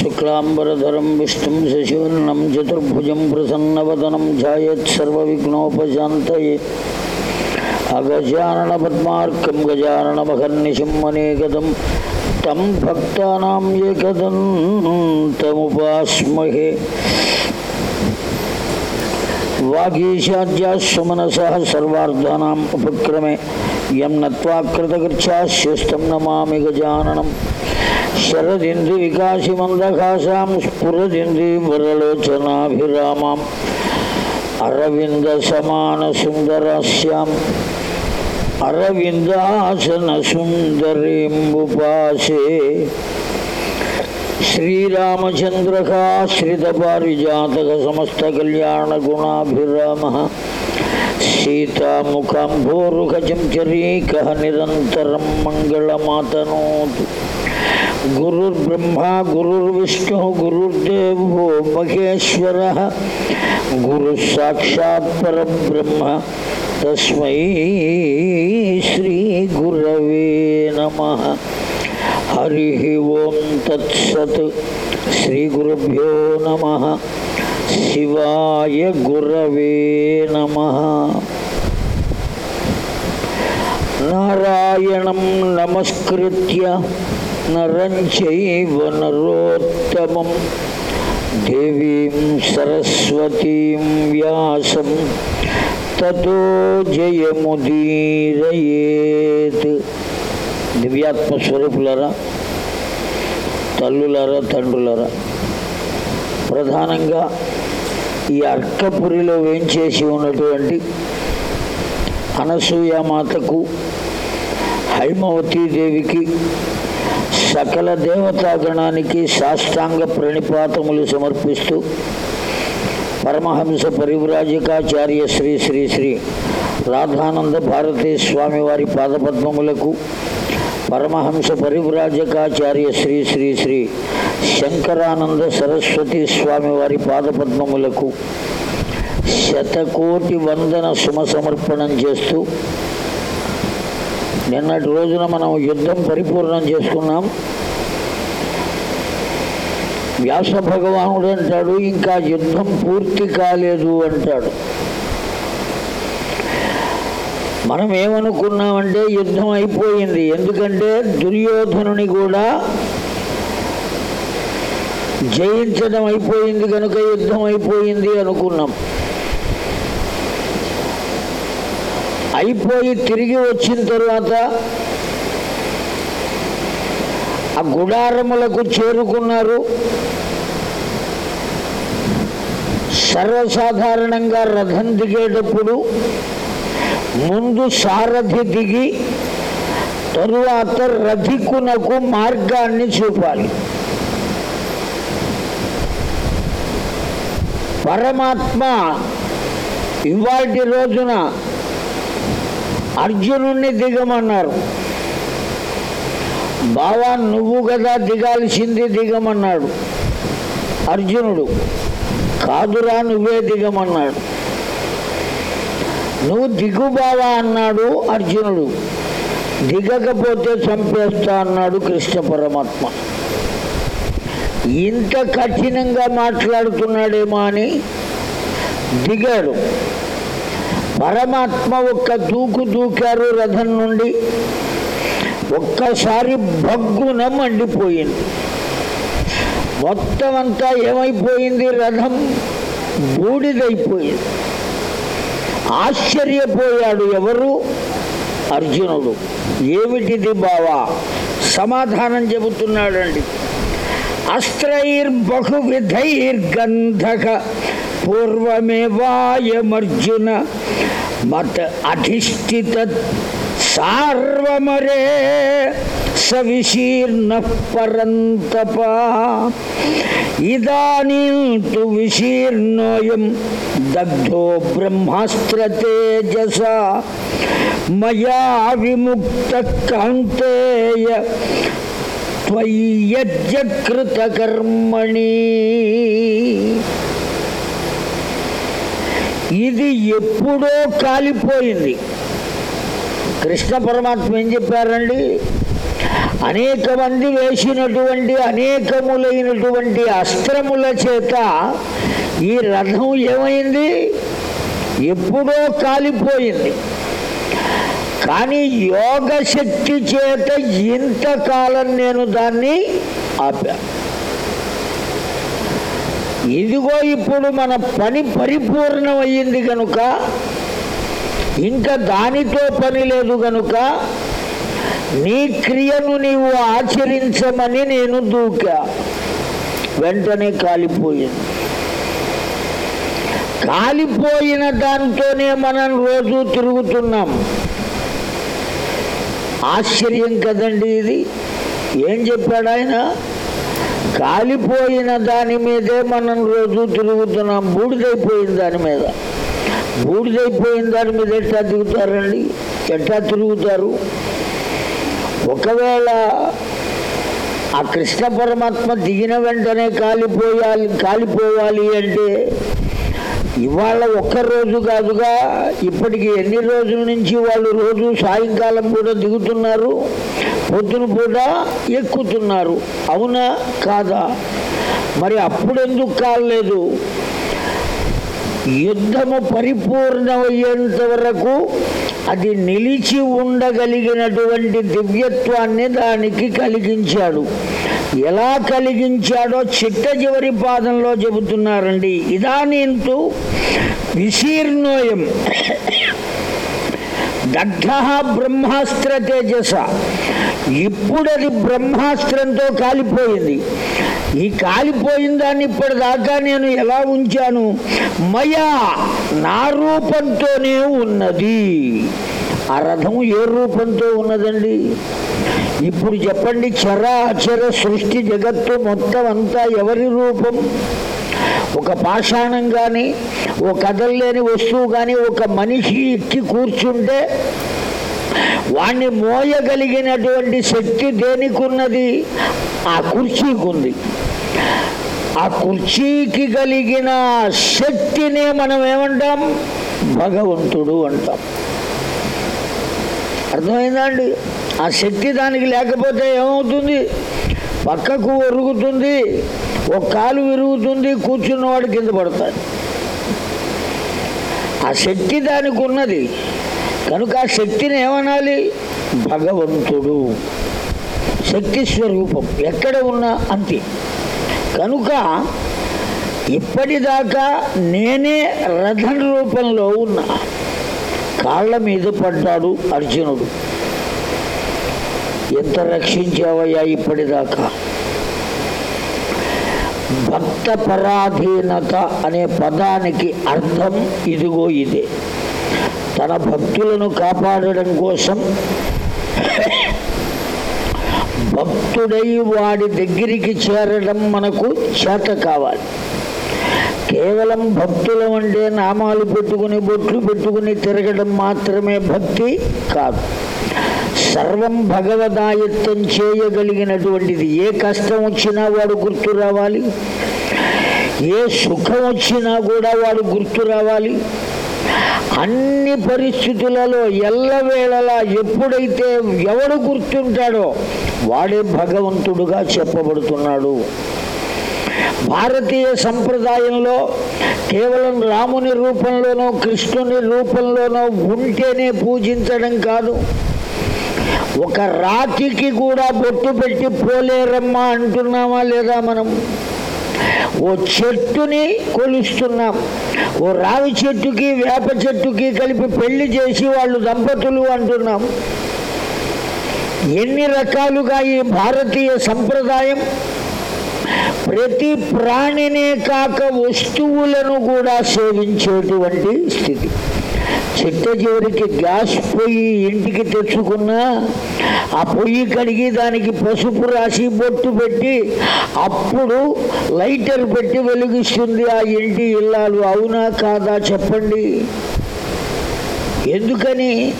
शुक्लांबरधरम विष्णु शशिवर्णम चतुर्भुज प्रसन्न प्रसन्नवदनम ध्यानोपात अगजानन पद्माकम गजानन मखर्निशम अनेकदम తం భక్తానాం ఏకదం తముపాస్మహే సర్వార్థానాం ఉపక్రమే యం నత్వాకృతకృచ్ఛాశ్యస్తం నమామి గజాననం శరదింది వికాసిమందహాసాం స్ఫురదింది వరలోచనాభిరామాం అరవింద సమాన సుందరాస్యాం అరవిందాసన సుందరీంబుపాసే శ్రీరామచంద్రకాశ్రితపారిజాతక సమస్త కళ్యాణ గుణాభిరామ సీతాముఖంభోరుఖచంచరీక నిరంతరం మంగళమాతనోతు. గురుర్బ్రహ్మా గురుర్విష్ణు గురుర్దేవో మహేశ్వర. గురు సాక్షాత్ పరబ్రహ్మ. తస్మై శ్రీ గురవే నమః. హరి ఓం తత్సత్ శ్రీ గురుభ్యో నమ. శివాయ గురవే నమ. నారాయణం నమస్కృత్య నరం చైవ నరోత్తమం. దేవీం సరస్వతీం వ్యాసం తతో జయముదీరయేత్ దివ్యాత్మ స్వరూపులరా తల్లులరా తండ్రులరా. ప్రధానంగా ఈ అర్కపురిలో వేంచేసి ఉన్నటువంటి అనసూయమాతకు హైమవతీదేవికి సకల దేవతాగణానికి సాష్టాంగ ప్రణిపాతములు సమర్పిస్తూ పరమహంస పరివ్రాజకాచార్య శ్రీ శ్రీ శ్రీ రాధానంద భారతీ స్వామివారి పాదపద్మములకు పరమహంస పరివ్రాజకాచార్య శ్రీ శ్రీ శ్రీ శంకరానంద సరస్వతి స్వామివారి పాదపద్మములకు శతకోటి వందన సుమ సమర్పణం చేస్తూ నిన్నటి రోజున మనం యుద్ధం పరిపూర్ణం చేసుకున్నాం. వ్యాస భగవానుడు అంటాడు ఇంకా యుద్ధం పూర్తి కాలేదు అంటాడు. మనం ఏమనుకున్నామంటే యుద్ధం అయిపోయింది ఎందుకంటే దుర్యోధనుని కూడా జయించడం అయిపోయింది కనుక యుద్ధం అయిపోయింది అనుకున్నాం. అయిపోయి తిరిగి వచ్చిన తర్వాత ఆ గుడారములకు చేరుకున్నారు. సర్వసాధారణంగా రథం దిగేటప్పుడు ముందు సారథి దిగి తరువాత రథికునకు మార్గాన్ని చూపాలి. పరమాత్మ ఇవాటి రోజున అర్జునుణ్ణి దిగమన్నారు. బావా నువ్వు కదా దిగాల్సింది దిగమన్నాడు. అర్జునుడు కాదురా నువ్వే దిగమన్నాడు. నువ్వు దిగు బావా అన్నాడు అర్జునుడు. దిగకపోతే చంపేస్తా అన్నాడు కృష్ణ పరమాత్మ. ఇంత కఠినంగా మాట్లాడుతున్నాడేమో అని దిగాడు. పరమాత్మ ఒక్క దూకు దూకారు రథం నుండి ఒక్కసారి భగ్గున మండిపోయింది మొత్తం అంతా ఏమైపోయింది? రథం బూడిదైపోయింది. ఆశ్చర్యపోయాడు ఎవరు? అర్జునుడు. ఏమిటిది బావా? సమాధానం చెబుతున్నాడండి. అస్త్రైర్బహువిధైర్గంధక పూర్వమేవాయమర్జున మత అధిష్ఠిత సార్వమరే సవిశీర్ణ పరంతప. ఇదానీం తు విశీర్ణోయం దగ్ధో బ్రహ్మాస్త్ర తేజస. మయా విముక్త కాంతేయ త్వయ్యజకృతకర్మణి ఇది ఎప్పుడో కాలిపోయింది. కృష్ణ పరమాత్మ ఏం చెప్పారండి? అనేక మంది వేసినటువంటి అనేకములైనటువంటి అస్త్రముల చేత ఈ రథం ఏమైంది? ఎప్పుడో కాలిపోయింది. కానీ యోగ శక్తి చేత ఇంతకాలం నేను దాన్ని ఆపా. ఇదిగో ఇప్పుడు మన పని పరిపూర్ణమయ్యింది కనుక ఇంకా దానితో పని లేదు కనుక నీ క్రియను నీవు ఆచరించమని నేను దూకా. వెంటనే కాలిపోయింది. కాలిపోయిన దాంతోనే మనం రోజు తిరుగుతున్నాం. ఆశ్చర్యం కదండి ఇది? ఏం చెప్పాడు ఆయన? కాలిపోయిన దాని మీదే మనం రోజు తిరుగుతున్నాం. బూడిదైపోయిన దాని మీద. బూడిదైపోయిన దాని మీద ఎట్లా దిగుతారండి? ఎట్లా తిరుగుతారు? ఒకవేళ ఆ కృష్ణ పరమాత్మ దిగిన వెంటనే కాలిపోయాలి కాలిపోవాలి అంటే ఇవాళ ఒక్క రోజు కాదుగా ఇప్పటికి ఎన్ని రోజుల నుంచి వాళ్ళు రోజు సాయంకాలం కూడా దిగుతున్నారు? పొద్దున పూట ఎక్కుతున్నారు. అవునా? కాదా? మరి అప్పుడెందుకు కాలేదు యుద్ధము పరిపూర్ణమయ్యేంత వరకు అది నిలిచి ఉండగలిగినటువంటి దివ్యత్వాన్ని దానికి కలిగించాడు. ఎలా కలిగించాడో చిట్ట చివరి పాదంలో చెబుతున్నారండి. ఇదానీంతు విశీర్ణోయం. దగ్ధ బ్రహ్మాస్త్ర తేజస. ఇప్పుడది బ్రహ్మాస్త్రంతో కాలిపోయింది. ఈ కాలిపోయిన దాన్ని ఇప్పటిదాకా నేను ఎలా ఉంచాను? మయా నా రూపంతోనే ఉన్నది. ఆ రథం ఏ రూపంతో ఉన్నదండి? ఇప్పుడు చెప్పండి చరాచర సృష్టి జగత్తు మొత్తం అంతా ఎవరి రూపం? ఒక పాషాణం కానీ ఒక లేని వస్తువు కానీ ఒక మనిషి ఎక్కి కూర్చుంటే వాణ్ణి మోయగలిగినటువంటి శక్తి దేనికి ఉన్నది ఆ కుర్చీకి ఉంది ఆ కుర్చీకి కలిగిన శక్తినే మనం ఏమంటాం భగవంతుడు అంటాం. అర్థమైందా అండి ఆ శక్తి దానికి లేకపోతే ఏమవుతుంది? పక్కకు ఒరుగుతుంది ఒక కాలు విరుగుతుంది కూర్చున్నవాడు కింద పడతాడు. ఆ శక్తి దానికి ఉన్నది కనుక ఆ శక్తిని ఏమనాలి? భగవంతుడు. శక్తి స్వరూపం. ఎక్కడ ఉన్నా అంతే. కనుక ఇప్పటిదాకా నేనే రథం రూపంలో ఉన్నా. కాళ్ళ మీద పడ్డాడు అర్జునుడు. ఎంత రక్షించావయ్యా ఇప్పటిదాకా? భక్త పరాధీనత అనే పదానికి అర్థం ఇదిగో ఇదే. తన భక్తులను కాపాడడం కోసం భక్తుడై వాడి దగ్గరికి చేరడం మనకు చేత కావాలి. కేవలం భక్తుల అంటే నామాలు పెట్టుకుని బొట్లు పెట్టుకుని తిరగడం మాత్రమే భక్తి కాదు. సర్వం భగవదాయత్తం చేయగలిగినటువంటిది ఏ కష్టం వచ్చినా వాడు గుర్తు రావాలి. ఏ సుఖం వచ్చినా కూడా వాడు గుర్తు రావాలి. అన్ని పరిస్థితులలో ఎల్లవేళలా ఎప్పుడైతే ఎవడు గుర్తుంటాడో వాడే భగవంతుడుగా చెప్పబడుతున్నాడు. భారతీయ సంప్రదాయంలో కేవలం రాముని రూపంలోనో కృష్ణుని రూపంలోనో ఉంటేనే పూజించడం కాదు. ఒక రాతికి కూడా బొట్టు పెట్టి పోలేరమ్మా అంటున్నామా లేదా మనం? ఓ చెట్టుని కొలుస్తున్నాం. ఓ రావి చెట్టుకి వేప చెట్టుకి కలిపి పెళ్ళి చేసి వాళ్ళు దంపతులు అంటున్నాం. ఎన్ని రకాలుగా ఈ భారతీయ సంప్రదాయం? ప్రతి ప్రాణినే కాక వస్తువులను కూడా సేవించేటువంటి స్థితి. చిట్ట చివరికి గ్యాస్ పొయ్యి ఇంటికి తెచ్చుకున్నా ఆ పొయ్యి కడిగి దానికి పసుపు రాసి బొట్టు పెట్టి అప్పుడు లైటర్ పెట్టి వెలిగిస్తుంది ఆ ఇంటి ఇల్లాలు. అవునా కాదా చెప్పండి. ఎందుకని?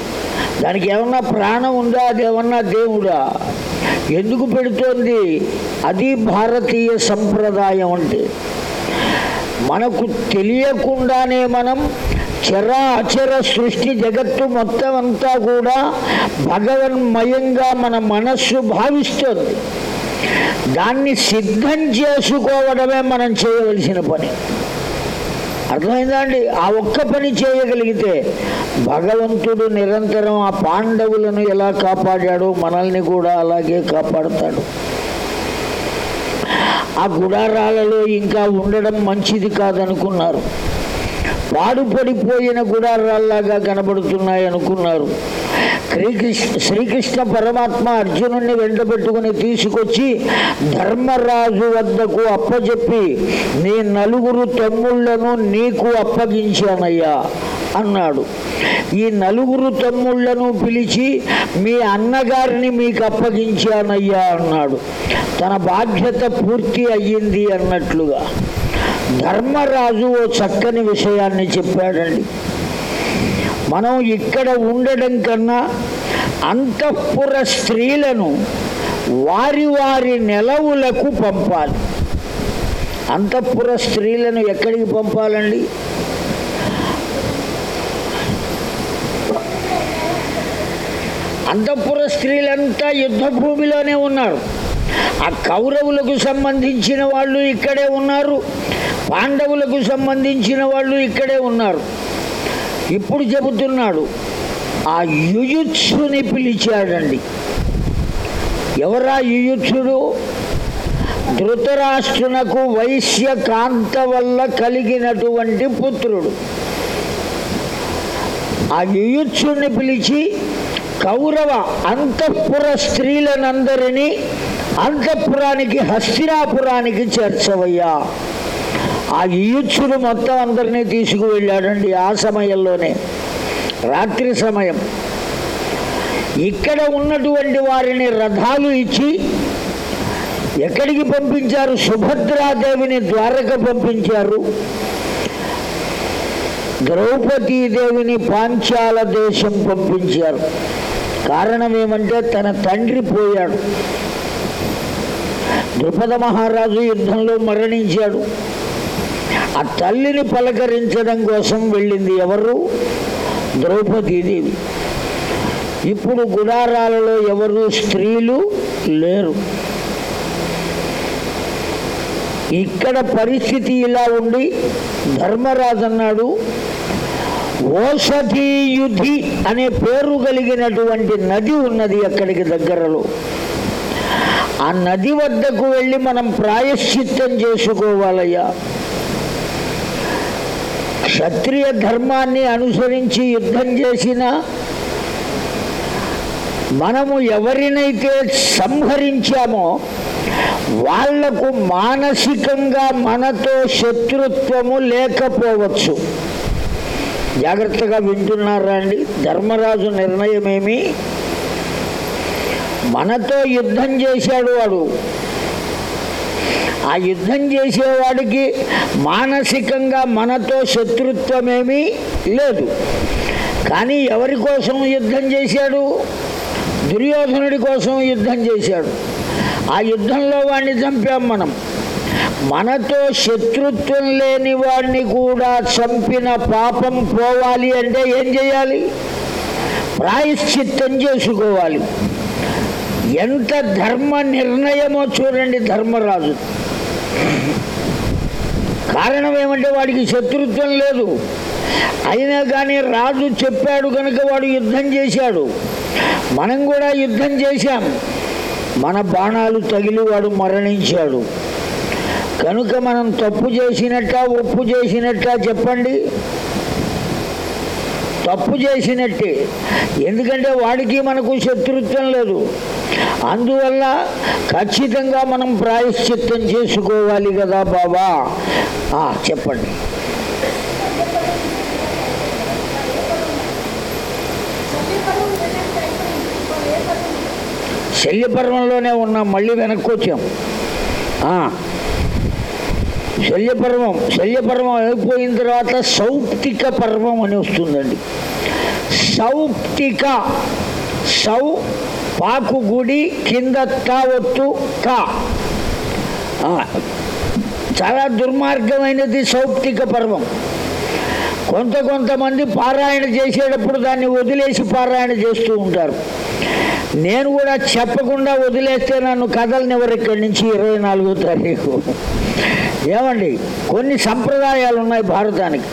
దానికి ఏమన్నా ప్రాణం ఉందా? అది ఏమన్నా దేవుడా? ఎందుకు పెడుతోంది? అది భారతీయ సంప్రదాయం అంటే. మనకు తెలియకుండానే మనం చరాచర సృష్టి జగత్తు మొత్తం అంతా కూడా భగవన్మయంగా మన మనస్సు భావిస్తుంది. దాన్ని సిద్ధం చేసుకోవడమే మనం చేయవలసిన పని. అర్థమైందా అండి? ఆ ఒక్క పని చేయగలిగితే భగవంతుడు నిరంతరం ఆ పాండవులను ఎలా కాపాడాడో మనల్ని కూడా అలాగే కాపాడుతాడు. ఆ గుడారాలలో ఇంకా ఉండడం మంచిది కాదనుకున్నారు. పాడుపడిపోయిన గుడారాల్లాగా కనబడుతున్నాయి అనుకున్నారు. శ్రీకృష్ణ శ్రీకృష్ణ పరమాత్మ అర్జునుడిని వెంటబెట్టుకుని తీసుకొచ్చి ధర్మరాజు వద్దకు అప్పచెప్పి నీ నలుగురు తమ్ముళ్ళను నీకు అప్పగించానయ్యా అన్నాడు. ఈ నలుగురు తమ్ముళ్ళను పిలిచి మీ అన్నగారిని మీకు అప్పగించానయ్యా అన్నాడు. తన బాధ్యత పూర్తి అయ్యింది అన్నట్లుగా. ధర్మరాజు ఓ చక్కని విషయాన్ని చెప్పాడండి. మనం ఇక్కడ ఉండడం కన్నా అంతఃపుర స్త్రీలను వారి వారి నెలవులకు పంపాలి. అంతఃపుర స్త్రీలను ఎక్కడికి పంపాలండి? అంతఃపుర స్త్రీలంతా యుద్ధ భూమిలోనే ఉన్నారు. ఆ కౌరవులకు సంబంధించిన వాళ్ళు ఇక్కడే ఉన్నారు. పాండవులకు సంబంధించిన వాళ్ళు ఇక్కడే ఉన్నారు. ఇప్పుడు చెబుతున్నాడు ఆ యుయుత్సుని పిలిచాడండి. ఎవరా యుయుత్సుడు? ధృతరాష్ట్రునకు వైశ్య కాంత వల్ల కలిగినటువంటి పుత్రుడు. ఆ యుయుత్సుని పిలిచి కౌరవ అంతఃపుర స్త్రీలనందరినీ అంతఃపురానికి హస్తినాపురానికి చేర్చవయ్యా. ఆ యుయుత్సుడు మొత్తం అందరినీ తీసుకువెళ్ళాడండి ఆ సమయంలోనే. రాత్రి సమయం. ఇక్కడ ఉన్నటువంటి వారిని రథాలు ఇచ్చి ఎక్కడికి పంపించారు? సుభద్రాదేవిని ద్వారక పంపించారు. ద్రౌపదీదేవిని పాంచాల దేశం పంపించారు. కారణం ఏమంటే తన తండ్రి పోయాడు. ద్రుపద మహారాజు యుద్ధంలో మరణించాడు. ఆ తల్లిని పలకరించడం కోసం వెళ్ళింది ఎవరు? ద్రౌపదీదేవి. ఇప్పుడు గుడారాలలో ఎవరు? స్త్రీలు లేరు. ఇక్కడ పరిస్థితి ఇలా ఉండి ధర్మరాజు అన్నాడు ఓషధీయుధి అనే పేరు కలిగినటువంటి నది ఉన్నది అక్కడికి దగ్గరలో. ఆ నది వద్దకు వెళ్ళి మనం ప్రాయశ్చిత్తం చేసుకోవాలయ్యా. క్షత్రియ ధర్మాన్ని అనుసరించి యుద్ధం చేసిన మనము ఎవరినైతే సంహరించామో వాళ్ళకు మానసికంగా మనతో శత్రుత్వము లేకపోవచ్చు. జాగ్రత్తగా వింటున్నారా అండి? ధర్మరాజు నిర్ణయమేమి? మనతో యుద్ధం చేశాడు వాడు. ఆ యుద్ధం చేసేవాడికి మానసికంగా మనతో శత్రుత్వమేమీ లేదు. కానీ ఎవరి కోసం యుద్ధం చేశాడు? దుర్యోధనుడి కోసం యుద్ధం చేశాడు. ఆ యుద్ధంలో వాడిని చంపాం మనం. మనతో శత్రుత్వం లేని వాడిని కూడా చంపిన పాపం పోవాలి అంటే ఏం చేయాలి? ప్రాయశ్చిత్తం చేసుకోవాలి. ఎంత ధర్మ నిర్ణయమో చూడండి ధర్మరాజు. కారణం ఏమంటే వాడికి శత్రుత్వం లేదు. అయినా కానీ రాజు చెప్పాడు కనుక వాడు యుద్ధం చేశాడు. మనం కూడా యుద్ధం చేశాం. మన బాణాలు తగిలి వాడు మరణించాడు. కనుక మనం తప్పు చేసినట్ట ఒప్పు చేసినట్ట చెప్పండి? తప్పు చేసినట్టే. ఎందుకంటే వాడికి మనకు శత్రుత్వం లేదు. అందువల్ల ఖచ్చితంగా మనం ప్రాయశ్చిత్తం చేసుకోవాలి కదా బాబా. ఆ, చెప్పండి. శల్యపర్వంలోనే ఉన్నాం మళ్ళీ వెనక్కి వచ్చాం శల్యపర్వం శల్యపర్వం అయిపోయిన తర్వాత సౌప్తిక పర్వం అని వస్తుందండి. సౌప్తిక సౌ పాకు గుడి కింద తా ఒత్తు కా చాలా దుర్మార్గమైనది సౌప్తిక పర్వం. కొంత కొంతమంది పారాయణ చేసేటప్పుడు దాన్ని వదిలేసి పారాయణ చేస్తూ ఉంటారు. నేను కూడా చెప్పకుండా వదిలేస్తే నన్ను కదలనివ్వరు ఇక్కడి నుంచి ఇరవై నాలుగో తారీఖు? ఏమండి కొన్ని సంప్రదాయాలు ఉన్నాయి భారతానికి.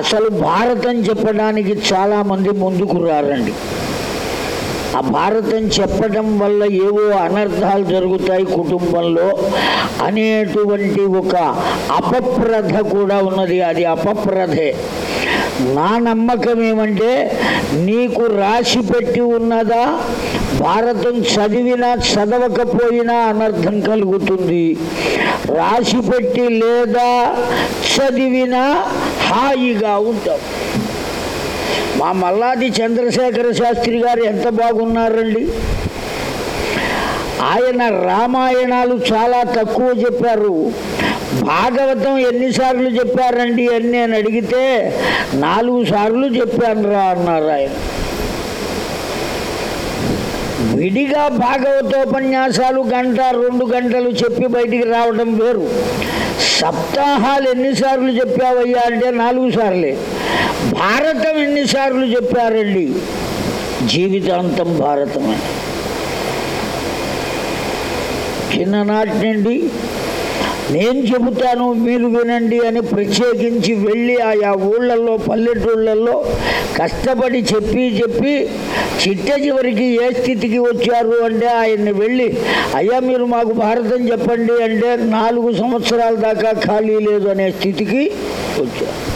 అసలు భారతం చెప్పడానికి చాలామంది ముందుకు రారండి. భారతం చెప్పడం వల్ల ఏవో అనర్థాలు జరుగుతాయి కుటుంబంలో. అనేటువంటి ఒక అపప్రథ కూడా ఉన్నది. అది అపప్రథే. నా నమ్మకం ఏమంటే నీకు రాసి పెట్టి ఉన్నదా భారతం చదివినా చదవకపోయినా అనర్థం కలుగుతుంది. రాసి పెట్టి లేదా చదివినా హాయిగా ఉంటావు. మా మల్లాది చంద్రశేఖర శాస్త్రి గారు ఎంత బాగున్నారండి? ఆయన రామాయణాలు చాలా తక్కువ చెప్పారు. భాగవతం ఎన్నిసార్లు చెప్పారండి అని నేను అడిగితే నాలుగు సార్లు చెప్పాను రా అన్నారు ఆయన. విడిగా భాగవతోపన్యాసాలు గంట రెండు గంటలు చెప్పి బయటికి రావడం వేరు. సప్తాహాలు ఎన్నిసార్లు చెప్పావయ్యా అంటే నాలుగు సార్లే. భారతం ఎన్నిసార్లు చెప్పారండి? జీవితాంతం భారతమే. చిన్ననాటి నుండి నేను చెబుతాను మీరు వినండి అని ప్రత్యేకించి వెళ్ళి ఆయా ఊళ్ళల్లో పల్లెటూళ్ళల్లో కష్టపడి చెప్పి చెప్పి చిట్ట చివరికి ఏ స్థితికి వచ్చారు అంటే ఆయన్ని వెళ్ళి అయ్యా మీరు మాకు భారతం చెప్పండి అంటే నాలుగు సంవత్సరాల దాకా ఖాళీ లేదు అనే స్థితికి వచ్చారు.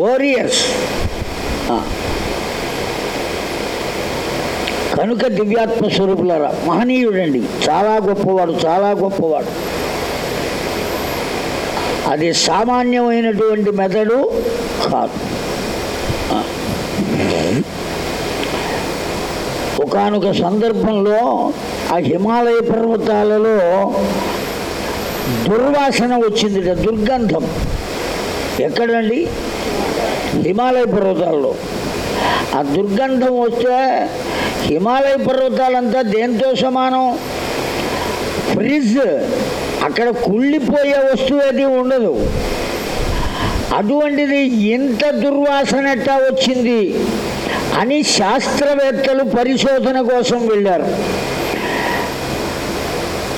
ఫోర్ ఇయర్స్ కనుక దివ్యాత్మ స్వరూపులారా మహనీయుడండి. చాలా గొప్పవాడు చాలా గొప్పవాడు. అది సామాన్యమైనటువంటి మెథడు కాదు. ఒకనొక సందర్భంలో ఆ హిమాలయ పర్వతాలలో దుర్వాసన వచ్చింది దుర్గంధం. ఎక్కడండి? హిమాలయ పర్వతాల్లో. ఆ దుర్గంధం వస్తే హిమాలయ పర్వతాలంతా దేంతో సమానం? ఫ్రిడ్జ్ అక్కడ కుళ్ళిపోయే వస్తువు అది ఉండదు. అటువంటిది ఇంత దుర్వాసన ఎట్టా వచ్చింది? అని శాస్త్రవేత్తలు పరిశోధన కోసం వెళ్ళారు.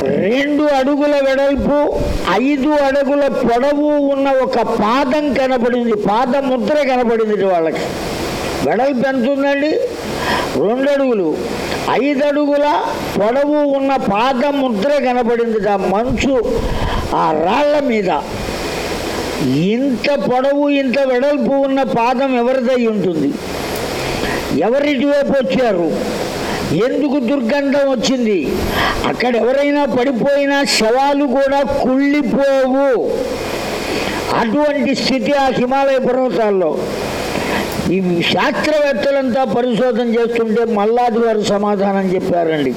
రెండు అడుగుల వెడల్పు ఐదు అడుగుల పొడవు ఉన్న ఒక పాదం కనపడింది. పాద ముద్ర కనపడింది వాళ్ళకి. వెడల్పు ఎంత ఉందండి రెండు అడుగులు. ఐదు అడుగుల పొడవు ఉన్న పాద ముద్ర కనపడింది. ఆ మంచు ఆ రాళ్ళ మీద. ఇంత పొడవు ఇంత వెడల్పు ఉన్న పాదం ఎవరిదై ఉంటుంది? ఎవరిటి వైపు వచ్చారు? ఎందుకు దుర్గంధం వచ్చింది? అక్కడ ఎవరైనా పడిపోయినా శవాలు కూడా కుళ్ళిపోవు. అటువంటి స్థితి ఆ హిమాలయ పర్వతాల్లో. ఈ శాస్త్రవేత్తలంతా పరిశోధన చేస్తుంటే మల్లాది వారు సమాధానం చెప్పారండి.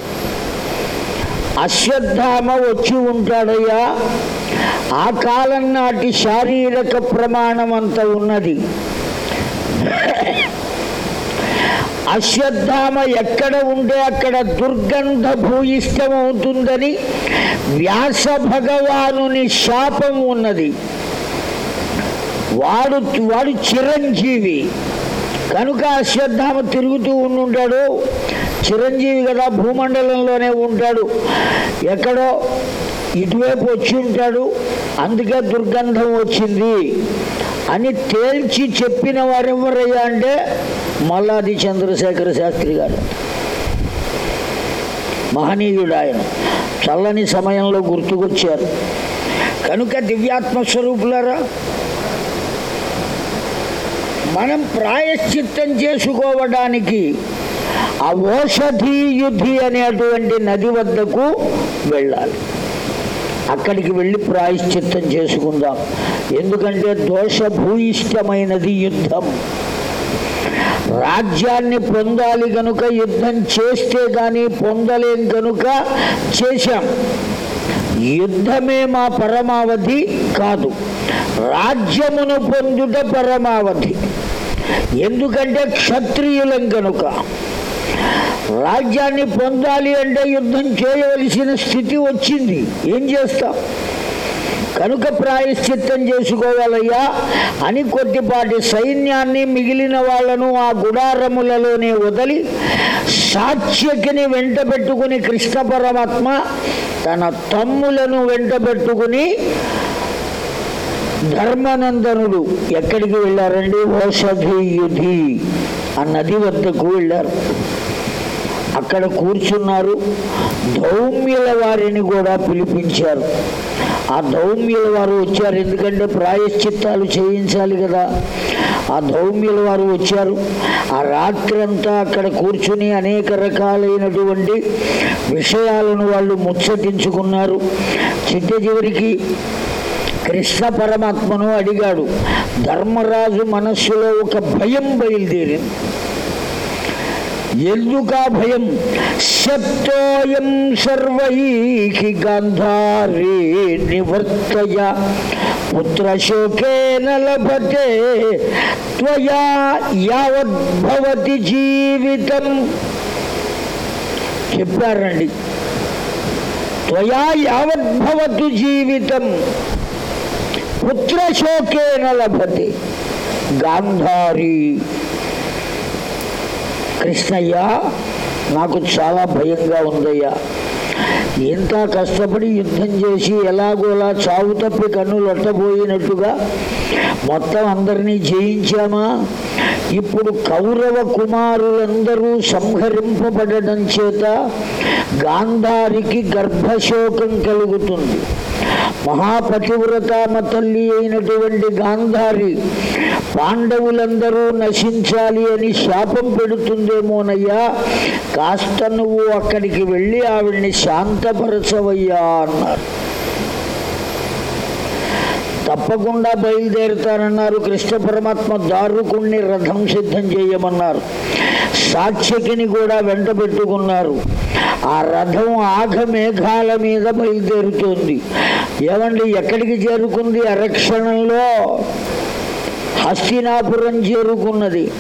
అశ్వత్థామ వచ్చి ఉంటాడయ్యా. ఆ కాలం నాటి శారీరక ప్రమాణం అంత ఉన్నది. అశ్వత్థామ ఎక్కడ ఉంటే అక్కడ దుర్గంధ భూయిష్టమవుతుందని వ్యాస భగవానుని శాపం ఉన్నది. వాడు వాడు చిరంజీవి. కనుక అశ్వత్థామ తిరుగుతూ ఉండుంటాడు. చిరంజీవి కదా భూమండలంలోనే ఉంటాడు. ఎక్కడో ఇటువైపు వచ్చి ఉంటాడు అందుకే దుర్గంధం వచ్చింది. అని తేల్చి చెప్పిన వారెవరయ్యా అంటే మల్లాది చంద్రశేఖర శాస్త్రి గారు. మహనీయుడు ఆయన. చల్లని సమయంలో గుర్తుకొచ్చారు. కనుక దివ్యాత్మ స్వరూపులారా మనం ప్రాయశ్చిత్తం చేసుకోవడానికి ఆ ఓషధి అనేటువంటి నది వద్దకు వెళ్ళాలి. అక్కడికి వెళ్ళి ప్రాయశ్చిత్తం చేసుకుందాం. ఎందుకంటే దోషభూయిష్టమైనది యుద్ధం. రాజ్యాన్ని పొందాలి కనుక యుద్ధం చేస్తే కానీ పొందలేం కనుక చేశాం. యుద్ధమే మా పరమావధి కాదు. రాజ్యమును పొందుట పరమావధి. ఎందుకంటే క్షత్రియులం కనుక రాజ్యాన్ని పొందాలి అంటే యుద్ధం చేయవలసిన స్థితి వచ్చింది. ఏం చేస్తాం? కనుక ప్రాయశ్చిత్తం చేసుకోవాలయ్యా. అని కొద్దిపాటి సైన్యాన్ని మిగిలిన వాళ్ళను ఆ గుడారములలోనే వదిలి సాత్యకిని వెంట పెట్టుకుని కృష్ణ పరమాత్మ తన తమ్ములను వెంట పెట్టుకుని ధర్మనందనుడు ఎక్కడికి వెళ్ళారండి? ఓషధి యుధి ఆ నది వద్దకు వెళ్ళారు. అక్కడ కూర్చున్నారు. దౌమ్యుల వారిని కూడా పిలిపించారు. ఆ దౌమ్యుల వారు వచ్చారు. ఎందుకంటే ప్రాయశ్చిత్తాలు చేయించాలి కదా. ఆ దౌమ్యుల వారు వచ్చారు. ఆ రాత్రి అంతా అక్కడ కూర్చుని అనేక రకాలైనటువంటి విషయాలను వాళ్ళు ముచ్చటించుకున్నారు. చిట్ట చివరికి కృష్ణ పరమాత్మను అడిగాడు. ధర్మరాజు మనస్సులో ఒక భయం బయలుదేరింది. ఎందుకా భయం శబ్దోయం సర్వైకి గంధారే నివర్తయ పుత్రశోకేన లభతే త్వయా యావద్భవతి జీవితం చెప్పారండి త్వయా యావద్భవతు జీవితం పుత్రశోకేన లభతే గాంధారి కృష్ణయ్య నాకు చాలా భయంగా ఉందయ్యా. ఎంత కష్టపడి యుద్ధం చేసి ఎలాగోలా చావు తప్పి కన్నులు ఒట్టబోయినట్టుగా మొత్తం అందరినీ జయించామా? ఇప్పుడు కౌరవ కుమారులందరూ సంహరింపబడడం చేత గాంధారికి గర్భశోకం కలుగుతుంది. మహాపతివ్రతామ తల్లి అయినటువంటి గాంధారి పాండవులందరూ నశించాలి అని శాపం పెడుతుందేమోనయ్యా? కాస్త నువ్వు అక్కడికి వెళ్ళి ఆవిడ్ని శాంతపరచవయ్యా అన్నారు. తప్పకుండా బయలుదేరుతానన్నారు. కృష్ణ పరమాత్మ దారుకుణ్ణి రథం సిద్ధం చేయమన్నారు. సాక్షికిని కూడా వెంట పెట్టుకున్నారు. ఆ రథం ఆఘ మేఘాల మీద బయలుదేరుతోంది. ఏమండి ఎక్కడికి చేరుకుంది? అరక్షణంలో హస్తినాపురం చేరుకున్నది.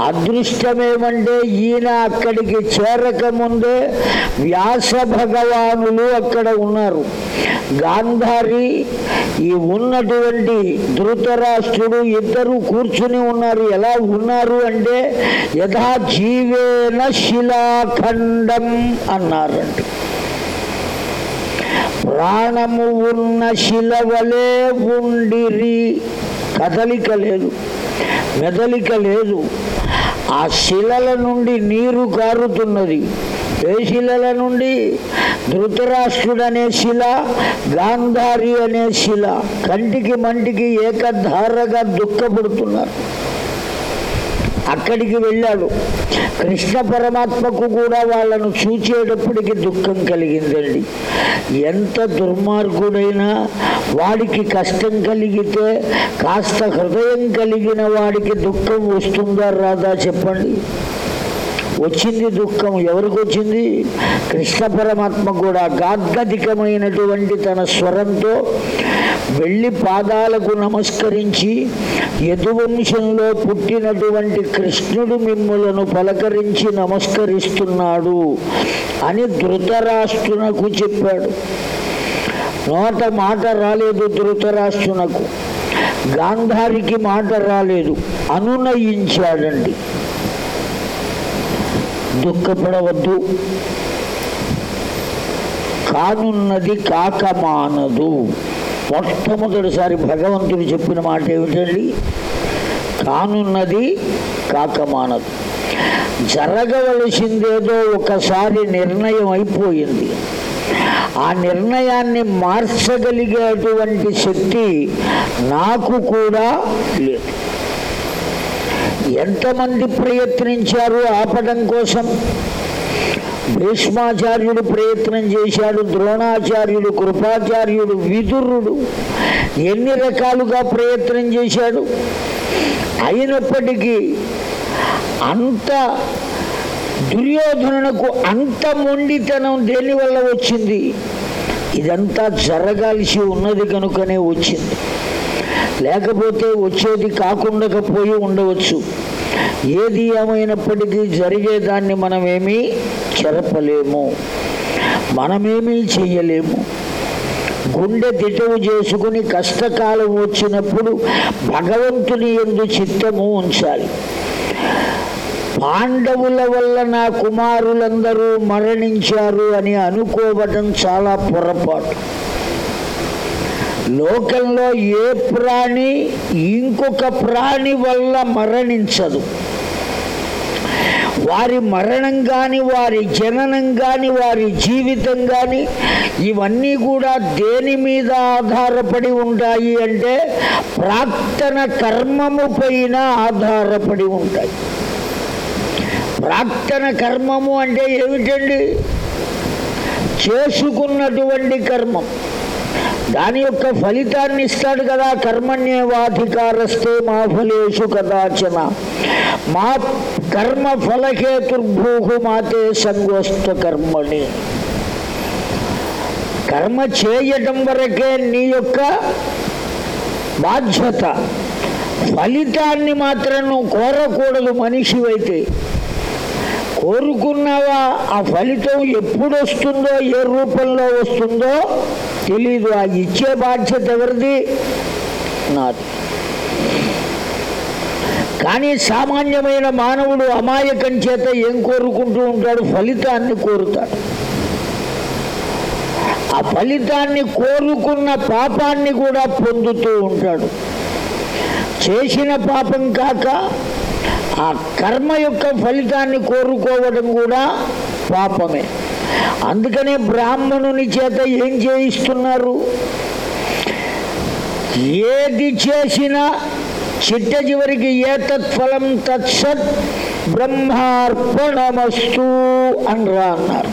అదృష్టమేమంటే ఈయన అక్కడికి చేరకముందే వ్యాస భగవానులు అక్కడ ఉన్నారు. గాంధారి ఈ ఉన్నటువంటి ధృతరాష్ట్రుడు ఇద్దరు కూర్చుని ఉన్నారు. ఎలా ఉన్నారు అంటే యథా జీవేన శిలాఖండం అన్నారండి ప్రాణము ఉన్న శిలవలే ఉండిరి. కదలిక లేదు. మెదలిక లేదు. ఆ శిలల నుండి నీరు కారుతున్నది. ఏ శిలల నుండి? ధృతరాష్ట్రుడు అనే శిల గాంధారి అనే శిల. కంటికి మంటికి ఏకధారగా దుఃఖపడుతున్నారు. అక్కడికి వెళ్ళాడు. కృష్ణ పరమాత్మకు కూడా వాళ్ళను చూచేటప్పటికి దుఃఖం కలిగిందండి. ఎంత దుర్మార్గుడైనా వాడికి కష్టం కలిగితే కాస్త హృదయం కలిగిన వాడికి దుఃఖం వస్తుందా రాదా చెప్పండి. వచ్చింది దుఃఖం ఎవరికి వచ్చింది? కృష్ణ పరమాత్మ కూడా గాద్గదికమైనటువంటి తన స్వరంతో వెళ్ళి పాదాలకు నమస్కరించి యదువంశంలో పుట్టినటువంటి కృష్ణుడు మిమ్ములను పలకరించి నమస్కరిస్తున్నాడు అని ధృతరాష్ట్రునకు చెప్పాడు. నోట మాట రాలేదు ధృతరాష్ట్రునకు. గాంధారికి మాట రాలేదు అనునయించాడండి. దుఃఖపడవద్దు. కానున్నది కాకమానదు. మొట్టమొదటిసారి భగవంతుడు చెప్పిన మాట ఏమిటండి? కానున్నది కాకమానదు. జరగవలసిందేదో ఒకసారి నిర్ణయం అయిపోయింది. ఆ నిర్ణయాన్ని మార్చగలిగేటువంటి శక్తి నాకు కూడా లేదు. ఎంతమంది ప్రయత్నించారు ఆపడం కోసం? భీష్మాచార్యుడు ప్రయత్నం చేశాడు ద్రోణాచార్యుడు కృపాచార్యుడు విదురుడు ఎన్ని రకాలుగా ప్రయత్నం చేశాడు. అయినప్పటికీ అంత దుర్యోధనునకు అంత మొండితనం దేనివల్ల వచ్చింది? ఇదంతా జరగాల్సి ఉన్నది కనుకనే వచ్చింది. లేకపోతే వచ్చేది కాకుండా పోయి ఉండవచ్చు. ఏది ఏమైనప్పటికీ జరిగేదాన్ని మనమేమీ చెరపలేము. మనమేమీ చెయ్యలేము. గుండె దిటవు చేసుకుని కష్టకాలం వచ్చినప్పుడు భగవంతుని ఎందు చిత్తము ఉంచాలి. పాండవుల వల్ల నా కుమారులందరూ మరణించారు అని అనుకోవటం చాలా పొరపాటు. లోకంలో ఏ ప్రాణి ఇంకొక ప్రాణి వల్ల మరణించదు. వారి మరణం కానీ వారి జననం కానీ వారి జీవితం కానీ ఇవన్నీ కూడా దేని మీద ఆధారపడి ఉంటాయి అంటే ప్రాక్తన కర్మము పైన ఆధారపడి ఉంటాయి. ప్రాక్తన కర్మము అంటే ఏమిటండి? చేసుకున్నటువంటి కర్మం. దాని యొక్క ఫలితాన్ని ఇస్తాడు కదా. కర్మణ్యేవాధికారస్తే మా ఫలేషు కదాచన. మా కర్మ ఫలహేతుర్భూహు మాతే సంగోస్త కర్మణి. కర్మ చేయటం వరకే నీ యొక్క బాధ్యత. ఫలితాన్ని మాత్రం నువ్వు కోరకూడదు మనిషివైతే. కోరుకున్నావా? ఆ ఫలితం ఎప్పుడు వస్తుందో ఏ రూపంలో వస్తుందో తెలీదు. ఆ ఇచ్చే బాధ్యత ఎవరిది? నాది. కానీ సామాన్యమైన మానవుడు అమాయకం చేత ఏం కోరుకుంటూ ఉంటాడు? ఫలితాన్ని కోరుతాడు. ఆ ఫలితాన్ని కోరుకున్న పాపాన్ని కూడా పొందుతూ ఉంటాడు. చేసిన పాపం కాక ఆ కర్మ యొక్క ఫలితాన్ని కోరుకోవడం కూడా పాపమే. అందుకనే బ్రాహ్మణుని చేత ఏం చేయిస్తున్నారు? ఏది చేసినా చిట్ట చివరికి ఏ తత్ఫలం తత్సత్ బ్రహ్మార్పణమస్తు అనరా అన్నారు.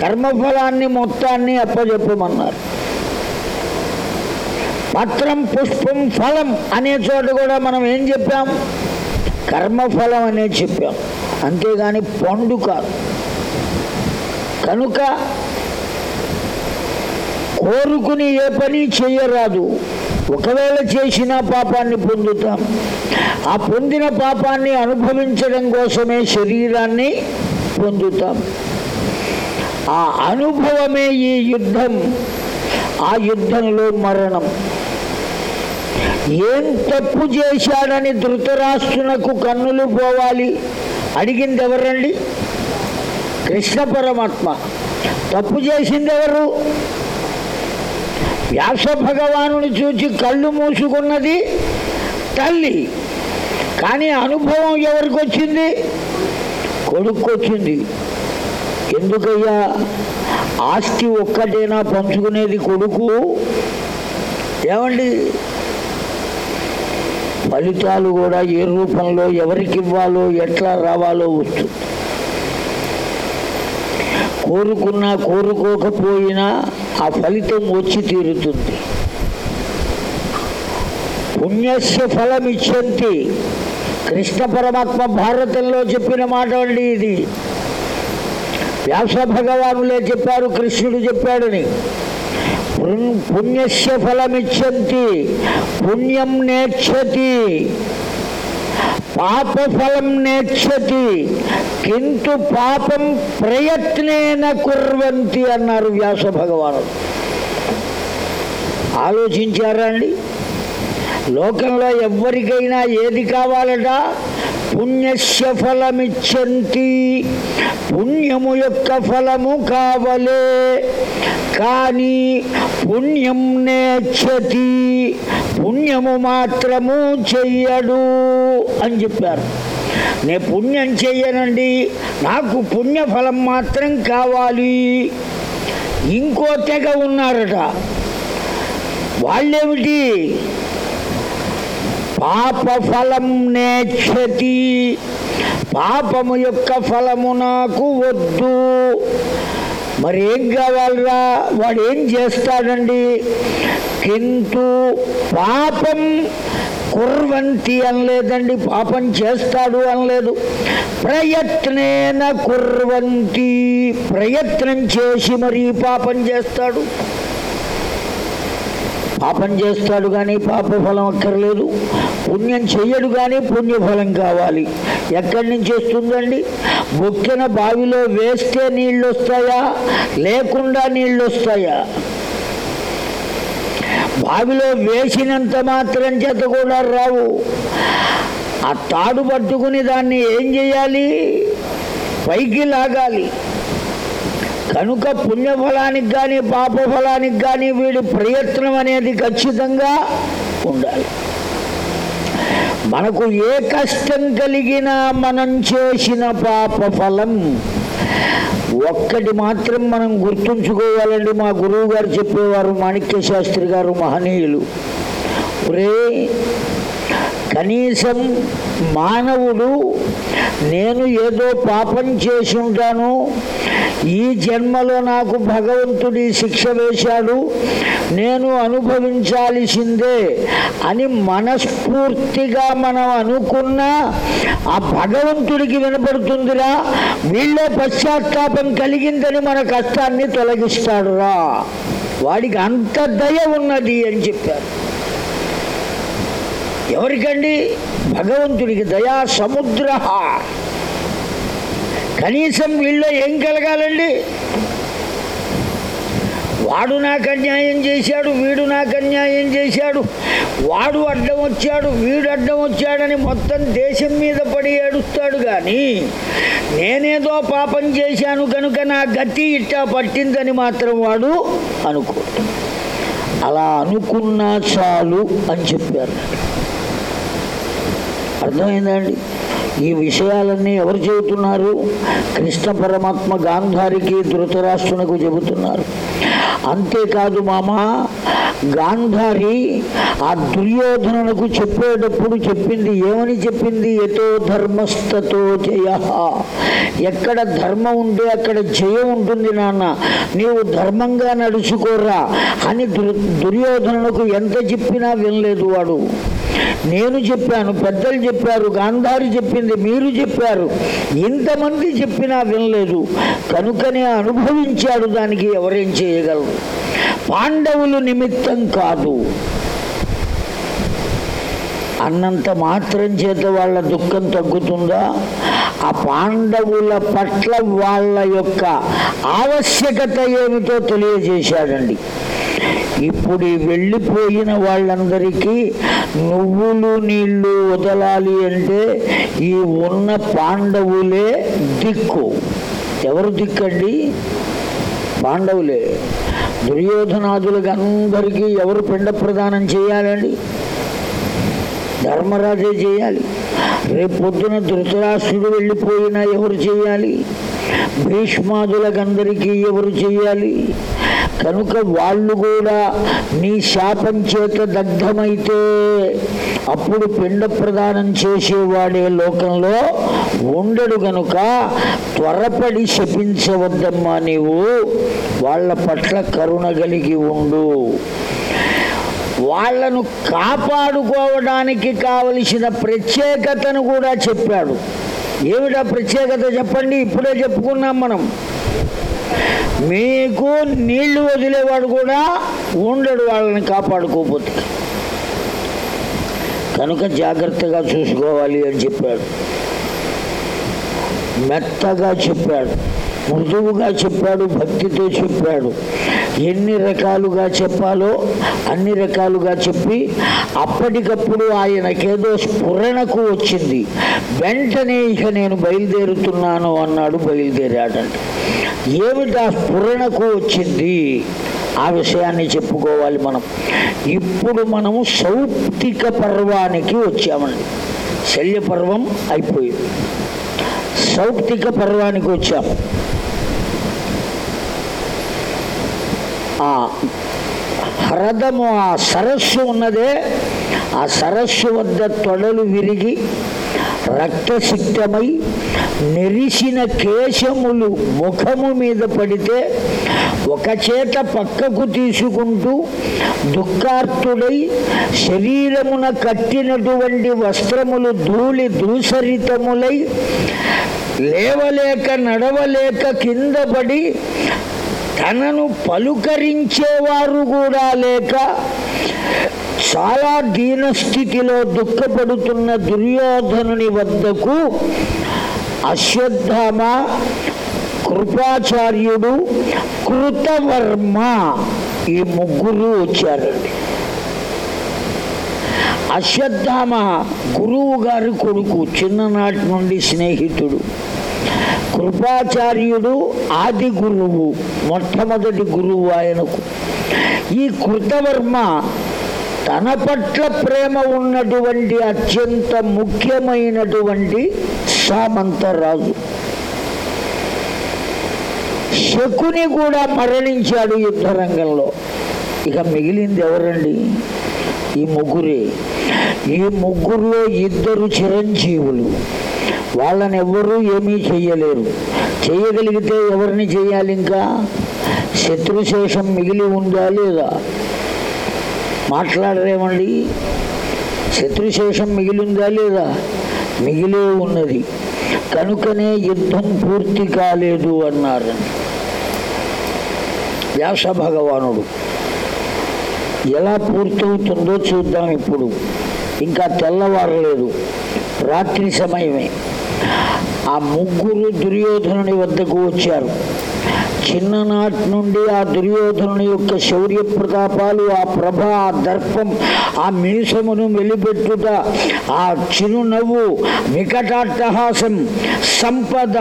కర్మఫలాన్ని మొత్తాన్ని అప్పజెప్పమన్నారు. పత్రం పుష్పం ఫలం అనే చోట కూడా మనం ఏం చెప్పాం? కర్మఫలం అనే చెప్పాం. అంతేగాని పండు కాదు. కనుక కోరుకుని ఏ పని చేయరాదు. ఒకవేళ చేసిన పాపాన్ని పొందుతాం. ఆ పొందిన పాపాన్ని అనుభవించడం కోసమే శరీరాన్ని పొందుతాం. ఆ అనుభవమే ఈ యుద్ధం. ఆ యుద్ధంలో మరణం. ఏం తప్పు చేశాడని ధృతరాష్ట్రునకు కన్నులు పోవాలి? అడిగింది ఎవరండి కృష్ణ పరమాత్మ. తప్పు చేసింది ఎవరు వ్యాస భగవానుని చూచి కళ్ళు మూసుకున్నది తల్లి. కానీ అనుభవం ఎవరికి వచ్చింది కొడుకు వచ్చింది ఎందుకయ్యా? ఆస్తి ఒక్కటేనా పంచుకునేది కొడుకు? ఏమండి? ఫలితాలు కూడా ఏ రూపంలో ఎవరికి ఇవ్వాలో ఎట్లా రావాలో వస్తుంది కోరుకున్నా కోరుకోకపోయినా ఆ ఫలితం వచ్చి తీరుతుంది. పుణ్యస్య ఫలం ఇచ్చంతి. కృష్ణ పరమాత్మ భారతంలో చెప్పిన మాట అండి ఇది. వ్యాస భగవానులే చెప్పారు కృష్ణుడు చెప్పాడని. పుణ్యస్య ఫలమిచ్చంతి పుణ్యం నేర్చతి పాపఫలం నేర్చతి కింటు పాపం ప్రయత్నేన కుర్వంతి అన్నారు వ్యాస భగవానుడు. ఆలోచించారా అండి? లోకంలో ఎవ్వరికైనా ఏది కావాలట? పుణ్యస్య ఫలమిచ్చంతి. పుణ్యము యొక్క ఫలము కావలే. కానీ పుణ్యం నేర్చతి. పుణ్యము మాత్రము చెయ్యడు అని చెప్పారు. నే పుణ్యం చెయ్యనండి. నాకు పుణ్యఫలం మాత్రం కావాలి. ఇంకో తెగ ఉన్నారట. వాళ్ళేమిటి? పాప ఫలం నేక్షతి పాపము యొక్క ఫలము నాకు వద్దు. మరి ఏం కావాలరా? వాడు ఏం చేస్తాడండి? కింటు పాపం కుర్వంతి అనలేదండి. పాపం చేస్తాడు అనలేదు. ప్రయత్నేన కుర్వంతి. ప్రయత్నం చేసి మరీ పాపం చేస్తాడు. పాపం చేస్తాడు కానీ పాప ఫలం అక్కర్లేదు. పుణ్యం చెయ్యడు కానీ పుణ్యఫలం కావాలి. ఎక్కడి నుంచి వస్తుందండి? బొక్కిన బావిలో వేస్తే నీళ్ళు వస్తాయా లేకుండా నీళ్ళు వస్తాయా బావిలో వేసినంత మాత్రం చేత కూడా రావు. ఆ తాడు పట్టుకుని దాన్ని ఏం చేయాలి? పైకి లాగాలి. కనుక పుణ్యఫలానికి కానీ పాపఫలానికి కానీ వీడి ప్రయత్నం అనేది ఖచ్చితంగా ఉండాలి. మనకు ఏ కష్టం కలిగినా మనం చేసిన పాప ఫలం ఒక్కటి మాత్రం మనం గుర్తుంచుకోవాలండి. మా గురువు గారు చెప్పేవారు మాణిక్య శాస్త్రి గారు మహనీయులు. ఒరే కనీసం మానవుడు నేను ఏదో పాపం చేసి ఉంటాను ఈ జన్మలో నాకు భగవంతుడి శిక్ష వేశాడు. నేను అనుభవించాల్సిందే అని మనస్ఫూర్తిగా మనం అనుకున్నా ఆ భగవంతుడికి వినపడుతుందిరా. వీళ్ళే పశ్చాత్తాపం కలిగిందని మన కష్టాన్ని తొలగిస్తాడురా. వాడికి అంత దయ ఉన్నది అని చెప్పారు. ఎవరికండి? భగవంతుడికి దయా సముద్ర కనీసం వీళ్ళు ఏం కలగాలండి? వాడు నాకు అన్యాయం చేశాడు వీడు నాకు అన్యాయం చేశాడు వాడు అడ్డం వచ్చాడు వీడు అడ్డం వచ్చాడని మొత్తం దేశం మీద పడి ఏడుస్తాడు కానీ నేనేదో పాపం చేశాను కనుక నా గతి ఇట్టా పట్టిందని మాత్రం వాడు అనుకో అలా అనుకున్నా చాలు అని చెప్పారు. అర్థమైందండి ఈ విషయాలన్నీ ఎవరు చెబుతున్నారు? కృష్ణ పరమాత్మ గాంధారికి ధృతరాష్ట్రునకు చెబుతున్నారు. అంతేకాదు మామ గాంధారి ఆ దుర్యోధనకు చెప్పేటప్పుడు చెప్పింది ఏమని చెప్పింది? ఎతో ధర్మస్థతో జయ. ఎక్కడ ధర్మం ఉంటే అక్కడ జయం ఉంటుంది నాన్న. నీవు ధర్మంగా నడుచుకోరా అని దుర్యోధనకు ఎంత చెప్పినా వినలేదు వాడు. నేను చెప్పాను పెద్దలు చెప్పారు గాంధారి చెప్పింది మీరు చెప్పారు. ఇంతమంది చెప్పినా వినలేదు. కనుకనే అనుభవించాడు దానికి ఎవరేం చేయగలరు? పాండవులు నిమిత్తం కాదు. అన్నంత మాత్రం చేత వాళ్ళ దుఃఖం తగ్గుతుందా? ఆ పాండవుల పట్ల వాళ్ళ యొక్క ఆవశ్యకత ఏమిటో తెలియజేశాడండి. ఇప్పుడు వెళ్ళిపోయిన వాళ్ళందరికీ నువ్వులు నీళ్ళు వదలాలి అంటే ఈ ఉన్న పాండవులే దిక్కు. ఎవరు దిక్కండి? పాండవులే. దుర్యోధనాదులకు అందరికీ ఎవరు పిండ ప్రదానం చేయాలండి? ధర్మరాజే చేయాలి. రేపు పొద్దున ధృతరాష్ట్రుడు వెళ్ళిపోయినా ఎవరు చేయాలి? భీష్మాదులకందరికీ ఎవరు చేయాలి? కనుక వాళ్ళు కూడా నీ శాపం చేత దగ్ధమైతే అప్పుడు పిండ ప్రదానం చేసేవాడే లోకంలో ఉండడు గనుక త్వరపడి శపించవద్దమ్మా నీవు. వాళ్ళ పట్ల కరుణ కలిగి ఉండు. వాళ్ళను కాపాడుకోవడానికి కావలసిన ప్రత్యేకతను కూడా చెప్పాడు. ఏమిటా ప్రత్యేకత? చెప్పండి. ఇప్పుడే చెప్పుకున్నాం మనం. మీకు నీళ్ళు వదిలేవాడు కూడా ఉండడు వాళ్ళని కాపాడుకోకపోతే. కనుక జాగ్రత్తగా చూసుకోవాలి అని చెప్పాడు. మెత్తగా చెప్పాడు. మృదువుగా చెప్పాడు భక్తితో చెప్పాడు. ఎన్ని రకాలుగా చెప్పాలో అన్ని రకాలుగా చెప్పి అప్పటికప్పుడు ఆయనకేదో స్ఫురణకు వచ్చింది. వెంటనే ఇక నేను బయలుదేరుతున్నాను అన్నాడు బయలుదేరాడంట. ఏమిటా స్ఫురణకు వచ్చింది? ఆ విషయాన్ని చెప్పుకోవాలి మనం. ఇప్పుడు మనము సౌప్తిక పర్వానికి వచ్చామండి. శల్య పర్వం అయిపోయింది. సౌప్తిక పర్వానికి వచ్చాము ఆ హ్రదము ఆ సరస్సు ఉన్నదే ఆ సరస్సు వద్ద తొడలు విరిగి రక్తసిక్తమై నెరిసిన కేశములు ముఖము మీద పడితే ఒక చేత పక్కకు తీసుకుంటూ దుఃఖార్తుడై శరీరమున కట్టినటువంటి వస్త్రములు ధూళి దూసరితములై లేవలేక నడవలేక కింద పడి తనను పలుకరించేవారు కూడా లేక చాలా దీనస్థితిలో దుఃఖపడుతున్న దుర్యోధనుని వద్దకు అశ్వత్థామ కృపాచార్యుడు కృతవర్మ ఈ ముగ్గురు వచ్చారండి. అశ్వత్థామ గురువు గారి కొడుకు చిన్ననాటి నుండి స్నేహితుడు. కృపాచార్యుడు ఆది గురువు మొట్టమొదటి గురువు ఆయనకు. ఈ కృతవర్మ తన పట్ల ప్రేమ ఉన్నటువంటి అత్యంత ముఖ్యమైనటువంటి సామంతరాజు. శకుని కూడా మరణించాడు యుద్ధరంగంలో ఇక మిగిలింది ఎవరండి? ఈ ముగ్గురే. ఈ ముగ్గురులో ఇద్దరు చిరంజీవులు. వాళ్ళని ఎవ్వరూ ఏమీ చెయ్యలేరు. చేయగలిగితే ఎవరిని చేయాలి ఇంకా? శత్రుశేషం మిగిలి ఉందా లేదా? మాట్లాడరేమండి? శత్రుశేషం మిగిలిందా లేదా? మిగిలే ఉన్నది. కనుకనే యుద్ధం పూర్తి కాలేదు అన్నారు వ్యాస భగవానుడు. ఎలా పూర్తవుతుందో చూద్దాం ఇప్పుడు. ఇంకా తెల్లవారలేదు. రాత్రి సమయమే. ఆ ముగ్గురు దుర్యోధనుని వద్దకు వచ్చారు. చిన్ననాటి నుండి ఆ దుర్యోధనుని యొక్క శౌర్య ప్రతాపాలు ఆ ప్రభ ఆ దర్పం ఆ మీసమును వెలిపెట్టుట ఆ చిరునవ్వు వికటాట్టహాసం సంపద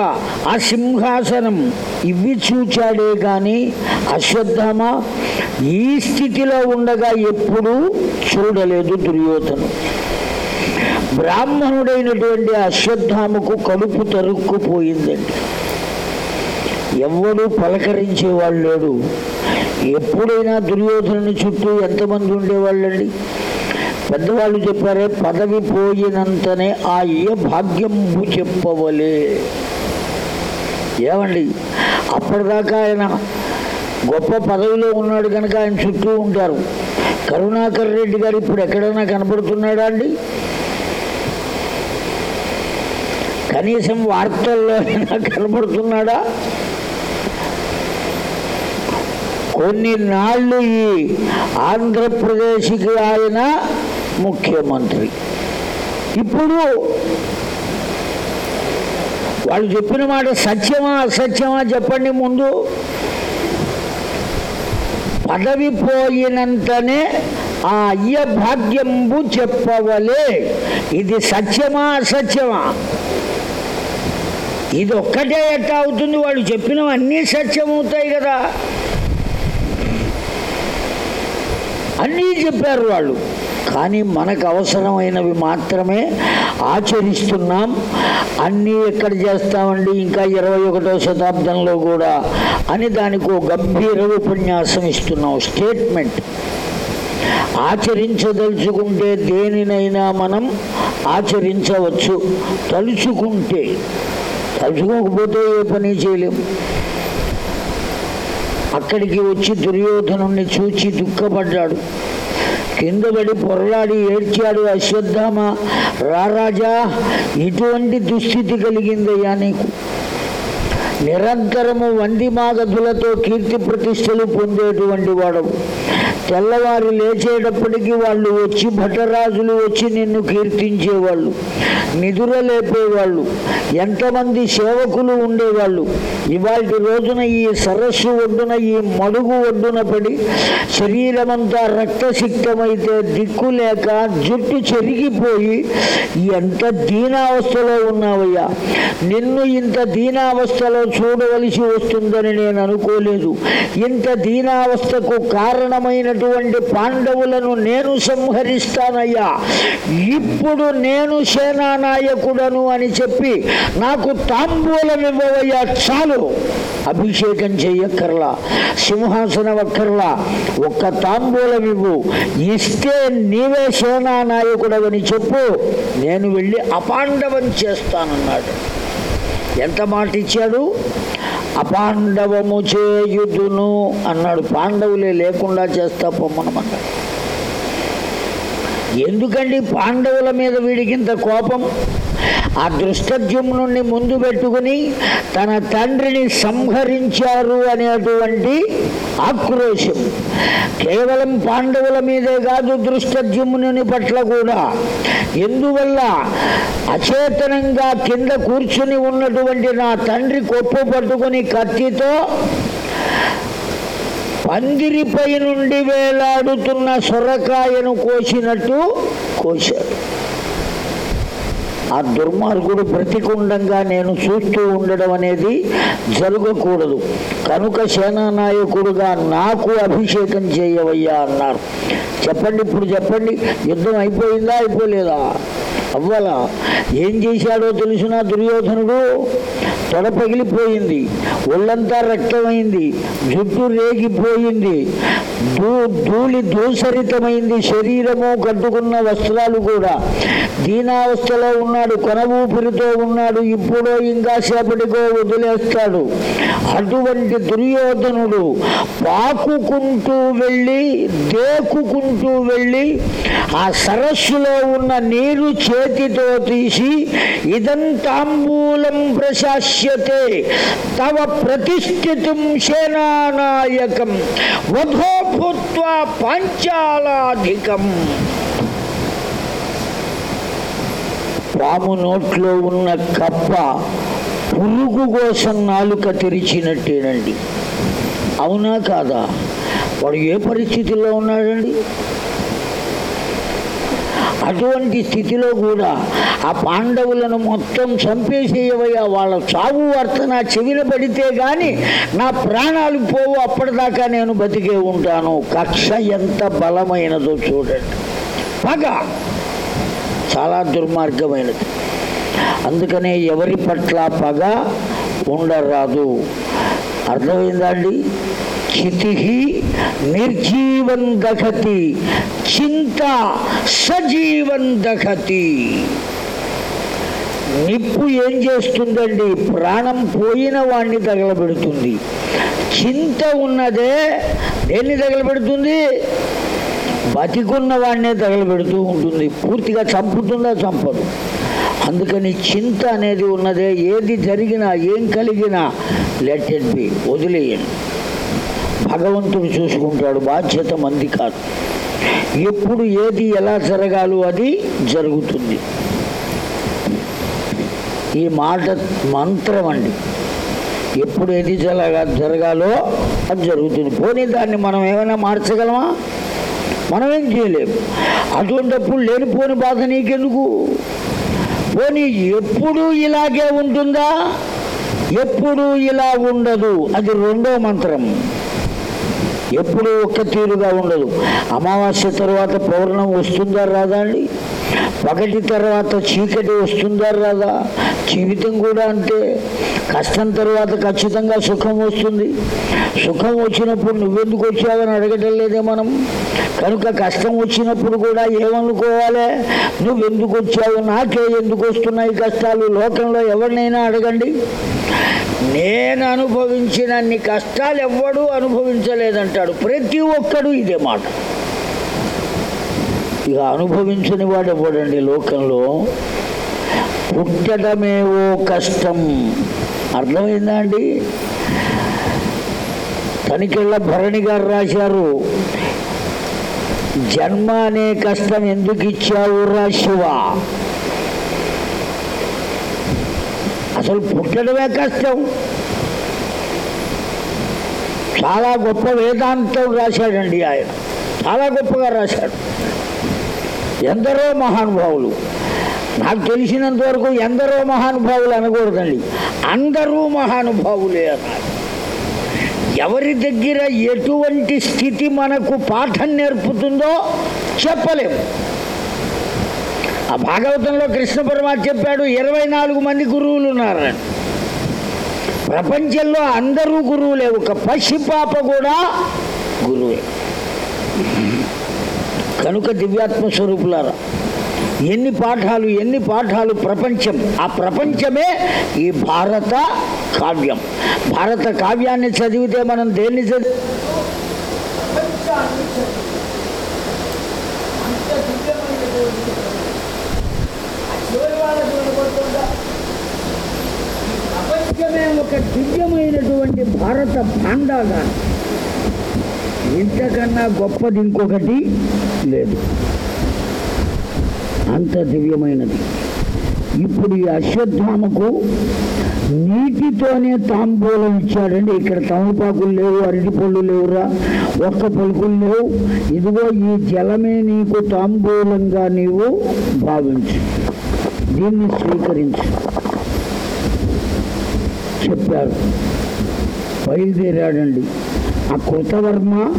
ఆ సింహాసనం ఇవి చూచాడే కానీ అశ్వత్థామ ఈ స్థితిలో ఉండగా ఎప్పుడూ చూడలేదు దుర్యోధను. బ్రాహ్మణుడైనటువంటి అశ్వత్థామకు కడుపు తరుక్కుపోయిందండి ఎవ్వడూ పలకరించేవాళ్ళు లేడు. ఎప్పుడైనా దుర్యోధను చుట్టూ ఎంతమంది ఉండేవాళ్ళండి? పెద్దవాళ్ళు చెప్పారే పదవి పోయినంతనే ఆ ఏ భాగ్యంబు చెప్పవలే. ఏమండి? అప్పటిదాకా ఆయన గొప్ప పదవిలో ఉన్నాడు కనుక ఆయన చుట్టూ ఉంటారు. కరుణాకర్ రెడ్డి గారు ఇప్పుడు ఎక్కడైనా కనపడుతున్నాడా అండి? కనీసం వార్తల్లో కనబడుతున్నాడా? కొన్ని నాళ్ళు ఈ ఆంధ్రప్రదేశ్కి ఆయన ముఖ్యమంత్రి. ఇప్పుడు వాళ్ళు చెప్పిన మాట సత్యమా అసత్యమా చెప్పండి ముందు. పదవి పోయినంతనే ఆ అయ్య భాగ్యంబు చెప్పవలే. ఇది సత్యమా అసత్యమా? ఇది ఒక్కటే ఎట్టా అవుతుంది? వాళ్ళు చెప్పినవన్నీ సత్యమవుతాయి కదా. అన్నీ చెప్పారు వాళ్ళు. కానీ మనకు అవసరమైనవి మాత్రమే ఆచరిస్తున్నాం. అన్నీ ఎక్కడ చేస్తామండి? ఇంకా ఇరవై ఒకటో శతాబ్దంలో కూడా అని దానికి ఒక గంభీర ఉపన్యాసం ఇస్తున్నాం. స్టేట్మెంట్. ఆచరించదలుచుకుంటే దేనినైనా మనం ఆచరించవచ్చు. తలుచుకుంటే. తలుచుకోకపోతే ఏ పని చేయలేము అక్కడికి వచ్చి దుర్యోధనుణ్ణి చూచి దుఃఖపడ్డాడు. కింద పడి పొరలాడి ఏడ్చాడు అశ్వత్థామ రారాజా ఇటువంటి దుస్థితి కలిగిందయ్యా నీకు. నిరంతరము వందిమాగతులతో కీర్తి ప్రతిష్టలు పొందేటువంటి వాడవు. తెల్లవారు లేచేటప్పటికి వాళ్ళు వచ్చి భటరాజులు వచ్చి నిన్ను కీర్తించేవాళ్ళు నిధుల లేపేవాళ్ళు ఎంతమంది సేవకులు ఉండేవాళ్ళు. ఇవాటి రోజున ఈ సరస్సు ఒడ్డున ఈ మడుగు ఒడ్డున పడి శరీరమంతా రక్తసిక్తమైతే దిక్కు లేక జుట్టు చెరిగిపోయి ఎంత దీనావస్థలో ఉన్నావయ్యా? నిన్ను ఇంత దీనావస్థలో చూడవలసి వస్తుందని నేను అనుకోలేదు. ఇంత దీనావస్థకు ఉన్నటువంటి పాండవులను నేను సంహరిస్తానయ్యా. ఇప్పుడు నేను సేనానాయకుడను అని చెప్పి నాకు తాంబూలం ఇవ్వవయ్యా చాలు. అభిషేకం చెయ్యక్కర్లా సింహాసనం అక్కర్లా ఒక్క తాంబూలం ఇవ్వు ఇస్తే నీవే సేనానాయకుడవని చెప్పు నేను వెళ్ళి అపాండవం చేస్తానన్నాడు. ఎంత మాట ఇచ్చాడు అపాండవము చేయుదును అన్నాడు. పాండవులే లేకుండా చేస్తా పొమ్మనమన్నాడు ఎందుకండి పాండవుల మీద వీడికింత కోపం? ఆ దృష్టజ్యుమ్నుణ్ణి ముందు పెట్టుకుని తన తండ్రిని సంహరించారు అనేటువంటి ఆక్రోశం. కేవలం పాండవుల మీదే కాదు దృష్టజ్యుమ్నుని పట్ల కూడా. ఎందువల్ల? అచేతనంగా కింద కూర్చుని ఉన్నటువంటి నా తండ్రి కొప్పు పట్టుకుని కత్తితో పందిరిపై నుండి వేలాడుతున్న సొరకాయను కోసినట్టు కోశాడు ఆ దుర్మార్గుడు బ్రతికుండంగా నేను చూస్తూ ఉండడం అనేది జరగకూడదు. కనుక సేనానాయకుడుగా నాకు అభిషేకం చేయవయ్యా అన్నారు. చెప్పండి ఇప్పుడు చెప్పండి. యుద్ధం అయిపోయిందా? అయిపోలేదా? అవ్వాల. ఏం చేశాడో తెలిసిన దుర్యోధనుడు? తొడ పగిలిపోయింది. ఒళ్ళంతా రక్తమైంది. జుట్టు రేగిపోయింది. దూ ధూళి దూసరితమైంది శరీరము కట్టుకున్న వస్త్రాలు కూడా. దీనావస్థలో ఉన్నాడు కొన ఊపిరితో ఉన్నాడు ఇప్పుడో ఇంకా సేపటికో వదిలేస్తాడు. అటువంటి దుర్యోధనుడు పాకుకుంటూ వెళ్ళి దేకుకుంటూ వెళ్ళి ఆ సరస్సులో ఉన్న నీరు చేతితో తీసి ఇదంతాంబూలం ప్రశాస్యతే తవ ప్రతిష్ఠితం సేనానాయకం వధో పంచాలాధికం పాంచాలాధికం. పాము నోట్లో ఉన్న కప్ప పురుగు కోసం నాలుక తెరిచినట్టేనండి. అవునా కాదా? వాడు ఏ పరిస్థితిలో ఉన్నాడండి? అటువంటి స్థితిలో కూడా ఆ పాండవులను మొత్తం చంపేసేయవయ్యా. వాళ్ళ చావు వార్త నా చెవిన పడితే కానీ నా ప్రాణాలు పోవు అప్పటిదాకా నేను బతికే ఉంటాను. కక్ష ఎంత బలమైనదో చూడండి. పగ చాలా దుర్మార్గమైనది. అందుకనే ఎవరి పట్ల పగ ఉండరాదు. అర్థమైందా అండి? చితి నిర్జీవం దహతి చింత సజీవం దహతి. నిప్పు ఏం చేస్తుందండి? ప్రాణం పోయిన వాణ్ణి తగలబెడుతుంది. చింత ఉన్నదే దేన్ని తగలబెడుతుంది? బతికున్న వాడినే తగలబెడుతూ ఉంటుంది. పూర్తిగా చంపుతుందా చంపదు. అందుకని చింత అనేది ఉన్నదే ఏది జరిగినా ఏం కలిగినా లెట్ ఇట్ బి వదిలేయండి. భగవంతుడు చూసుకుంటాడు బాధ్యత మంది కాదు. ఎప్పుడు ఏది ఎలా జరగాలో అది జరుగుతుంది. ఈ మాట మంత్రం అండి. ఎప్పుడు ఏది జరగా జరగాలో అది జరుగుతుంది. పోనీ దాన్ని మనం ఏమైనా మార్చగలమా? మనం ఏం చేయలేము. అటువంటిప్పుడు లేనిపోని బాధ నీకెందుకు? పోనీ ఎప్పుడు ఇలాగే ఉంటుందా? ఎప్పుడు ఇలా ఉండదు. అది రెండో మంత్రం. ఎప్పుడు ఒక్క తీరుగా ఉండదు. అమావాస్య తర్వాత పౌర్ణం వస్తుందా రాదా అండి? పగటి తర్వాత చీకటి వస్తుందా రాదా? జీవితం కూడా అంటే కష్టం తర్వాత ఖచ్చితంగా సుఖం వస్తుంది. సుఖం వచ్చినప్పుడు నువ్వెందుకు వచ్చావని అడగటం లేదే మనం. కనుక కష్టం వచ్చినప్పుడు కూడా ఏమనుకోవాలి? నువ్వెందుకు వచ్చావు? నాకే ఎందుకు వస్తున్నాయి కష్టాలు? లోకంలో ఎవరినైనా అడగండి. నేను అనుభవించినన్ని కష్టాలు ఎవ్వడూ అనుభవించలేదంటాడు. ప్రతి ఒక్కడు ఇదే మాట. ఇక అనుభవించని వాడు ఎవడండి లోకంలో? పుట్టడమేవో కష్టం. అర్థమైందా అండి? తనికెళ్ళ భరణి గారు రాశారు జన్మ అనే కష్టం ఎందుకు ఇచ్చావు రా శివ? అసలు పుట్టడమే కష్టం. చాలా గొప్ప వేదాంతం రాశాడండి ఆయన. చాలా గొప్పగా రాశాడు. ఎందరో మహానుభావులు. నాకు తెలిసినంత వరకు ఎందరో మహానుభావులు అనకూడదండి. అందరూ మహానుభావులే అన్నారు. ఎవరి దగ్గర ఎటువంటి స్థితి మనకు పాఠం నేర్పుతుందో చెప్పలేము. ఆ భాగవతంలో కృష్ణ పరమాత్మ చెప్పాడు ఇరవై నాలుగు మంది గురువులు ఉన్నారని. ప్రపంచంలో అందరూ గురువులే ఒక పసిపాప కూడా గురువే. కనుక దివ్యాత్మ స్వరూపులారా ఎన్ని పాఠాలు ఎన్ని పాఠాలు ప్రపంచం? ఆ ప్రపంచమే ఈ భారత కావ్యం. భారత కావ్యాన్ని చదివితే మనం దేన్ని చదివి ప్రపంచమే ఒక దివ్యమైనటువంటి భారత పాండాగా. ఇంతకన్నా గొప్పది ఇంకొకటి లేదు. అంత దివ్యమైనది. ఇప్పుడు ఈ అశ్వత్థామకు నీటితోనే తాంబూలం ఇచ్చాడండి. ఇక్కడ తమలపాకులు లేవు అరటి పళ్ళు లేవురా ఒక్క పలుకులు లేవు. ఇదిగో ఈ జలమే నీకు తాంబూలంగా నీవు భావించు. దీన్ని స్వీకరించు. చెప్పారు. బయలుదేరాడండి. ఆ కృతవర్మ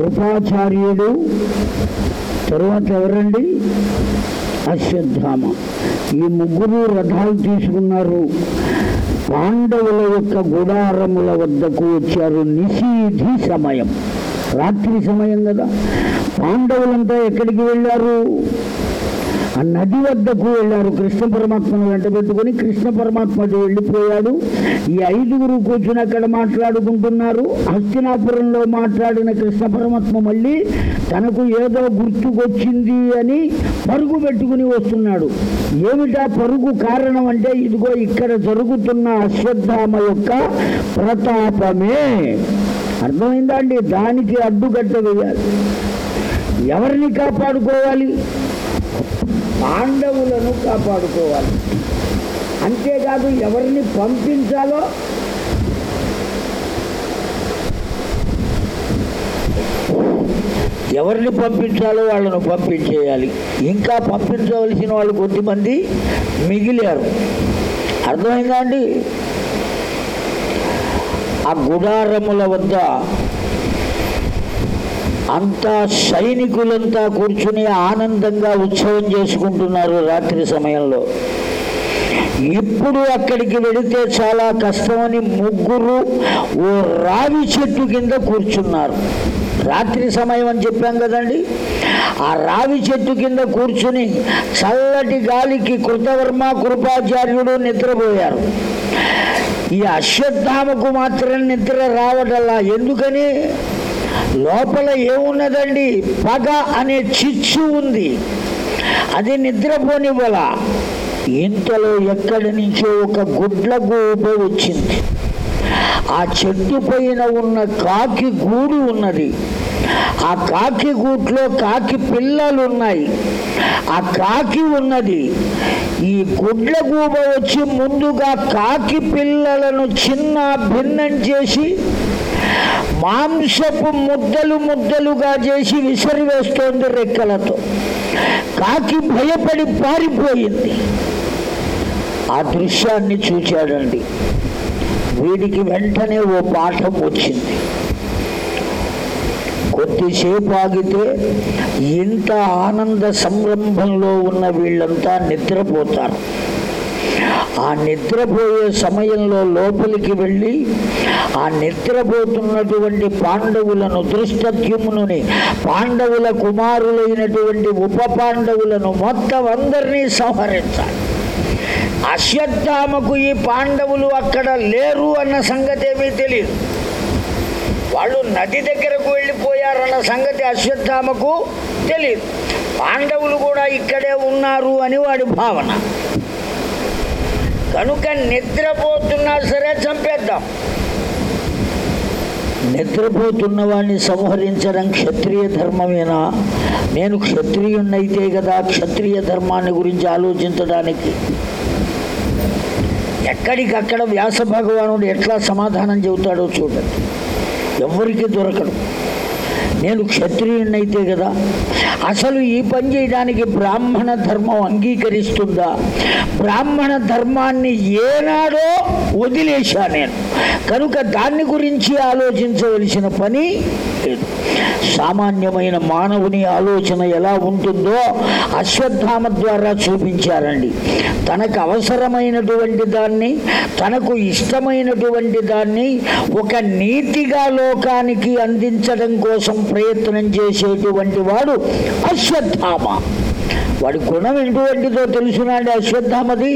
కృపాచార్యుడు. తరువాత ఎవరండి? అశ్వత్థామ. ఈ ముగ్గురు రథాలు తీసుకున్నారు. పాండవుల యొక్క గుడారముల వద్దకు వచ్చారు. నిశీధి సమయం. రాత్రి సమయం కదా. పాండవులంతా ఎక్కడికి వెళ్ళారు? ఆ నది వద్దకు వెళ్ళారు. కృష్ణ పరమాత్మను వెంట పెట్టుకుని కృష్ణ పరమాత్మ వెళ్ళిపోయాడు. ఈ ఐదుగురు కూర్చుని అక్కడ మాట్లాడుకుంటున్నారు. హస్తినాపురంలో మాట్లాడిన కృష్ణ పరమాత్మ మళ్ళీ తనకు ఏదో గుర్తుకొచ్చింది అని పరుగు పెట్టుకుని వస్తున్నాడు. ఏమిటా పరుగు కారణం అంటే ఇదిగో ఇక్కడ జరుగుతున్న అశ్వత్థామ యొక్క ప్రతాపమే. అర్థమైందా అండి? దానికి అడ్డుకట్ట వేయాలి. ఎవరిని కాపాడుకోవాలి? పాండవులను కాపాడుకోవాలి. అంతేకాదు ఎవరిని పంపించాలో ఎవరిని పంపించాలో వాళ్ళను పంపించేయాలి. ఇంకా పంపించవలసిన వాళ్ళు కొద్దిమంది మిగిలారు. అర్థమైందా అండి? ఆ గుడారముల వద్ద అంతా సైనికులంతా కూర్చుని ఆనందంగా ఉత్సవం చేసుకుంటున్నారు రాత్రి సమయంలో. ఇప్పుడు అక్కడికి వెళితే చాలా కష్టమని ముగ్గురు ఓ రావి చెట్టు కింద కూర్చున్నారు. రాత్రి సమయం అని చెప్పాం కదండి. ఆ రావి చెట్టు కింద కూర్చుని చల్లటి గాలికి కృతవర్మ కృపాచార్యుడు నిద్రపోయారు. ఈ అశ్వత్థామకు మాత్రం నిద్ర రావటల్లా ఎందుకని? లోపల ఏమున్నదండి? పగ అనే చిచ్చు ఉంది. అది నిద్రపోనివ్వల. ఇంతలో ఎక్కడి నుంచో ఒక గుడ్ల గూప వచ్చింది. ఆ చెట్టు పైన ఉన్న కాకి గూడు ఉన్నది. ఆ కాకి గూట్లో కాకి పిల్లలు ఉన్నాయి ఆ కాకి ఉన్నది. ఈ గుడ్ల గూబ వచ్చి ముందుగా కాకి పిల్లలను చిన్న భిన్నం చేసి మాంసపు ముద్దలు ముద్దలుగా చేసి విసిరివేస్తోంది రెక్కలతో. కాకి భయపడి పారిపోయింది. ఆ దృశ్యాన్ని చూచాడండి. వీడికి వెంటనే ఓ పాఠం వచ్చింది. కొద్దిసేపు ఆగితే ఇంత ఆనంద సంరంభంలో ఉన్న వీళ్ళంతా నిద్రపోతారు. ఆ నిద్రపోయే సమయంలో లోపలికి వెళ్ళి ఆ నిద్రపోతున్నటువంటి పాండవులను దృష్టద్యుమ్నుని పాండవుల కుమారులైనటువంటి ఉప పాండవులను మొత్తం అందరినీ సంహరించాలి. అశ్వత్థామకు ఈ పాండవులు అక్కడ లేరు అన్న సంగతి ఏమీ తెలియదు వాళ్ళు నది దగ్గరకు వెళ్ళిపోయారన్న సంగతి అశ్వత్థామకు తెలియదు పాండవులు కూడా ఇక్కడే ఉన్నారు అని వాడి భావన. కనుక నిద్రపోతున్నా సరే చంపేద్దాం. నిద్రపోతున్న వాడిని సంహరించడం క్షత్రియ ధర్మమేనా? నేను క్షత్రియున్నైతే కదా క్షత్రియ ధర్మాన్ని గురించి ఆలోచించడానికి. ఎక్కడికక్కడ వ్యాస భగవానుడు ఎట్లా సమాధానం చెబుతాడో చూడండి. ఎవరికి దొరకడు. నేను క్షత్రియున్నైతే కదా అసలు ఈ పని చేయడానికి బ్రాహ్మణ ధర్మం అంగీకరిస్తుందా? బ్రాహ్మణ ధర్మాన్ని ఏనాడో వదిలేశా నేను. కనుక దాన్ని గురించి ఆలోచించవలసిన పని చెప్పాడు సామాన్యమైన మానవుని ఆలోచన ఎలా ఉంటుందో అశ్వత్థామ ద్వారా చూపించారండి. తనకు అవసరమైనటువంటి దాన్ని తనకు ఇష్టమైనటువంటి దాన్ని ఒక నీతిగా లోకానికి అందించడం కోసం ప్రయత్నం చేసేటువంటి వాడు అశ్వత్థామ. వాడి గుణం ఎటువంటిదో తెలుసునండి అశ్వత్థామది?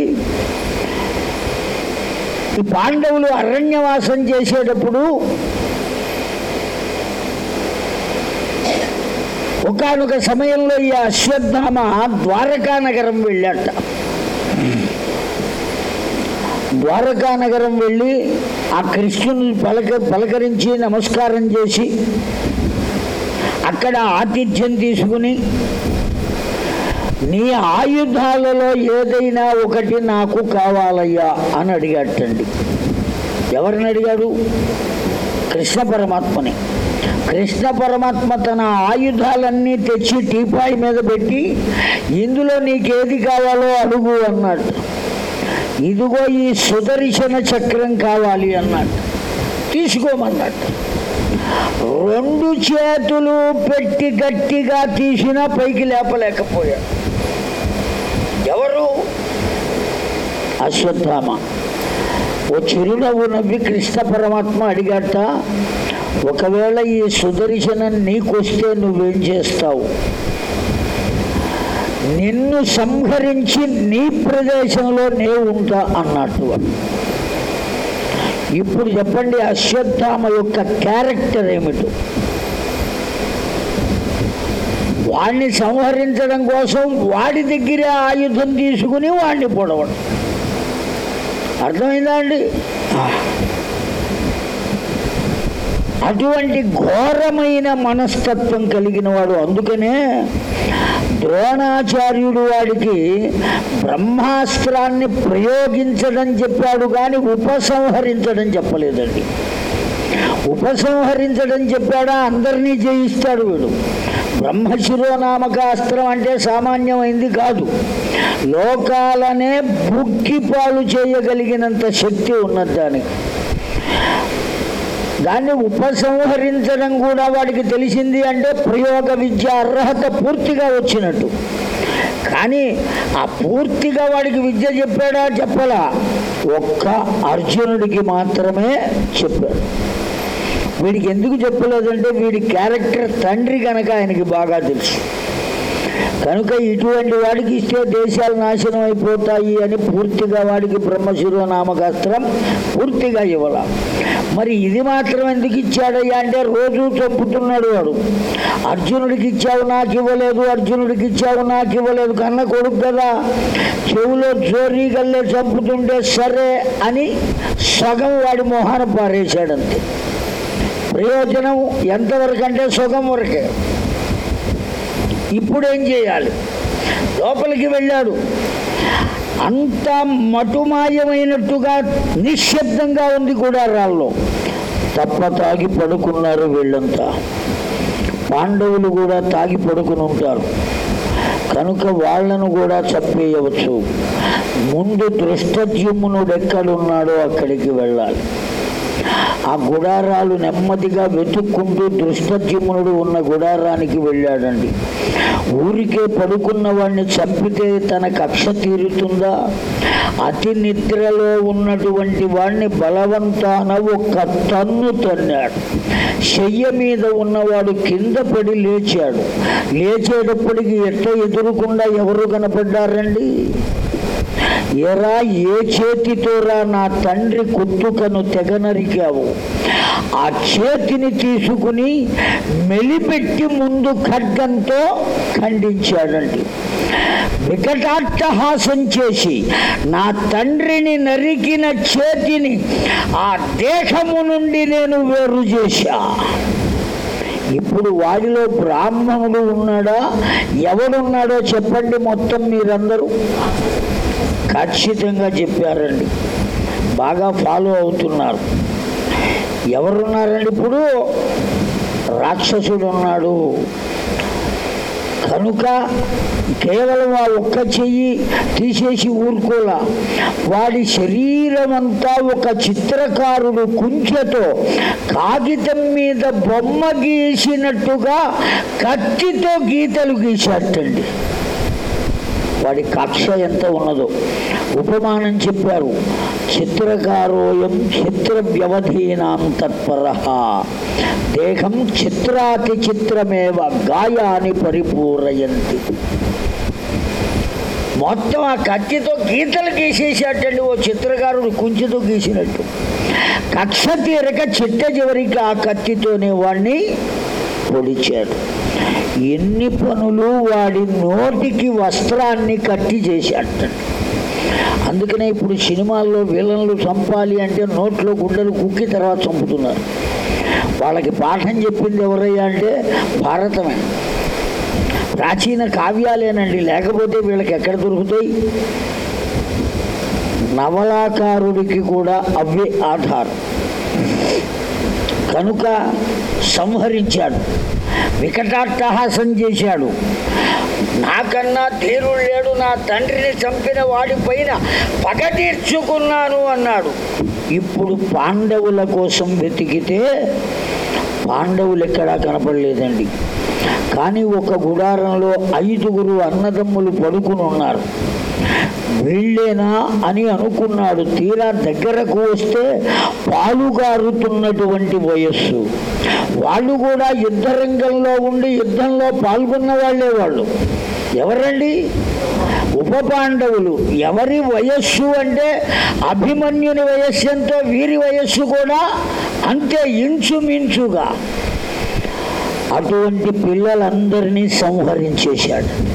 ఈ పాండవులు అరణ్యవాసం చేసేటప్పుడు ఒకనొక సమయంలో ఈ అశ్వత్థామ ద్వారకా నగరం వెళ్ళాట. ద్వారకా నగరం వెళ్ళి ఆ కృష్ణుని పలక పలకరించి నమస్కారం చేసి అక్కడ ఆతిథ్యం తీసుకుని నీ ఆయుధాలలో ఏదైనా ఒకటి నాకు కావాలయ్యా అని అడిగాటండి. ఎవరిని అడిగాడు? కృష్ణ పరమాత్మని. కృష్ణ పరమాత్మ తన ఆయుధాలన్నీ తెచ్చి టీపాయి మీద పెట్టి ఇందులో నీకేది కావాలో అడుగు అన్నాడు. ఇదిగో ఈ సుదర్శన చక్రం కావాలి అన్నాడు. తీసుకోమన్నాడు. రెండు చేతులు పెట్టి గట్టిగా తీసినా పైకి లేపలేకపోయాడు. ఎవరు? అశ్వత్థామ. ఓ చిరునవ్వు నవ్వి కృష్ణ పరమాత్మ అడిగాట ఒకవేళ ఈ సుదర్శనం నీకొస్తే నువ్వేం చేస్తావు? నిన్ను సంహరించి నీ ప్రదేశంలో నే ఉంటా అన్నట్టు ఇప్పుడు చెప్పండి అశ్వత్థామ యొక్క క్యారెక్టర్ ఏమిటో? వాడిని సంహరించడం కోసం వాడి దగ్గరే ఆయుధం తీసుకుని వాడిని పొడవడం. అర్థమైందా అండి అటువంటి ఘోరమైన మనస్తత్వం కలిగిన వాడు అందుకనే ద్రోణాచార్యుడు వాడికి బ్రహ్మాస్త్రాన్ని ప్రయోగించడం చెప్పాడు కానీ ఉపసంహరించడం చెప్పలేదండి. ఉపసంహరించడం చెప్పాడా? అందరినీ జయిస్తాడు వీడు. బ్రహ్మశిరోనామక అస్త్రం అంటే సామాన్యమైంది కాదు. లోకాలనే బుక్కిపాలు చేయగలిగినంత శక్తి ఉన్నది దానికి. దాన్ని ఉపసంహరించడం కూడా వాడికి తెలిసింది అంటే ప్రయోగ విద్య అర్హత పూర్తిగా వచ్చినట్టు. కానీ ఆ పూర్తిగా వాడికి విద్య చెప్పాడా? చెప్పలా. ఒక్క అర్జునుడికి మాత్రమే చెప్పాడు. వీడికి ఎందుకు చెప్పలేదంటే వీడి క్యారెక్టర్ తండ్రి కనుక ఆయనకి బాగా తెలుసు. కనుక ఇటువంటి వాడికి ఇస్తే దేశాలు నాశనం అయిపోతాయి అని పూర్తిగా వాడికి బ్రహ్మశిరో నామకాస్త్రం పూర్తిగా ఇవ్వాల. మరి ఇది మాత్రం ఎందుకు ఇచ్చాడయ్యా అంటే రోజు చెప్పుతున్నాడు వాడు. అర్జునుడికి ఇచ్చావు నాకు ఇవ్వలేదు. అర్జునుడికి ఇచ్చావు నాకు ఇవ్వలేదు. కన్న కొడుకు కదా. చెవులో జోరీ గల్లే చంపుతుంటే సరే అని సగం వాడి మొహాన పారేశాడంతే. ప్రయోజనం ఎంతవరకు అంటే సుఖం వరకే. ఇప్పుడు ఏం చేయాలి? లోపలికి వెళ్ళాడు. అంత మటుమాయమైనట్టుగా నిశ్శబ్దంగా ఉంది కూడా రాళ్ళు. తప్ప తాగి పడుకున్నారు వీళ్ళంతా. పాండవులు కూడా తాగి పడుకుని ఉంటారు. కనుక వాళ్ళను కూడా చంపేయవచ్చు. ముందు దృష్టజ్యుమ్మునుడు ఎక్కడున్నాడో అక్కడికి వెళ్ళాలి. ఆ గుడారాలు నెమ్మదిగా వెతుక్కుంటూ దృష్టజ్యుమ్నుడు ఉన్న గుడారానికి వెళ్ళాడండి. ఊరికే పడుకున్న వాడిని చంపితే తన కక్ష తీరుతుందా? అతి నిద్రలో ఉన్నటువంటి వాడిని బలవంతాన ఒక్క తన్ను తన్నాడు. శయ్య మీద ఉన్నవాడు కింద పడి లేచాడు. లేచేటప్పటికి ఎట్ట ఎదురుకుండా ఎవరు కనపడ్డారండి? ఎరా ఏ చేతితోరా నా తండ్రి కుత్తుకను తెగ నరికావు ఆ చేతిని తీసుకుని మెలిపెట్టి ముందు ఖడ్గంతో ఖండించాడండి. వికటాట్టహాసం చేసి నా తండ్రిని నరికిన చేతిని ఆ దేహము నుండి నేను వేరు చేశా. ఇప్పుడు వాడిలో బ్రాహ్మణుడు ఉన్నాడా? ఎవడున్నాడో చెప్పండి మొత్తం మీరందరూ. ఖచ్చితంగా చెప్పారండి. బాగా ఫాలో అవుతున్నారు. ఎవరున్నారండి ఇప్పుడు? రాక్షసుడు ఉన్నాడు. కనుక కేవలం ఆ ఒక్క చెయ్యి తీసేసి ఊరుకోలా. వాడి శరీరం అంతా ఒక చిత్రకారుడు కుంచెతో కాగితం మీద బొమ్మ గీసినట్టుగా కత్తితో గీతలు గీశాటండి వాడి కక్ష ఎంత ఉన్నదో. ఉపమానం చెప్పారు. చిత్రకారోయం చిత్ర వ్యవధీనాం తత్పర. దేహం చిత్రాతి చిత్రమేవ గాయాన్ని పరిపూరయంతి. మొత్తం ఆ కత్తితో గీతలు గీసేసేటండి ఓ చిత్రకారుడు కుంచితో గీసినట్టు. కక్ష తీరక చిట్ట చివరికి ఆ కత్తితోనే వాడిని పొడిచాడు. ఎన్ని పనులు వాడి నోటికి వస్త్రాన్ని కట్టి చేశాడు. అందుకనే ఇప్పుడు సినిమాల్లో విలన్లు చంపాలి అంటే నోట్లో గుండెలు కుక్కి తర్వాత చంపుతున్నారు. వాళ్ళకి పాఠం చెప్పింది ఎవరయ్యా అంటే భారతమే. ప్రాచీన కావ్యాలేనండి లేకపోతే వీళ్ళకి ఎక్కడ దొరుకుతాయి? నవలాకారుడికి కూడా అవే ఆధారం. కనుక సంహరించాడు. వికటాట్టహాసం చేశాడు నాకన్నా తీరు లేడు నా తండ్రిని చంపిన వాడిపైన పగ తీర్చుకున్నాను అన్నాడు. ఇప్పుడు పాండవుల కోసం వెతికితే పాండవులు ఎక్కడా కనపడలేదండి. కానీ ఒక గుడారంలో ఐదుగురు అన్నదమ్ములు పడుకుని ఉన్నారు వీళ్ళేనా అని అనుకున్నాడు. తీరా దగ్గరకు వస్తే పాలుగారుతున్నటువంటి వయస్సు. వాళ్ళు కూడా యుద్ధ రంగంలో ఉండి యుద్ధంలో పాల్గొన్న వాళ్ళే వాళ్ళు. ఎవరండి? ఉప పాండవులు. ఎవరి వయస్సు అంటే అభిమన్యుని వయస్సు ఎంతో వీరి వయస్సు కూడా అంతే ఇంచుమించుగా. అటువంటి పిల్లలందరినీ సంహరించేశాడు.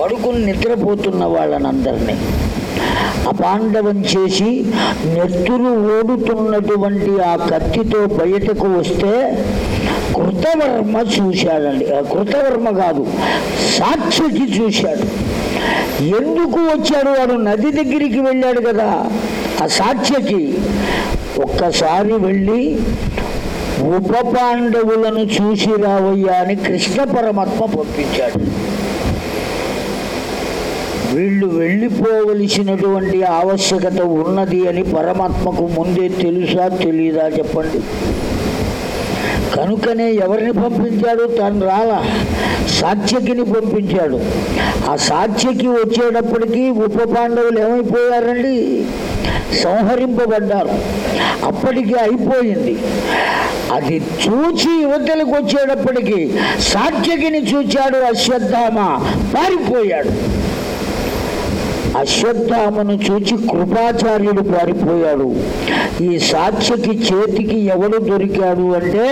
పడుకుని నిద్రపోతున్న వాళ్ళనందరినీ. అపాండవం చేసి నెత్తురు ఓడుతున్నటువంటి ఆ కత్తితో బయటకు వస్తే కృతవర్మ చూశాడండి. ఆ కృతవర్మ కాదు సాక్షికి చూశాడు. ఎందుకు వచ్చాడు వాడు? నది దగ్గరికి వెళ్ళాడు కదా. ఆ సాక్ష్యకి ఒక్కసారి వెళ్ళి ఉప పాండవులను చూసి రావయ్యా అని కృష్ణ పరమాత్మ పంపించాడు. వీళ్ళు వెళ్ళిపోవలసినటువంటి ఆవశ్యకత ఉన్నది అని పరమాత్మకు ముందే తెలుసా తెలీదా చెప్పండి. కనుకనే ఎవరిని పంపించాడు? తను రాలా. సాత్యకిని పంపించాడు. ఆ సాత్యకి వచ్చేటప్పటికీ ఉప పాండవులు ఏమైపోయారండి? సంహరింపబడ్డారు. అప్పటికి అయిపోయింది. అది చూచి యువతలకు వచ్చేటప్పటికీ సాత్యకిని చూచాడు అశ్వత్థామ పారిపోయాడు. అశ్వత్థామను చూచి కృపాచార్యుడు పారిపోయాడు. ఈ సాక్షికి చేతికి ఎవడు దొరికాడు అంటే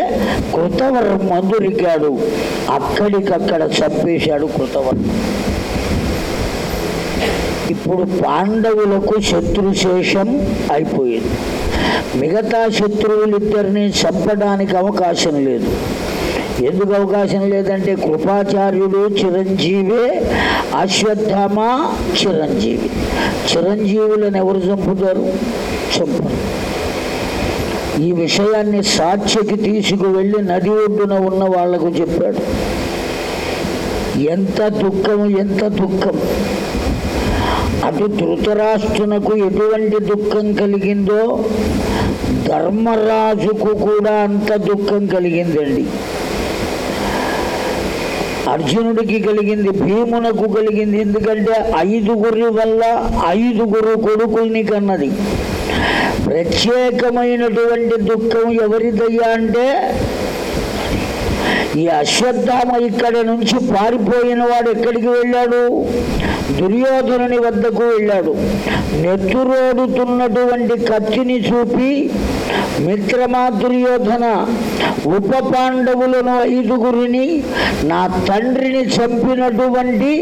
కృతవర్మ దొరికాడు. అక్కడికక్కడ చంపేశాడు కృతవర్మ ఇప్పుడు పాండవులకు శత్రుశేషం అయిపోయింది. మిగతా శత్రువులిద్దరిని చంపడానికి అవకాశం లేదు. ఎందుకు అవకాశం లేదంటే కృపాచార్యుడు చిరంజీవే అశ్వత్థామ చిరంజీవి. చిరంజీవులను ఎవరు చంపుతారు? చంపరు. ఈ విషయాన్ని సాక్షికి తీసుకువెళ్ళి నది ఒడ్డున ఉన్న వాళ్ళకు చెప్పాడు. ఎంత దుఃఖం ఎంత దుఃఖం. అటు ధృతరాష్ట్రునకు ఎటువంటి దుఃఖం కలిగిందో ధర్మరాజుకు కూడా అంత దుఃఖం కలిగిందండి. అర్జునుడికి కలిగింది భీమునకు కలిగింది. ఎందుకంటే ఐదుగురి వల్ల ఐదుగురు కొడుకుల్ని కన్నది. ప్రత్యేకమైనటువంటి దుఃఖం ఎవరిదయ్యా అంటే ఈ అశ్వత్థామ ఇక్కడ నుంచి పారిపోయిన వాడు ఎక్కడికి వెళ్ళాడు? దుర్యోధనుని వద్దకు వెళ్ళాడు. నెత్తురోడుతున్నటువంటి కత్తిని చూపి మిత్రమా దుర్యోధన ఉప పాండవులను ఐదుగురిని నా తండ్రిని చంపినటువంటి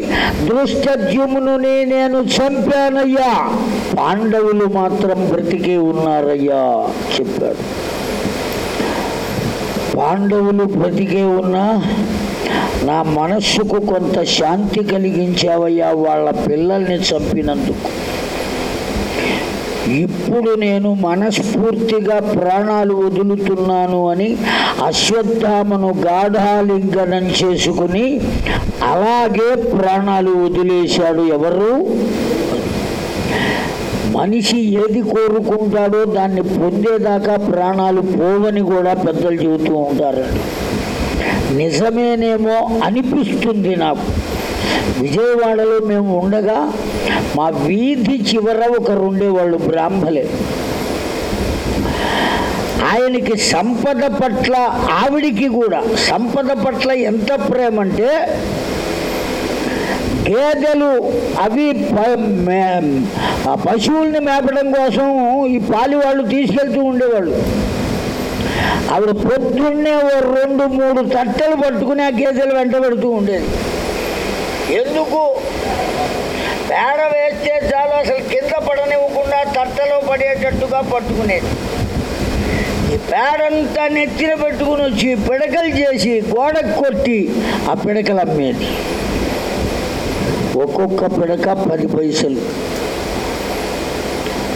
దృష్టద్యుమునుని నేను చంపానయ్యా. పాండవులు మాత్రం బ్రతికే ఉన్నారయ్యా చెప్పాడు. పాండవులు బ్రతికే ఉన్నా నా మనస్సుకు కొంత శాంతి కలిగించావయ్యా వాళ్ళ పిల్లల్ని చంపినందుకు. ఇప్పుడు నేను మనస్ఫూర్తిగా ప్రాణాలు వదులుతున్నాను అని అశ్వత్థామను గాఢాలింగనం చేసుకుని అలాగే ప్రాణాలు వదిలేశాడు ఎవరు? మనిషి ఏది కోరుకుంటాడో దాన్ని పొందేదాకా ప్రాణాలు పోవని కూడా పెద్దలు చెబుతూ ఉంటారండి నిజమేనేమో అనిపిస్తుంది నాకు. విజయవాడలో మేము ఉండగా మా వీధి చివర ఒకరు ఉండేవాళ్ళు బ్రాహ్మలే. ఆయనకి సంపద పట్ల ఆవిడికి కూడా సంపద పట్ల ఎంత ప్రేమ అంటే గేదెలు అవి ఆ పశువుల్ని మేపడం కోసం ఈ పాలి వాళ్ళు తీసుకెళ్తూ ఉండేవాళ్ళు. ఆవిడ పొద్దున్నే ఓ రెండు మూడు తట్టెలు పట్టుకుని ఆ గేదెలు వెంట పెడుతూ ఉండేది. ఎందుకు? పేడ వేస్తే చాలు అసలు కింద పడనివ్వకుండా తట్టలో పడేటట్టుగా పట్టుకునేది. ఈ పేడంతా నెత్తిన పెట్టుకుని వచ్చి పిడకలు చేసి గోడకు కొట్టి ఆ పిడకలు అమ్మేది. ఒక్కొక్క పిడక పది పైసలు.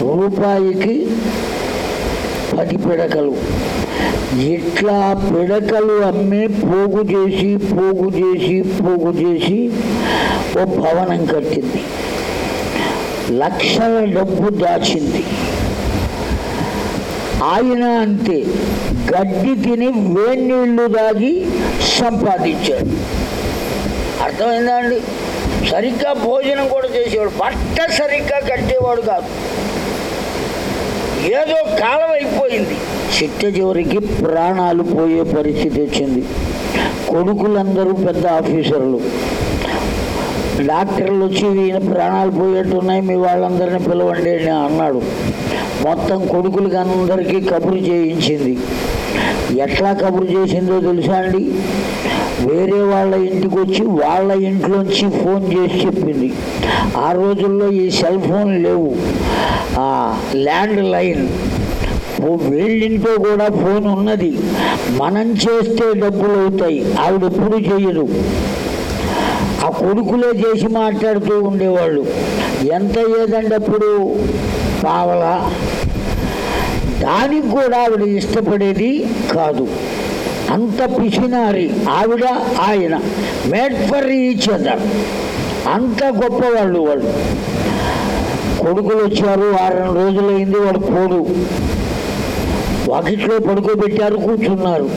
రూపాయికి పది పిడకలు. ఇట్లా పిడకలు అమ్మి పోగు చేసి పోగు చేసి పోగు చేసి ఓ భవనం కట్టింది. లక్షల డబ్బు దాచింది. ఆయన అంతే గడ్డి తిని వేణీళ్ళు దాగి సంపాదించాడు. అర్థమైందా అండి? సరిగ్గా భోజనం కూడా చేసేవాడు. బట్ట సరిగ్గా కట్టేవాడు కాదు. ఏదో కాలం అయిపోయింది. చిట్ట చివరికి ప్రాణాలు పోయే పరిస్థితి వచ్చింది. కొడుకులందరూ పెద్ద ఆఫీసర్లు. డాక్టర్లు వచ్చి ఈయన ప్రాణాలు పోయేట్టున్నాయి మీ వాళ్ళందరినీ పిలవండి అని అన్నాడు. మొత్తం కొడుకులకి అందరికీ కబురు చేయించింది. ఎట్లా కబురు చేసిందో తెలుసా అండి? వేరే వాళ్ళ ఇంటికి వచ్చి వాళ్ళ ఇంట్లోంచి ఫోన్ చేసి చెప్పింది. ఆ రోజుల్లో ఈ సెల్ ఫోన్ లేవు. Land line. వీళ్ళింట్లో కూడా ఫోన్ ఉన్నది. మనం చేస్తే డబ్బులు అవుతాయి. ఆవిడ ఎప్పుడు చేయదు. ఆ కొడుకులే చేసి మాట్లాడుతూ ఉండేవాళ్ళు. ఎంత ఏదండప్పుడు అప్పుడు? దానికి కూడా ఆవిడ ఇష్టపడేది కాదు. అంత పిసినారి ఆవిడ ఆయన. మేడ్ ఫర్ ఈచ్ అదర్ అంత గొప్పవాళ్ళు వాళ్ళు. కొడుకులు వచ్చారు వారం రోజులైంది వాడు పోడు. వాకిట్లో పడుకోబెట్టారు కూర్చున్నారు.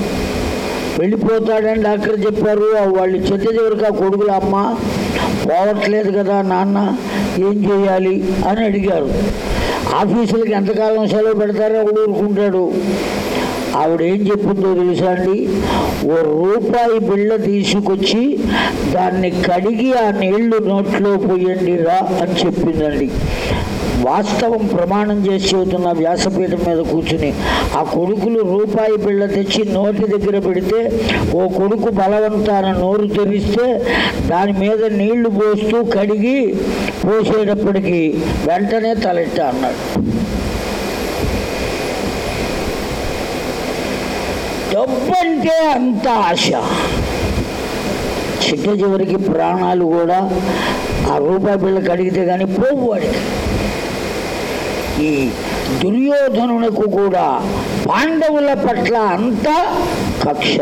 వెళ్ళిపోతాడని డాక్టర్ చెప్పారు వాళ్ళు చెత్త చివరికి ఆ కొడుకుల అమ్మ పోవట్లేదు కదా నాన్న ఏం చేయాలి? అని అడిగారు. ఆఫీసులకి ఎంతకాలం సెలవు పెడతారో ఊరుకుంటాడు. ఆవిడ ఏం చెప్పిందో తెలుసా అండి? ఓ రూపాయి బిళ్ళ తీసుకొచ్చి దాన్ని కడిగి ఆ నీళ్ళు నోట్లో పోయండి రా అని చెప్పిందండి. వాస్తవం ప్రమాణం చేసి చెబుతున్న వ్యాసపీఠం మీద కూర్చుని ఆ కొడుకులు రూపాయి బిళ్ళ తెచ్చి నోటి దగ్గర పెడితే ఓ కొడుకు బలవంతాన నోరు తెరిస్తే దాని మీద నీళ్ళు పోస్తూ కడిగి పోసేటప్పటికి వెంటనే తలెట్ట అన్నాడు. డబ్బంటే అంత ఆశ. చిట్ట చివరికి ప్రాణాలు కూడా ఆ రూపాయి బిళ్ళకి అడిగితే కానీ పోవు వాడికి. ఈ దుర్యోధనునకు కూడా పాండవుల పట్ల అంత కక్ష.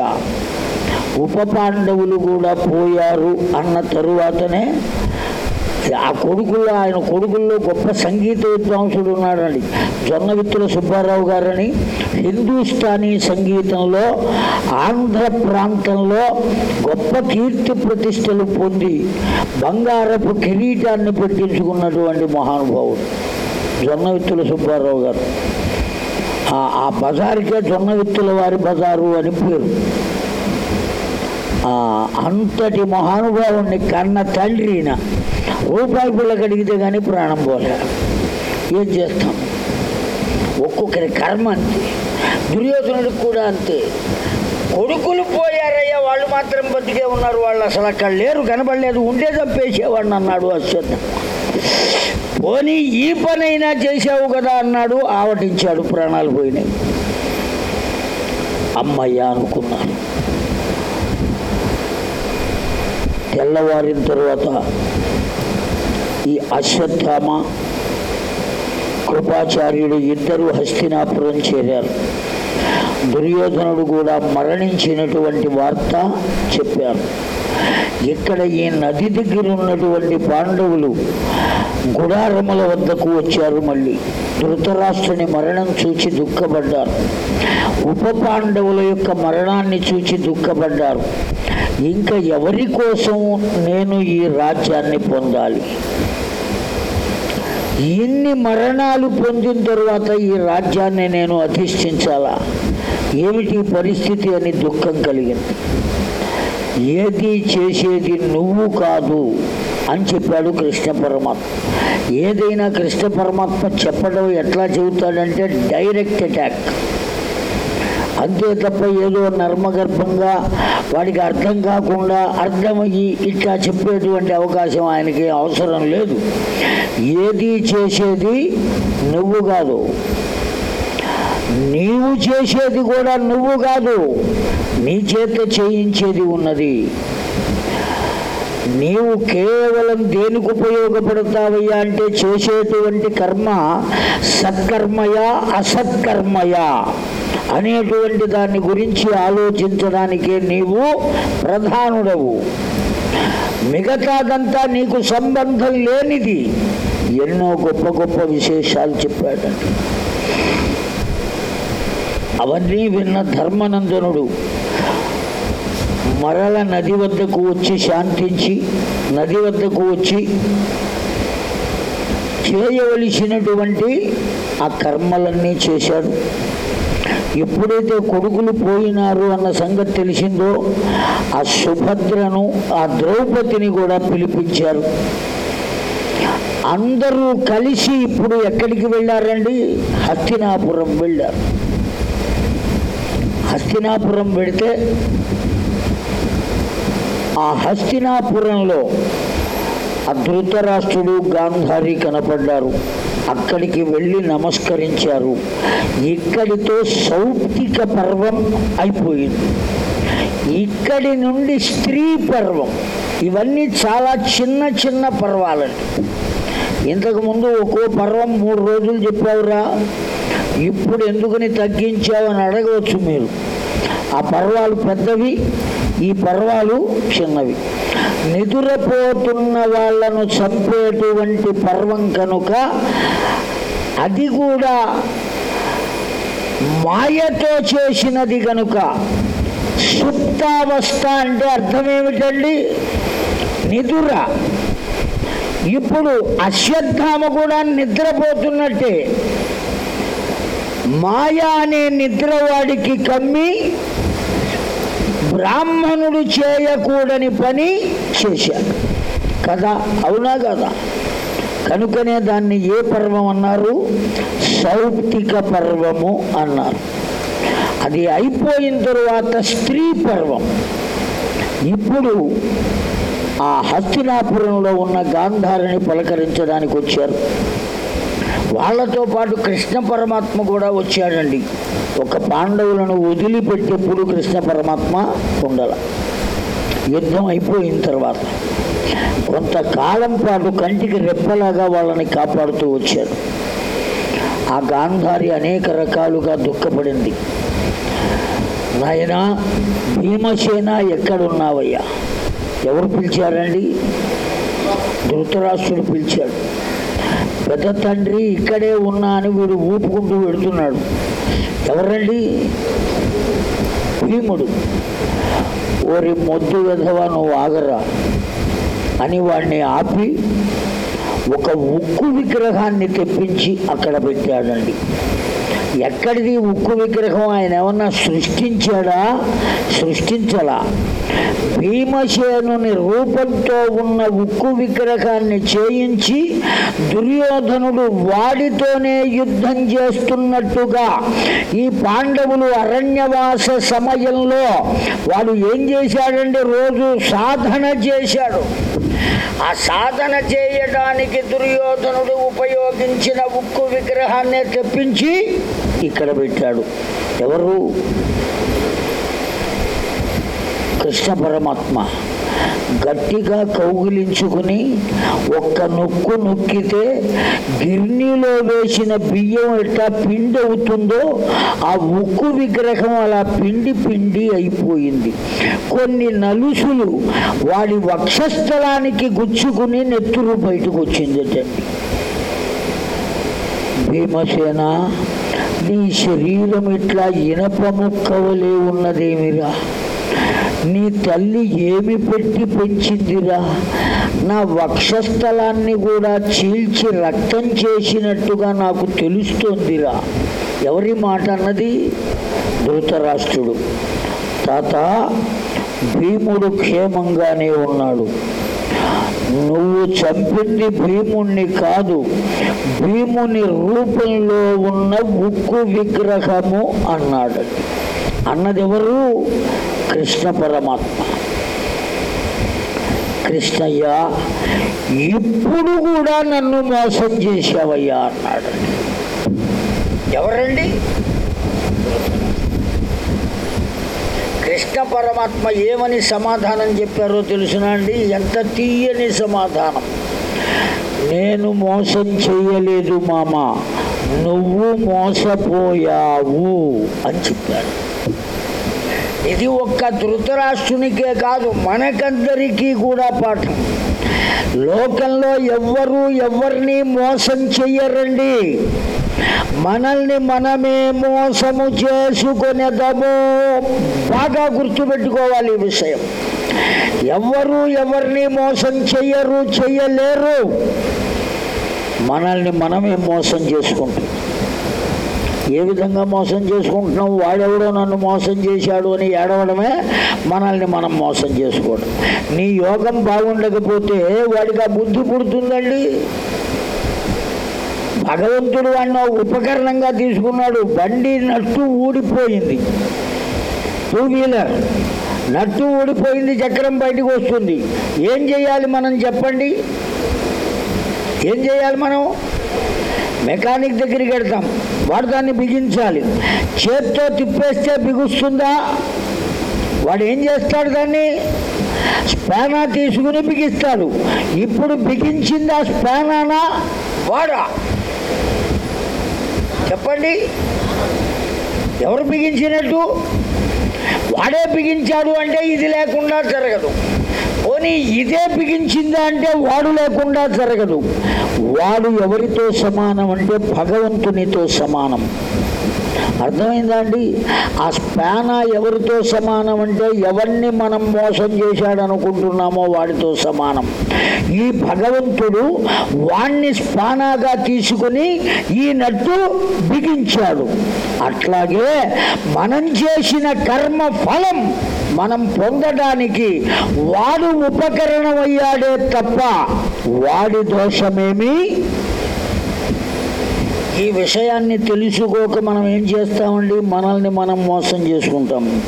ఉప పాండవులు కూడా పోయారు అన్న తరువాతనే ఆ కొడుకుల్లో ఆయన కొడుకుల్లో గొప్ప సంగీత విద్వాంసుడు ఉన్నాడండి. జొన్నవిత్తుల సుబ్బారావు గారని. హిందూస్థానీ సంగీతంలో ఆంధ్ర ప్రాంతంలో గొప్ప కీర్తి ప్రతిష్టలు పొంది బంగారపు కిరీటాన్ని పెట్టించుకున్నటువంటి మహానుభావుడు జొన్నవిత్తుల సుబ్బారావు గారు. ఆ- బజారుకే బజారుకే జొన్నవిత్తుల వారి బజారు అని పేరు. అంతటి మహానుభావుణ్ణి కన్న తండ్రిన రూపాయి పిల్ల కడిగితే కానీ ప్రాణం పోలే. ఏం చేస్తాం? ఒక్కొక్కరి కర్మ అంతే. దుర్యోధనుడికి కూడా అంతే. కొడుకులు పోయారయ్యా వాళ్ళు మాత్రం బతికే ఉన్నారు. వాళ్ళు అసలు అక్కడ లేరు కనబడలేదు. ఉండే చంపేసేవాడిని అన్నాడు అశ్వత్థ. పోనీ ఈ పనైనా చేసావు కదా అన్నాడు. ఆవటించాడు ప్రాణాలు పోయినాయి. అమ్మయ్య అనుకున్నాను. తెల్లవారిన తర్వాత ఈ అశ్వత్థామ కృపాచార్యుడు ఇద్దరు హస్తినాపురం చేరారు. దుర్యోధనుడు కూడా మరణించినటువంటి వార్త చెప్పారు. ఇక్కడ ఈ నది దగ్గర ఉన్నటువంటి పాండవులు గుడారముల వద్దకు వచ్చారు మళ్ళీ. ధృతరాష్ట్రుని మరణం చూచి దుఃఖపడ్డారు. ఉప పాండవుల యొక్క మరణాన్ని చూచి దుఃఖపడ్డారు. ఇంకా ఎవరి కోసం నేను ఈ రాజ్యాన్ని పొందాలి? ఎన్ని మరణాలు పొందిన తర్వాత ఈ రాజ్యాన్ని నేను అధిష్ఠించాలా? ఏమిటి పరిస్థితి అని దుఃఖం కలిగింది. ఏది చేసేది నువ్వు కాదు అని చెప్పాడు కృష్ణ పరమాత్మ. ఏదైనా కృష్ణ పరమాత్మ చెప్పడం ఎట్లా చెబుతాడంటే డైరెక్ట్ అటాక్. అంతే తప్ప ఏదో నర్మగర్భంగా వాడికి అర్థం కాకుండా అర్థమయ్యి ఇట్లా చెప్పేటువంటి అవకాశం ఆయనకి అవసరం లేదు. ఏది చేసేది నువ్వు కాదు. నీవు చేసేది కూడా నువ్వు కాదు. నీ చేత చేయించేది ఉన్నది. నీవు కేవలం దేనికి ఉపయోగపడతావయ్యా అంటే చేసేటువంటి కర్మ సత్కర్మయా అసత్కర్మయా? అనేటువంటి దాని గురించి ఆలోచించడానికే నీవు ప్రధానుడవు. మిగతాదంతా నీకు సంబంధం లేనిది. ఎన్నో గొప్ప గొప్ప విశేషాలు చెప్పాడంట. అవన్నీ విన్న ధర్మనందనుడు మరల నది వద్దకు వచ్చి శాంతించి నది వద్దకు వచ్చి చేయవలసినటువంటి ఆ కర్మలన్నీ చేశాడు. ఎప్పుడైతే కొడుకులు పోయినారు అన్న సంగతి తెలిసిందో ఆ సుభద్రను ఆ ద్రౌపదిని కూడా పిలిపించారు. అందరూ కలిసి ఇప్పుడు ఎక్కడికి వెళ్ళారండి? హస్తినాపురం వెళ్ళారు. హస్తినాపురం పెడితే ఆ హస్తినాపురంలో ఆ ధృతరాష్ట్రుడు గాంధారి కనపడ్డారు. అక్కడికి వెళ్ళి నమస్కరించారు. ఇక్కడితో సౌప్తిక పర్వం అయిపోయింది. ఇక్కడి నుండి స్త్రీ పర్వం. ఇవన్నీ చాలా చిన్న చిన్న పర్వాలండి. ఇంతకుముందు ఒక్కో పర్వం మూడు రోజులు చెప్పావురా. ఇప్పుడు ఎందుకని తగ్గించావని అడగవచ్చు మీరు. ఆ పర్వాలు పెద్దవి ఈ పర్వాలు చిన్నవి. నిదురపోతున్న వాళ్ళను చంపేటువంటి పర్వం కనుక అది కూడా మాయతో చేసినది కనుక. సుప్తావస్థ అంటే అర్థం ఏమిటండి నిదుర. ఇప్పుడు అశ్వత్థామ కూడా నిద్రపోతున్నట్టే. మాయ అనే నిద్ర వాడికి కమ్మి బ్రాహ్మణుడు చేయకూడని పని చేశాడు. కదా? అవునా కదా? కనుకనే దాన్ని ఏ పర్వం అన్నారు? సౌప్తిక పర్వము అన్నారు. అది అయిపోయిన తరువాత స్త్రీ పర్వం. ఇప్పుడు ఆ హస్తినాపురంలో ఉన్న గాంధారిని పలకరించడానికి వచ్చారు. వాళ్ళతో పాటు కృష్ణ పరమాత్మ కూడా వచ్చాడండి. ఒక పాండవులను వదిలిపెట్టేప్పుడు కృష్ణ పరమాత్మ ఉండాల. యుద్ధం అయిపోయిన తర్వాత కొంతకాలం పాటు కంటికి రెప్పలాగా వాళ్ళని కాపాడుతూ వచ్చాడు. ఆ గాంధారి అనేక రకాలుగా దుఃఖపడింది. నాయన భీమసేన ఎక్కడున్నావయ్యా? ఎవరు పిలిచారండి? ధృతరాష్ట్రుడు పిలిచాడు. పెద్ద తండ్రి ఇక్కడే ఉన్నా అని వీడు ఊపుకుంటూ వెడుతున్నాడు ఎవరండి భీముడు. ఓరి మొద్దు వెధవా నువ్వు ఆగరా అని వాడిని ఆపి ఒక ఉక్కు విగ్రహాన్ని తెప్పించి అక్కడ పెట్టాడండి. ఎక్కడిది ఉక్కు విగ్రహం? ఆయన ఏమన్నా సృష్టించాడా? సృష్టించలా. భీమసేనుని రూపంతో ఉన్న ఉక్కు విగ్రహాన్ని చేయించి దుర్యోధనుడు వాడితోనే యుద్ధం చేస్తున్నట్టుగా ఈ పాండవులు అరణ్యవాస సమయంలో వాడు ఏం చేశాడంటే రోజు సాధన చేశాడు. ఆ సాధన చేయడానికి దుర్యోధనుడు ఉపయోగించిన ఉక్కు విగ్రహాన్ని తెప్పించి ఇక్కడ పెట్టాడు. ఎవరు? కృష్ణ పరమాత్మ. గట్టిగా కౌగిలించుకుని ఒక్క నొక్కు నొక్కితే గిర్నీలో వేసిన బియ్యం ఎట్లా పిండి అవుతుందో ఆ ఉక్కు విగ్రహం అలా పిండి పిండి అయిపోయింది. కొన్ని నలుసులు వాడి వక్షస్థలానికి గుచ్చుకుని నెత్తురు బయటకు వచ్చిందటండి భీమసేన నీ శరీరం ఇట్లా ఇనప ముక్కవలే ఉన్నదేమిరా? నీ తల్లి ఏమి పెట్టి పెంచిందిరా? నా వక్షస్థలాన్ని కూడా చీల్చి రక్తం చేసినట్టుగా నాకు తెలుస్తోందిరా. ఎవరి మాట అన్నది? ధృతరాష్ట్రుడు. తాత భీముడు క్షేమంగానే ఉన్నాడు. నువ్వు చంపింది భీముణ్ణి కాదు. భీముని రూపంలో ఉన్న ఉక్కు విగ్రహము అన్నాడు. అన్నది ఎవరు కృష్ణ పరమాత్మ. కృష్ణయ్య ఇప్పుడు కూడా నన్ను మోసం చేశావయ్యా అన్నాడు. ఎవరండి? కృష్ణ పరమాత్మ ఏమని సమాధానం చెప్పారో తెలుసునా అండి? ఎంత తీయని సమాధానం. నేను మోసం చేయలేదు మామ. నువ్వు మోసపోయావు అని చెప్పారు. ఇది ఒక్క ధృతరాష్ట్రునికే కాదు మనకందరికీ కూడా పాఠం. లోకంలో ఎవ్వరూ ఎవరిని మోసం చెయ్యరండి. మనల్ని మనమే మోసము చేసుకునేదము బాగా గుర్తుపెట్టుకోవాలి ఈ విషయం. ఎవ్వరు ఎవరిని మోసం చెయ్యరు చెయ్యలేరు. మనల్ని మనమే మోసం చేసుకుంటాం. ఏ విధంగా మోసం చేసుకుంటున్నాం? వాడెవడో నన్ను మోసం చేశాడు అని ఏడవడమే మనల్ని మనం మోసం చేసుకోవడం. నీ యోగం బాగుండకపోతే వాడికి ఆ బుద్ధి పుడుతుందండి. భగవంతుడు వాడిని ఉపకరణంగా తీసుకున్నాడు. బండి నట్టు ఊడిపోయింది. టూ వీలర్ నట్టు ఊడిపోయింది చక్రం బయటకు వస్తుంది. ఏం చేయాలి మనం చెప్పండి? ఏం చేయాలి మనం? మెకానిక్ దగ్గరికి వెళ్తాం. వాడు దాన్ని బిగించాలి. చేత్తో తిప్పేస్తే బిగుస్తుందా? వాడు ఏం చేస్తాడు దాన్ని? స్పానా తీసుకుని బిగిస్తాడు. ఇప్పుడు బిగించిందా స్పానానా? వాడా? చెప్పండి. ఎవరు బిగించినట్టు? వాడే బిగించాడు అంటే ఇది లేకుండా జరగదు. పోనీ ఇదే బిగించిందా అంటే వాడు లేకుండా జరగదు. వాడు ఎవరితో సమానం అంటే భగవంతునితో సమానం. అర్థమైందా అండి? ఆ స్పానా ఎవరితో సమానం అంటే ఎవరిని మనం మోసం చేశాడు అనుకుంటున్నామో వాడితో సమానం. ఈ భగవంతుడు వాణ్ణి స్పానాగా తీసుకుని ఈ నట్టు బిగించాడు. అట్లాగే మనం చేసిన కర్మ ఫలం మనం పొందడానికి వాడు ఉపకరణమయ్యాడే తప్ప వాడి దోషమేమీ ఈ విషయాన్ని తెలుసుకోక మనం ఏం చేస్తామండి? మనల్ని మనం మోసం చేసుకుంటాం.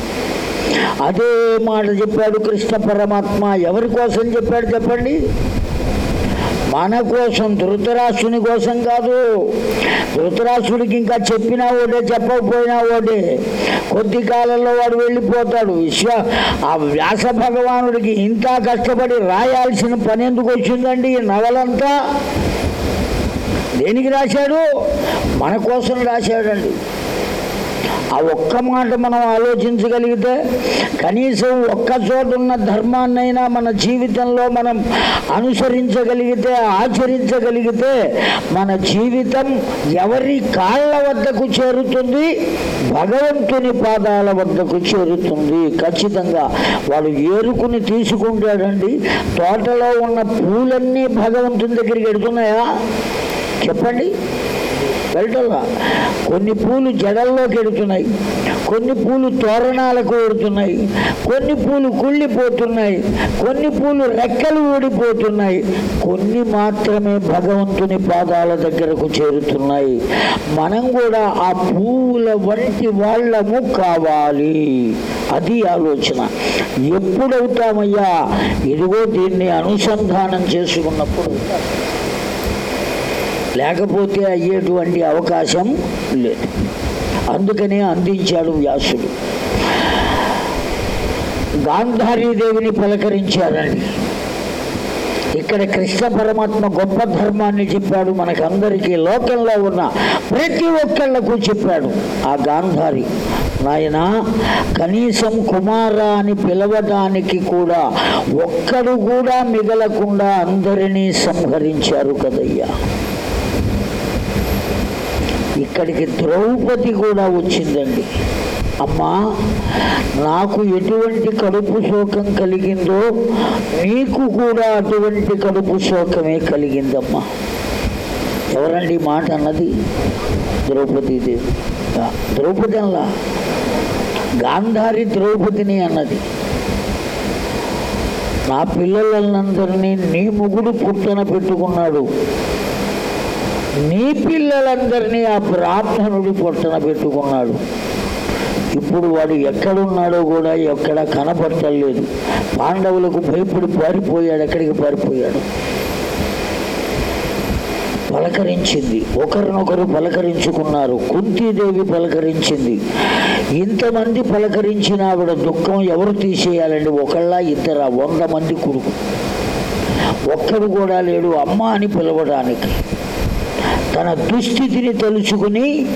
అదే మాట చెప్పాడు కృష్ణ పరమాత్మ. ఎవరి కోసం చెప్పాడు చెప్పండి? మన కోసం ధృతరాష్ట్రుని కోసం కాదు. ధృతరాష్ట్రుడికి ఇంకా చెప్పినా ఓటే చెప్పకపోయినా ఓటే కొద్ది కాలంలో వాడు వెళ్ళిపోతాడు. విశ్వ ఆ వ్యాస భగవానుడికి ఇంత కష్టపడి రాయాల్సిన పని ఎందుకు వచ్చిందండి ఈ నవలంతా? దేనికి రాశాడు? మన కోసం రాశాడండి. ఆ ఒక్క మాట మనం ఆలోచించగలిగితే కనీసం ఒక్క చోట ఉన్న ధర్మాన్నైనా మన జీవితంలో మనం అనుసరించగలిగితే ఆచరించగలిగితే మన జీవితం ఎవరి కాళ్ళ వద్దకు చేరుతుంది? భగవంతుని పాదాల వద్దకు చేరుతుంది. ఖచ్చితంగా వాడు ఏరుకుని తీసుకుంటాడండి. తోటలో ఉన్న పూలన్నీ భగవంతుని దగ్గరికి ఎడుతున్నాయా? చెప్పండి? వెళ్ళటల్లా కొన్ని పూలు జడల్లోకి ఎడుతున్నాయి. కొన్ని పూలు తోరణాలకు ఎడుతున్నాయి. కొన్ని పూలు కుళ్ళిపోతున్నాయి. కొన్ని పూలు రెక్కలు ఊడిపోతున్నాయి. కొన్ని మాత్రమే భగవంతుని పాదాల దగ్గరకు చేరుతున్నాయి. మనం కూడా ఆ పూల వంటి వాళ్ళము కావాలి. అది ఆలోచన. ఎప్పుడవుతామయ్యా? ఇదిగో దీన్ని అనుసంధానం చేసుకున్నప్పుడు. లేకపోతే అయ్యేటువంటి అవకాశం లేదు. అందుకనే అందించాడు వ్యాసుడు. గాంధారీదేవిని పలకరించారండి ఇక్కడ కృష్ణ పరమాత్మ గొప్ప ధర్మాన్ని చెప్పాడు మనకందరికీ లోకంలో ఉన్న ప్రతి ఒక్కళ్ళకు చెప్పాడు ఆ గాంధారి. నాయన కనీసం కుమార అని పిలవడానికి కూడా ఒక్కడు కూడా మిగలకుండా అందరినీ సంహరించారు కదయ్యా. ఇక్కడికి ద్రౌపది కూడా వచ్చిందండి. అమ్మా నాకు ఎటువంటి కడుపు శోకం కలిగిందో నీకు కూడా అటువంటి కడుపు శోకమే కలిగిందమ్మా. ఎవరండి మాట అన్నది? ద్రౌపదీదేవి ద్రౌపది అలా. గాంధారి ద్రౌపదిని అన్నది. నా పిల్లలందరినీ నీ ముగుడు పుట్టన పెట్టుకున్నాడు. నీ పిల్లలందరినీ ఆ బ్రాహ్మణుడి పొట్టన పెట్టుకున్నాడు. ఇప్పుడు వాడు ఎక్కడున్నాడో కూడా ఎక్కడ కనపడటలేదు పాండవులకు భయపడి పారిపోయాడు ఎక్కడికి పారిపోయాడు? పలకరించింది. ఒకరినొకరు పలకరించుకున్నారు. కుంతీదేవి పలకరించింది. ఇంతమంది పలకరించిన ఆవిడ దుఃఖం ఎవరు తీసేయాలండి? ఒకళ్ళ ఇద్దర? వంద మంది కొడుకు. ఒక్కడు కూడా లేడు. అమ్మ అని పిలవడానికి. తన దుస్థితిని తెలుసుకుని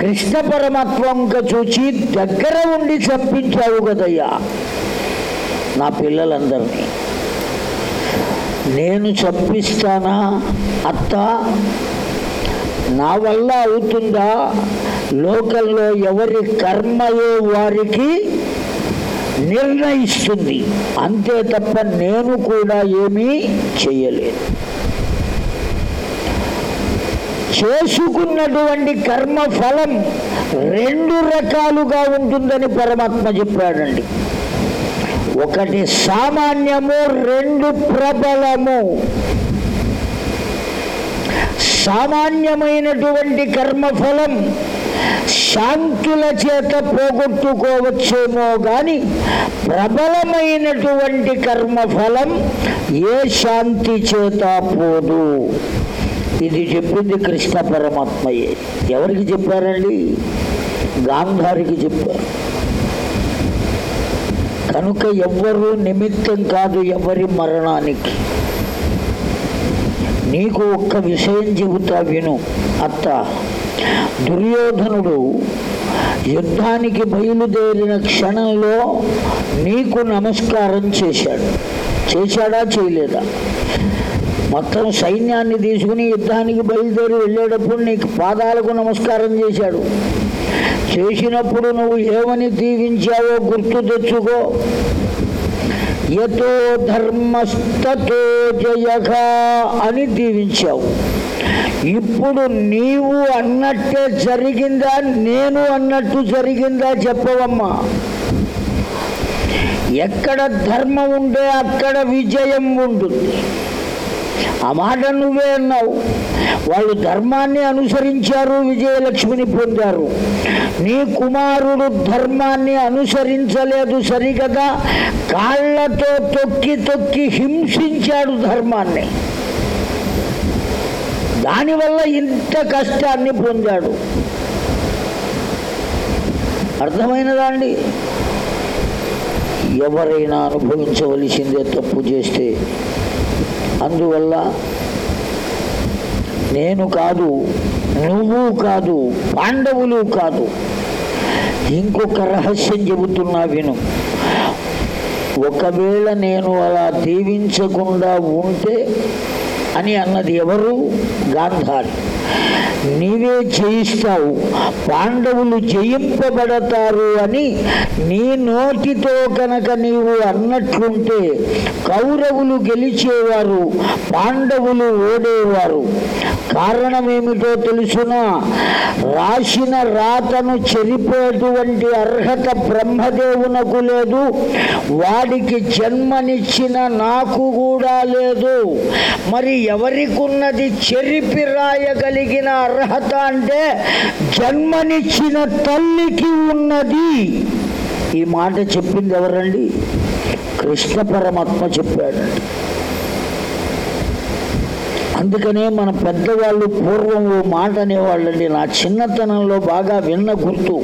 కృష్ణ పరమత్వంగా చూచి దగ్గర ఉండి చంపించావు కదయ్యా. నా పిల్లలందరినీ. నేను చంపిస్తానా అత్త? నా వల్ల అవుతుందా? లోకల్లో ఎవరి కర్మయే వారికి నిర్ణయిస్తుంది. అంతే తప్ప నేను కూడా ఏమీ చేయలేదు. చేసుకున్నటువంటి కర్మ ఫలం రెండు రకాలుగా ఉంటుందని పరమాత్మ చెప్పాడండి. ఒకటి సామాన్యము రెండు ప్రబలము. సామాన్యమైనటువంటి కర్మఫలం శాంతుల చేత పోగొట్టుకోవచ్చేమో కానీ ప్రబలమైనటువంటి కర్మఫలం ఏ శాంతి చేత పోదు. ఇది చెప్పింది కృష్ణ పరమాత్మయే. ఎవరికి చెప్పారండి? గాంధారికి చెప్పారు. కనుక ఎవ్వరూ నిమిత్తం కాదు ఎవరి మరణానికి. నీకు ఒక్క విషయం చెబుతా విను అత్త. దుర్యోధనుడు యుద్ధానికి బయలుదేరిన క్షణంలో నీకు నమస్కారం చేశాడు. చేశాడా చేయలేదా? మొత్తం సైన్యాన్ని తీసుకుని యుద్ధానికి బయలుదేరి వెళ్ళేటప్పుడు నీకు పాదాలకు నమస్కారం చేశాడు. చేసినప్పుడు నువ్వు ఏమని దీవించావో గుర్తు తెచ్చుకో. యతో ధర్మస్తతో జయఘ అని దీవించావు. ఇప్పుడు నీవు అన్నట్టే జరిగిందా? నేను అన్నట్టు జరిగిందా చెప్పవమ్మా. ఎక్కడ ధర్మం ఉంటే అక్కడ విజయం ఉంటుంది. ఆ మాట నువ్వే అన్నావు. వాళ్ళు ధర్మాన్ని అనుసరించారు విజయలక్ష్మిని పొందారు. నీ కుమారుడు ధర్మాన్ని అనుసరించలేదు సరికదా కాళ్ళతో తొక్కి తొక్కి హింసించాడు ధర్మాన్ని. దానివల్ల ఇంత కష్టాన్ని పొందాడు. అర్థమైనదా అండి ఎవరైనా అనుభవించవలసిందే తప్పు చేస్తే అందువల్ల నేను కాదు నువ్వు కాదు పాండవులు కాదు. ఇంకొక రహస్యం చెబుతున్నా విను. ఒకవేళ నేను అలా దీవించకుండా ఉంటే అని అన్నది ఎవరు? గాంధారి. నీవే జయిస్తావు పాండవులు జయింపబడతారు అని నీ నోటితో కనుక నీవు అన్నట్లుంటే కౌరవులు గెలిచేవారు పాండవులు ఓడేవారు. కారణమేమిటో తెలుసునా? రాసిన రాతను చెరిపేటువంటి అర్హత బ్రహ్మదేవునకు లేదు వాడికి జన్మనిచ్చిన నాకు కూడా లేదు. మరి ఎవరికున్నది చెరిపి రాయగలిగిన అర్హత అంటే జన్మనిచ్చిన తల్లికి ఉన్నది. ఈ మాట చెప్పింది ఎవరండి? కృష్ణ పరమాత్మ చెప్పాడండి అందుకనే మన పెద్దవాళ్ళు పూర్వం ఓ మాట అనేవాళ్ళండి నా చిన్నతనంలో బాగా విన్న గుర్తు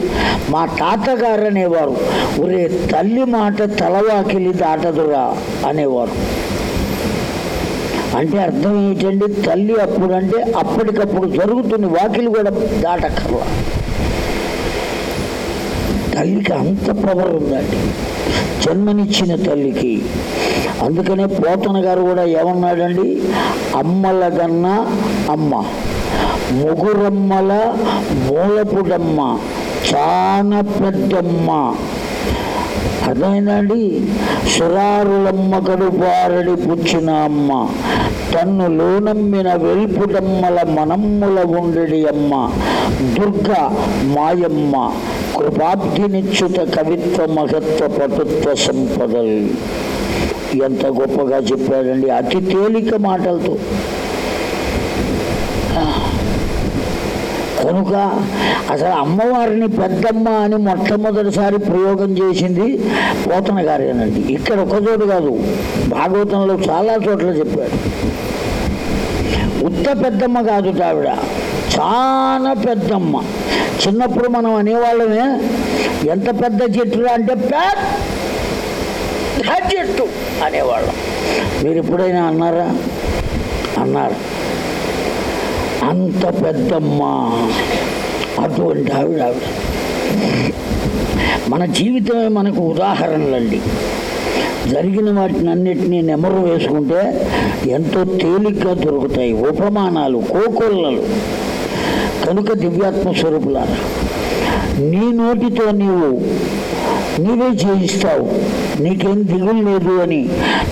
మా తాతగారు అనేవారు ఒరే తల్లి మాట తలవాకిలి దాటదురా అనేవారు. అంటే అర్థం ఏంటండి తల్లి అప్పుడు అంటే అప్పటికప్పుడు జరుగుతున్న వాకిలు కూడా దాటక్కర్లా. తల్లికి అంత పవర్ ఉందండి. జన్మనిచ్చిన తల్లికి. అందుకనే పోతన గారు కూడా ఏమన్నాడండి? అమ్మల గన్నా అమ్మ ముగురమ్మల మూలపుడమ్మ చాన పెద్దమ్మ. అర్థమైందండి? సురారులమ్మ కడుపారడి పుచ్చిన అమ్మ తన్ను లోనమ్మిన వెల్పుటమ్మల మనమ్ముల ఉండడి అమ్మ దుర్గ మాయమ్మ కృపాబ్ధినిచ్యుత కవిత్వ మహత్వ పటుత్వ సంపదలు. ఎంత గొప్పగా చెప్పాడండి అతి తేలిక మాటలతో. కనుక అసలు అమ్మవారిని పెద్దమ్మ అని మొట్టమొదటిసారి ప్రయోగం చేసింది పోతన గారేనండి ఇక్కడ ఒక చోటు కాదు భాగవతంలో చాలా చోట్ల చెప్పాడు. ఉత్త పెద్దమ్మ కాదు ఆవిడ చాలా పెద్దమ్మ. చిన్నప్పుడు మనం అనేవాళ్ళమే ఎంత పెద్ద చెట్టు అంటే పెద్ద చెట్టు అనేవాళ్ళం. మీరు ఎప్పుడైనా అన్నారా? అన్నారు. అంత పెద్దమ్మ. అటువంటి ఆవిడ ఆవిడ. మన జీవితమే మనకు ఉదాహరణలండి. జరిగిన వాటిని అన్నిటినీ నెమరు వేసుకుంటే ఎంతో తేలిగ్గా దొరుకుతాయి ఉపమానాలు కోకొల్లలు. కనుక దివ్యాత్మ స్వరూపులారా నీ నోటితో నీవు నీవే చేయిస్తావు నీకేం దిగులు లేదు అని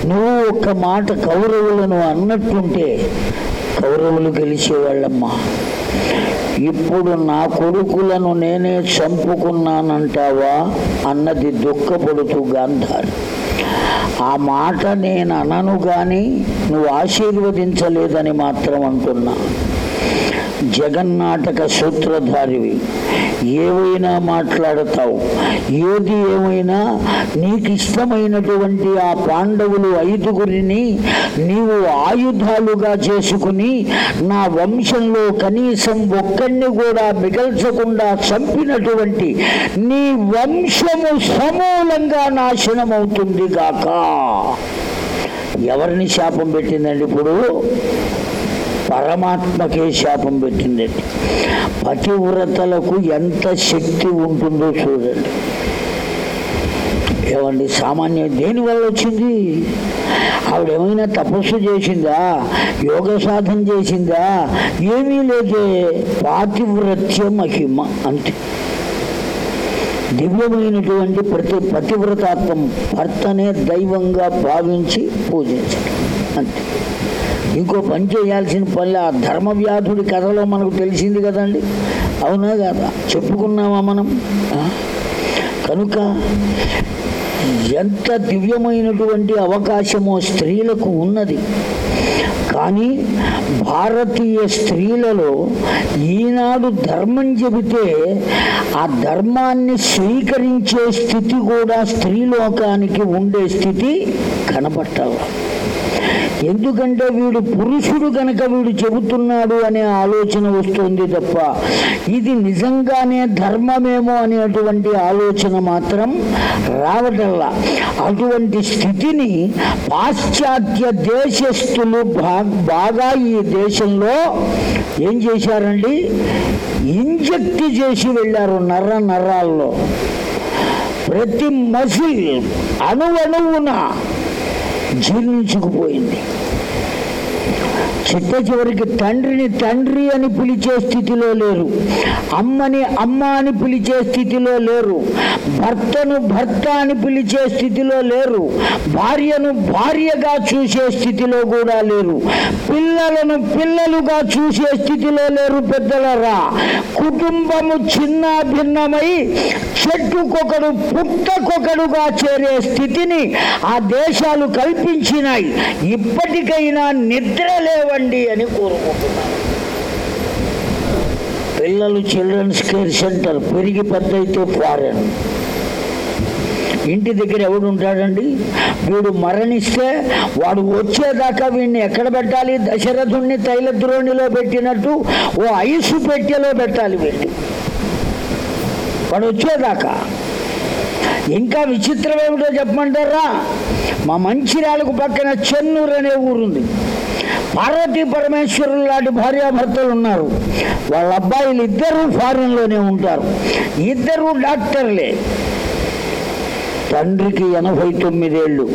నువ్వు ఒక్క మాట కౌరవులను అన్నట్టుంటే కౌరవులు గెలిచేవాళ్ళమ్మా. ఇప్పుడు నా కొడుకులను నేనే చంపుకున్నానంటావా? అన్నది దుఃఖపడుతూ గాంధారి. ఆ మాట నేను అనను కానీ నువ్వు ఆశీర్వదించలేదని మాత్రం అంటున్నా. జగన్నాటక సూత్రధారివి. ఏవైనా మాట్లాడతావు. ఏది ఏమైనా నీకు ఇష్టమైనటువంటి ఆ పాండవులు ఐదుగురిని నీవు ఆయుధాలుగా చేసుకుని నా వంశంలో కనీసం ఒక్కడిని కూడా మిగల్చకుండా చంపినటువంటి నీ వంశము సమూలంగా నాశనమవుతుంది గాక. ఎవరిని శాపం పెట్టిందండి ఇప్పుడు? పరమాత్మకే శాపం పెట్టిందండి. పతివ్రతలకు ఎంత శక్తి ఉంటుందో చూడండి. ఏమండి సామాన్యం దేనివల్ల వచ్చింది? ఆవిడ ఏమైనా తపస్సు చేసిందా? యోగ సాధన చేసిందా? ఏమీ లేదే. పాతివ్రత్య మహిమ అంతే. దివ్యమైనటువంటి ప్రతి పతివ్రతాత్వం భర్తనే దైవంగా భావించి పూజించడం అంతే. ఇంకో పని చేయాల్సిన పని ఆ ధర్మవ్యాధుడి కథలో మనకు తెలిసింది కదండి. అవునా కదా? చెప్పుకున్నామా మనం? కనుక ఎంత దివ్యమైనటువంటి అవకాశమో స్త్రీలకు ఉన్నది. కానీ భారతీయ స్త్రీలలో ఈనాడు ధర్మం చెబితే ఆ ధర్మాన్ని స్వీకరించే స్థితి కూడా స్త్రీలోకానికి ఉండే స్థితి కనపట్టాలి ఎందుకంటే వీడు పురుషుడు కనుక వీడు చెబుతున్నాడు అనే ఆలోచన వస్తుంది తప్ప ఇది నిజంగానే ధర్మమేమో అనేటువంటి ఆలోచన మాత్రం రావటల్లా. అటువంటి స్థితిని పాశ్చాత్య దేశస్థులు బాగా ఈ దేశంలో ఏం చేశారండి? ఇంజెక్ట్ చేసి వెళ్ళారు నర్ర నర్రాల్లో. ప్రతి మసిల్ అణువణువున జీర్ణించుకుపోయింది. చిట్ట చివరికి తండ్రిని తండ్రి అని పిలిచే స్థితిలో లేరు. అమ్మని అమ్మ అని పిలిచే స్థితిలో లేరు. భర్తను భర్త అని పిలిచే స్థితిలో లేరు. భార్యను భార్యగా చూసే స్థితిలో కూడా లేరు. పిల్లలను పిల్లలుగా చూసే స్థితిలో లేరు పెద్దలరా. కుటుంబము చిన్న భిన్నమై చెట్టుకొకడు పుట్టకొకడుగా చేరే స్థితిని ఆ దేశాలు కల్పించినాయి. ఇప్పటికైనా నిద్ర ఇవ్వండి అని కోరుకుంటున్నాను. పిల్లలు చిల్డ్రన్స్ కేర్ సెంటర్ పెరిగి పెద్ద అయితే ఫారెన్ ఇంటి దగ్గర ఎవడు ఉంటాడండి? వీడు మరణిస్తే వాడు వచ్చేదాకా వీడిని ఎక్కడ పెట్టాలి? దశరథుణ్ణి తైలద్రోణిలో పెట్టినట్టు ఓ ఐసు పెట్టెలో పెట్టాలి వీడిని. వాడు వచ్చేదాకా. ఇంకా విచిత్రం ఏమిటో చెప్పమంటారా? మా మంచిర్యాలకు పక్కన చెన్నూరు అనే ఊరుంది. పార్వతీ పరమేశ్వరులు లాంటి భార్యాభర్తలు ఉన్నారు. వాళ్ళ అబ్బాయిలు ఇద్దరు ఫారెన్లోనే ఉంటారు. ఇద్దరు డాక్టర్లే. తండ్రికి ఎనభై తొమ్మిదేళ్ళు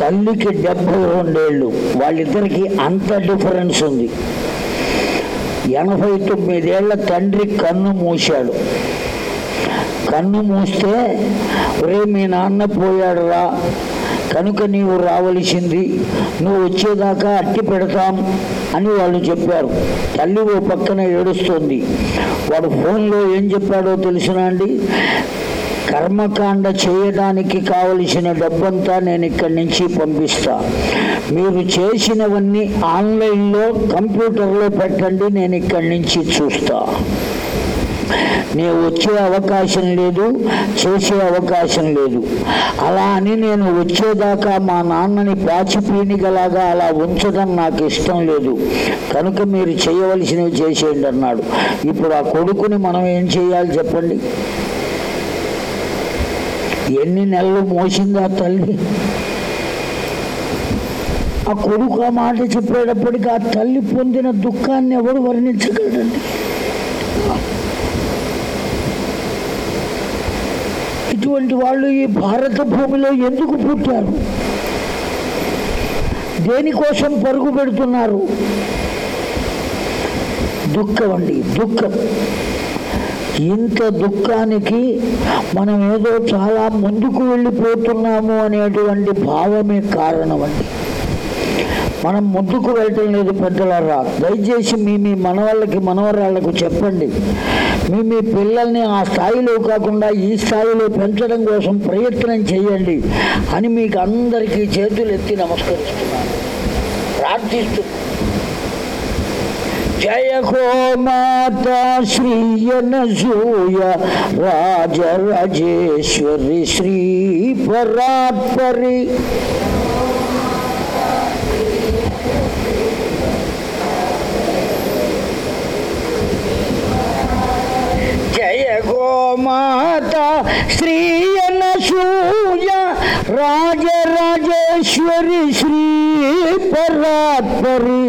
తల్లికి డెబ్బై రెండేళ్ళు వాళ్ళిద్దరికి అంత డిఫరెన్స్ ఉంది. ఎనభై తొమ్మిదేళ్ళ తండ్రి కన్ను మూశాడు. కన్ను మూస్తే ఒరే మీ నాన్న పోయాడురా. కనుక నీవు రావలసింది నువ్వు వచ్చేదాకా అట్టి పెడతాం అని వాళ్ళు చెప్పారు. తల్లి ఓ పక్కన ఏడుస్తోంది. వాడు ఫోన్లో ఏం చెప్పాడో తెలుసునా అండి? కర్మకాండ చేయడానికి కావలసిన డబ్బంతా నేను ఇక్కడి నుంచి పంపిస్తా. మీరు చేసినవన్నీ ఆన్లైన్లో కంప్యూటర్లో పెట్టండి నేను ఇక్కడి నుంచి చూస్తా. నేను వచ్చే అవకాశం లేదు చేసే అవకాశం లేదు. అలా అని నేను వచ్చేదాకా మా నాన్నని పాచిపీనిగలాగా అలా ఉంచడం నాకు ఇష్టం లేదు. కనుక మీరు చేయవలసినవి చేసేయండి అన్నాడు. ఇప్పుడు ఆ కొడుకుని మనం ఏం చేయాలి చెప్పండి? ఎన్ని నెలలు మోసిందా తల్లి? ఆ కొడుకు ఆ మాట చెప్పేటప్పటికి ఆ తల్లి పొందిన దుఃఖాన్ని ఎవడు వర్ణించగలడండి? ఇటువంటి వాళ్ళు ఈ భారత భూమిలో ఎందుకు పుట్టారు? దేనికోసం పరుగు పెడుతున్నారు? దుఃఖం అండి దుఃఖం. ఇంత దుఃఖానికి మనం ఏదో చాలా ముందుకు వెళ్ళిపోతున్నాము అనేటువంటి భావమే కారణం అండి. మనం ముందుకు వెళ్ళటం లేదు పెద్దలారా. దయచేసి మీ మీ మనవాళ్ళకి మనవరాళ్ళకు చెప్పండి. మీ మీ పిల్లల్ని ఆ స్థాయిలో కాకుండా ఈ స్థాయిలో పెంచడం కోసం ప్రయత్నం చేయండి అని మీకు అందరికీ చేతులు ఎత్తి నమస్కరిస్తున్నాను. ప్రార్థిస్తున్నాను జయ శ్రీ మాత శ్రీయనసూయ రాజరాజేశ్వరి శ్రీ పరాత్పరి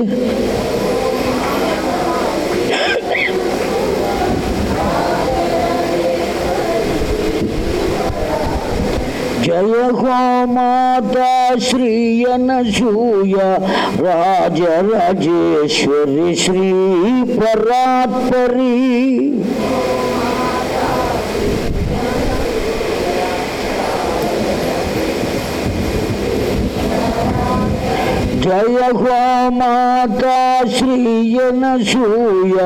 జయ గోమాత శ్రీయనసూయ రాజరాజేశ్వరి శ్రీ పరాత్పరి జయ మాత శ్రీయనసూయ రాజరాజేశ్వరి శ్రీ పరాత్పరి జయ మాత శ్రీయనసూయ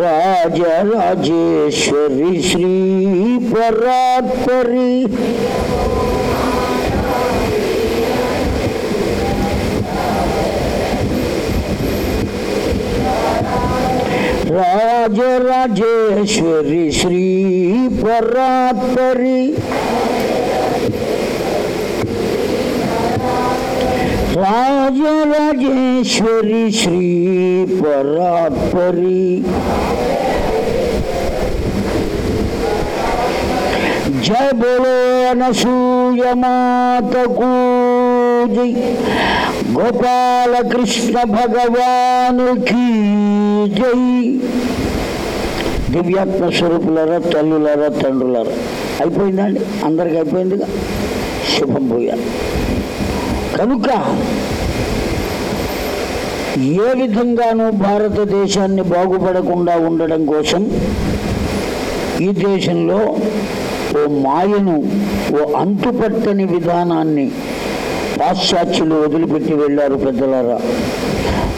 రాజరాజేశ్వరి శ్రీ పరాత్పరి రాజరాజేశ్వరి శ్రీ పరాత్పరి రాజరాజేశ్వరి శ్రీ పరాపరి జయ బోలో అనసూయ జై గోపాల కృష్ణ భగవానుకి జై. దివ్యాత్మ స్వరూపులరా తల్లులారా తండ్రులరా. అయిపోయిందండి అందరికి అయిపోయిందిగా? శుభం పోయాలి. కనుక ఏ విధంగానూ భారతదేశాన్ని బాగుపడకుండా ఉండడం కోసం ఈ దేశంలో ఓ మాయను ఓ అంతుపట్టని విధానాన్ని పాశ్చాత్యులు వదిలిపెట్టి వెళ్ళారు పెద్దలారా.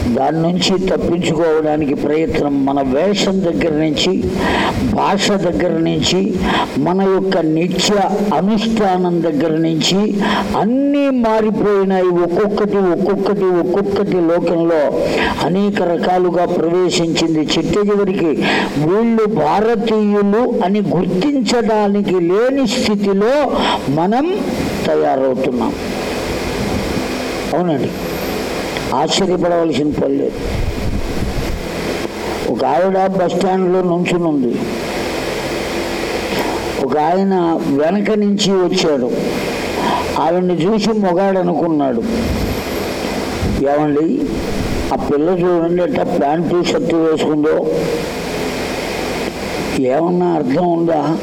దాని నుంచి తప్పించుకోవడానికి ప్రయత్నం మన వేషం దగ్గర నుంచి భాష దగ్గర నుంచి మన యొక్క నిత్య అనుష్ఠానం దగ్గర నుంచి అన్నీ మారిపోయినాయి ఒక్కొక్కటి ఒక్కొక్కటి ఒక్కొక్కటి లోకంలో. అనేక రకాలుగా ప్రవేశించింది చిట్ట చివరికి వీళ్ళు భారతీయులు అని గుర్తించడానికి లేని స్థితిలో మనం తయారవుతున్నాం. అవునండి. ఆశ్చర్యపడవలసిన పని లేదు. ఒక ఆవిడ బస్ స్టాండ్లో నుంచునుంది. ఒక ఆయన వెనక నుంచి వచ్చాడు. ఆవిడ్ని చూసి మొగాడు అనుకున్నాడు. ఏమండి ఆ పిల్ల చూడండి అట్ట ప్యాంటు షర్టు వేసుకుందో. ఏమన్నా అర్థం ఉందా?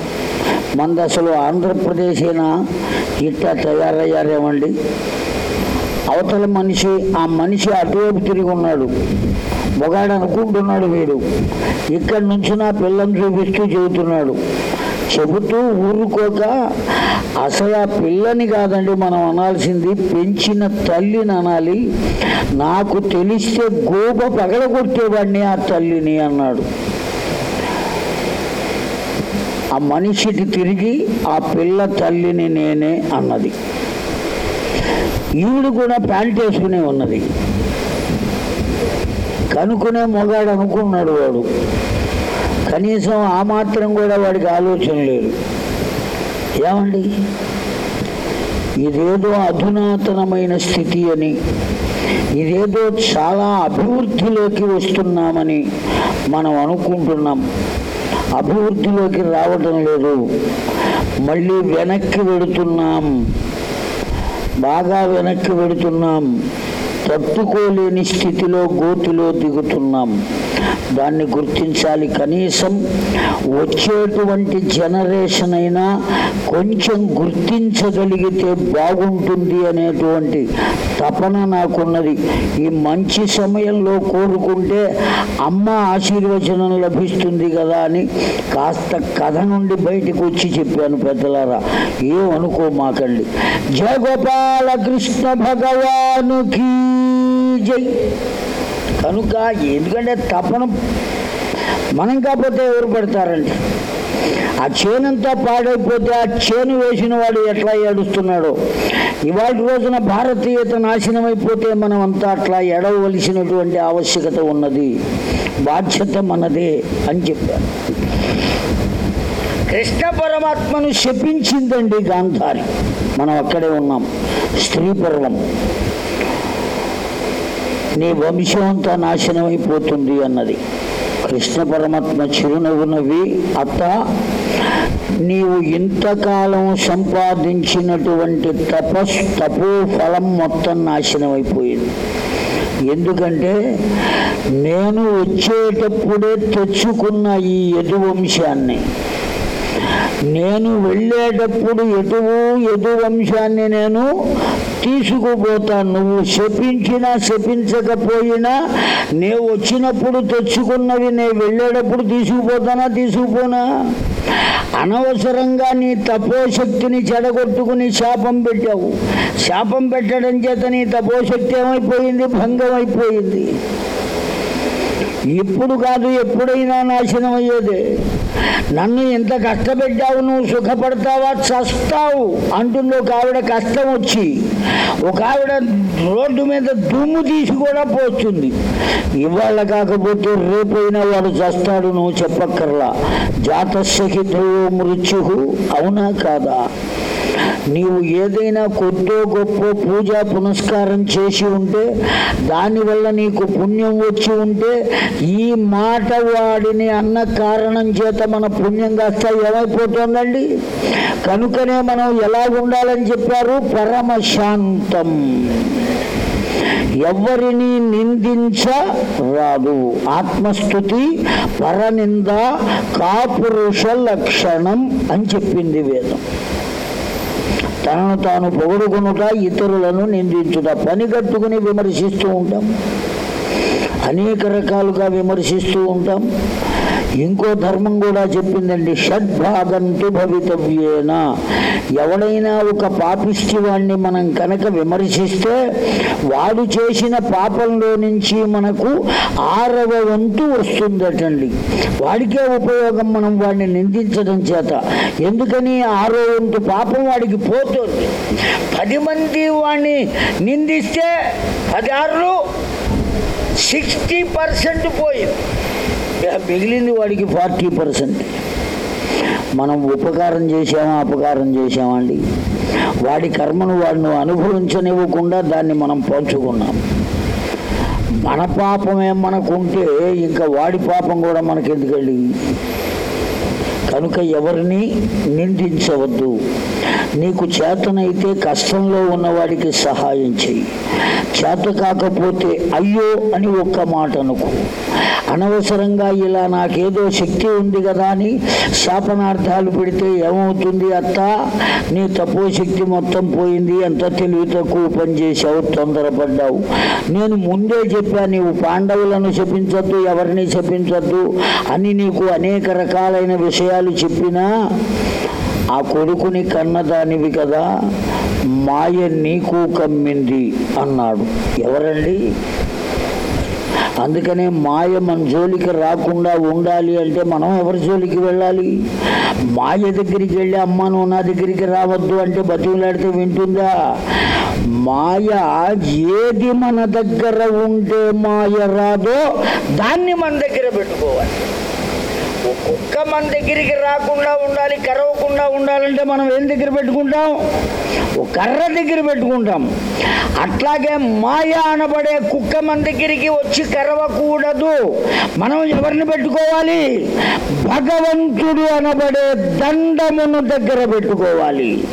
మంది అసలు ఆంధ్రప్రదేశ్ అయినా ఇట్లా తయారయ్యారేమండి? అవతల మనిషి ఆ మనిషి అటువైపు తిరిగి ఉన్నాడు. మొగాడు అనుకుంటున్నాడు వీడు. ఇక్కడి నుంచి నా పిల్లని చూపిస్తూ చెబుతున్నాడు చెబుతూ ఊరుకోక అసలు ఆ పిల్లని కాదండి మనం అనాల్సింది పెంచిన తల్లిని అనాలి. నాకు తెలిస్తే గోప పగలగొట్టేవాడిని ఆ తల్లిని అన్నాడు. ఆ మనిషికి తిరిగి ఆ పిల్ల తల్లిని నేనే అన్నది. ఈవిడ కూడా ప్యాంట్ వేసుకునే ఉన్నది. కనుక్కునే మొగాడు అనుకున్నాడు వాడు. కనీసం ఆ మాత్రం కూడా వాడికి ఆలోచన లేదు. ఏమండి? ఇదేదో అధునాతనమైన స్థితి అని ఇదేదో చాలా అభివృద్ధిలోకి వస్తున్నామని మనం అనుకుంటున్నాం. అభివృద్ధిలోకి రావటం లేదు. మళ్ళీ వెనక్కి వెడుతున్నాం బాగా వెనక్కి వెడుతున్నాం. తట్టుకోలేని స్థితిలో గోతిలో దిగుతున్నాం. దాన్ని గుర్తించాలి. కనీసం వచ్చేటువంటి జనరేషన్ అయినా కొంచెం గుర్తించగలిగితే బాగుంటుంది అనేటువంటి తపన నాకున్నది. ఈ మంచి సమయంలో కోరుకుంటే అమ్మ ఆశీర్వచనం లభిస్తుంది కదా అని కాస్త కథ నుండి బయటకు వచ్చి చెప్పాను పెద్దలారా. ఏమనుకో మాకండి జగోపాల కృష్ణ భగవానుకి జై. కనుక ఎందుకంటే తపన మనం కాకపోతే ఎవరు పెడతారండి? ఆ చేనంతా పాడైపోతే ఆ చేను వేసిన వాడు ఎట్లా ఏడుస్తున్నాడో? ఇవాళ రోజున భారతీయత నాశనం అయిపోతే మనం అంతా అట్లా ఎడవలసినటువంటి ఆవశ్యకత ఉన్నది. బాధ్యత మనదే అని చెప్పారు. కృష్ణ పరమాత్మను శపించిందండి గాంధారి. మనం అక్కడే ఉన్నాం. స్త్రీ పర్వం నీ వంశం అంతా నాశనం అయిపోతుంది అన్నది. కృష్ణ పరమాత్మ చిరునవ్వు నవ్వి అత్త నీవు ఇంతకాలం సంపాదించినటువంటి తపస్ తపో ఫలం మొత్తం నాశనం అయిపోయింది. ఎందుకంటే నేను వచ్చేటప్పుడే తెచ్చుకున్న ఈ యదువంశాన్ని నేను వెళ్ళేటప్పుడు ఎటువు ఎదు వంశాన్ని నేను తీసుకుపోతాను నువ్వు శపించినా శపించకపోయినా నేను వచ్చినప్పుడు తెచ్చుకున్నవి నేను వెళ్ళేటప్పుడు తీసుకుపోతానా తీసుకుపోనా? అనవసరంగా నీ తపోశక్తిని చెడగొట్టుకుని శాపం పెట్టావు. శాపం పెట్టడం చేత నీ తపోశక్తి ఏమైపోయింది? భంగం అయిపోయింది ఇప్పుడు కాదు ఎప్పుడైనా నాశనం అయ్యేదే. నన్ను ఎంత కష్టపెట్టావు నువ్వు సుఖపడతావా చస్తావు అంటుంది ఒక ఆవిడ కష్టం వచ్చి ఒక ఆవిడ రోడ్డు మీద దుమ్ము తీసి కూడా పోస్తుంది. ఇవాళ కాకపోతే రేపైనా వాడు చస్తాడు నువ్వు చెప్పక్కర్లా. జాతస్యహితో మృత్యు అవునా కాదా? నీవు ఏదైనా కొద్దో గొప్ప పూజా పునస్కారం చేసి ఉంటే దానివల్ల నీకు పుణ్యం వచ్చి ఉంటే ఈ మాట వాడిని అన్న కారణం చేత మన పుణ్యం కాస్త ఏమైపోతుందండి? కనుకనే మనం ఎలా ఉండాలని చెప్పారు? పరమశాంతం. ఎవరిని నిందించ రాదు ఆత్మస్థుతి పరనింద కాపురుష లక్షణం అని చెప్పింది వేదం. తనను తాను పొగడుకునుట ఇతరులను నిందించుట. పని కట్టుకుని విమర్శిస్తూ ఉంటాం. అనేక రకాలుగా విమర్శిస్తూ ఉంటాం. ఇంకో ధర్మం కూడా చెప్పిందండి షడ్భాగంతు భవితవ్యేన. ఎవడైనా ఒక పాపిష్టి వాణ్ణి మనం కనుక విమర్శిస్తే వాడు చేసిన పాపంలో నుంచి మనకు ఆరవ వంతు వస్తుందటండి. వాడికే ఉపయోగం మనం వాడిని నిందించడం చేత. ఎందుకని ఆరో వంతు పాపం వాడికి పోతుంది. పది మంది వాడిని నిందిస్తే పదార్లు సిక్స్టీ పర్సెంట్ పోయింది. మిగిలింది వాడికి ఫార్టీ పర్సెంట్. మనం ఉపకారం చేసామా అపకారం చేసామా అండి? వాడి కర్మను వాడిని అనుభవించనివ్వకుండా దాన్ని మనం పంచుకున్నాం. మన పాపమే మనకుంటే ఇంకా వాడి పాపం కూడా మనకెందుకండి? కనుక ఎవరిని నిందించవద్దు. నీకు చేతనైతే కష్టంలో ఉన్నవాడికి సహాయం చెయ్యి. చేత కాకపోతే అయ్యో అని ఒక్క మాట అనుకో. అనవసరంగా ఇలా నాకేదో శక్తి ఉంది కదా అని శాపనార్థాలు పెడితే ఏమవుతుంది అత్త? నీ తపోశక్తి మొత్తం పోయింది ఎంత తెలివి తక్కువ పనిచేసావు తొందరపడ్డావు. నేను ముందే చెప్పా నీవు పాండవులను శపించద్దు ఎవరిని శపించద్దు అని నీకు అనేక రకాలైన విషయాలు చెప్పినా ఆ కొడుకుని కన్నదానివి కదా మాయ నీకు కమ్మింది అన్నాడు. ఎవరండి? అందుకనే మాయ మన జోలికి రాకుండా ఉండాలి అంటే మనం ఎవరి జోలికి వెళ్ళాలి? మాయ దగ్గరికి వెళ్ళి అమ్మ నువ్వు నా దగ్గరికి రావద్దు అంటే బతిమలాడితే వింటుందా? మాయ ఏది మన దగ్గర ఉంటే మాయ రాదో దాన్ని మన దగ్గర పెట్టుకోవాలి. కుక్క మన దగ్గరికి రాకుండా ఉండాలి కరవకుండా ఉండాలంటే మనం ఏం దగ్గర పెట్టుకుంటాం? ఓ కర్ర దగ్గర పెట్టుకుంటాం. అట్లాగే మాయ అనబడే కుక్క మన దగ్గరికి వచ్చి కరవకూడదు. మనం ఎవరిని పెట్టుకోవాలి? భగవంతుడు అనబడే దండమును దగ్గర పెట్టుకోవాలి.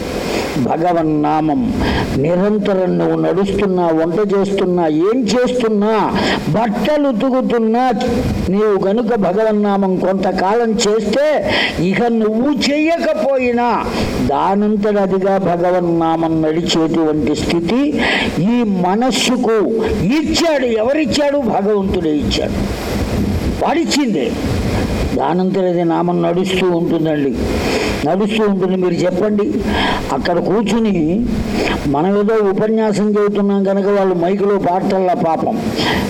భగవన్నామం. నిరంతరం నువ్వు నడుస్తున్నా వంట చేస్తున్నా ఏం చేస్తున్నా బట్టలు ఉతుకుతున్నా నీవు గనుక భగవన్నామం కొంతకాలం చేస్తే ఇక నువ్వు చెయ్యకపోయినా దానంతట అదిగా భగవన్నామం నడిచేటువంటి స్థితి ఈ మనస్సుకు ఇచ్చాడు. ఎవరిచ్చాడు? భగవంతుడే ఇచ్చాడు. వాడిచ్చిందే. దానంతరది నామం నడుస్తూ ఉంటుందండి. నడుస్తూ ఉంటుంది మీరు చెప్పండి. అక్కడ కూర్చుని మనం ఏదో ఉపన్యాసం చెబుతున్నాం కనుక వాళ్ళు మైకులో పాడటల్లా పాపం.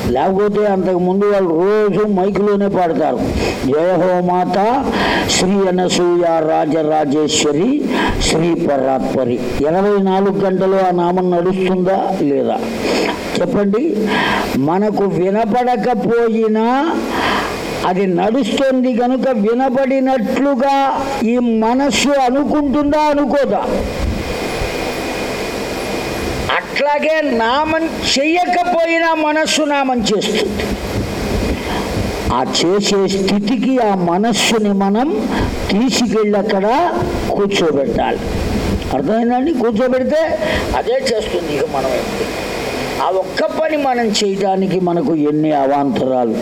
లేకపోతే అంతకుముందు వాళ్ళు రోజు మైకులోనే పాడతారు. జయ హో మాత శ్రీ అనసూయ రాజరాజేశ్వరి శ్రీ పరాత్పరి. ఇరవై నాలుగు గంటలు ఆ నామం నడుస్తుందా లేదా? చెప్పండి. మనకు వినపడకపోయినా అది నడుస్తుంది కనుక వినబడినట్లుగా ఈ మనస్సు అనుకుంటుందా అనుకోదా? అట్లాగే నామం చెయ్యకపోయినా మనస్సు నామం చేస్తుంది. ఆ చేసే స్థితికి ఆ మనస్సుని మనం తీసుకెళ్ళి అక్కడ కూర్చోబెట్టాలి. అర్థమైందండి కూర్చోబెడితే అదే చేస్తుంది ఇక మనం ఆ ఒక్క పని మనం చేయడానికి మనకు ఎన్ని అవాంతరాలు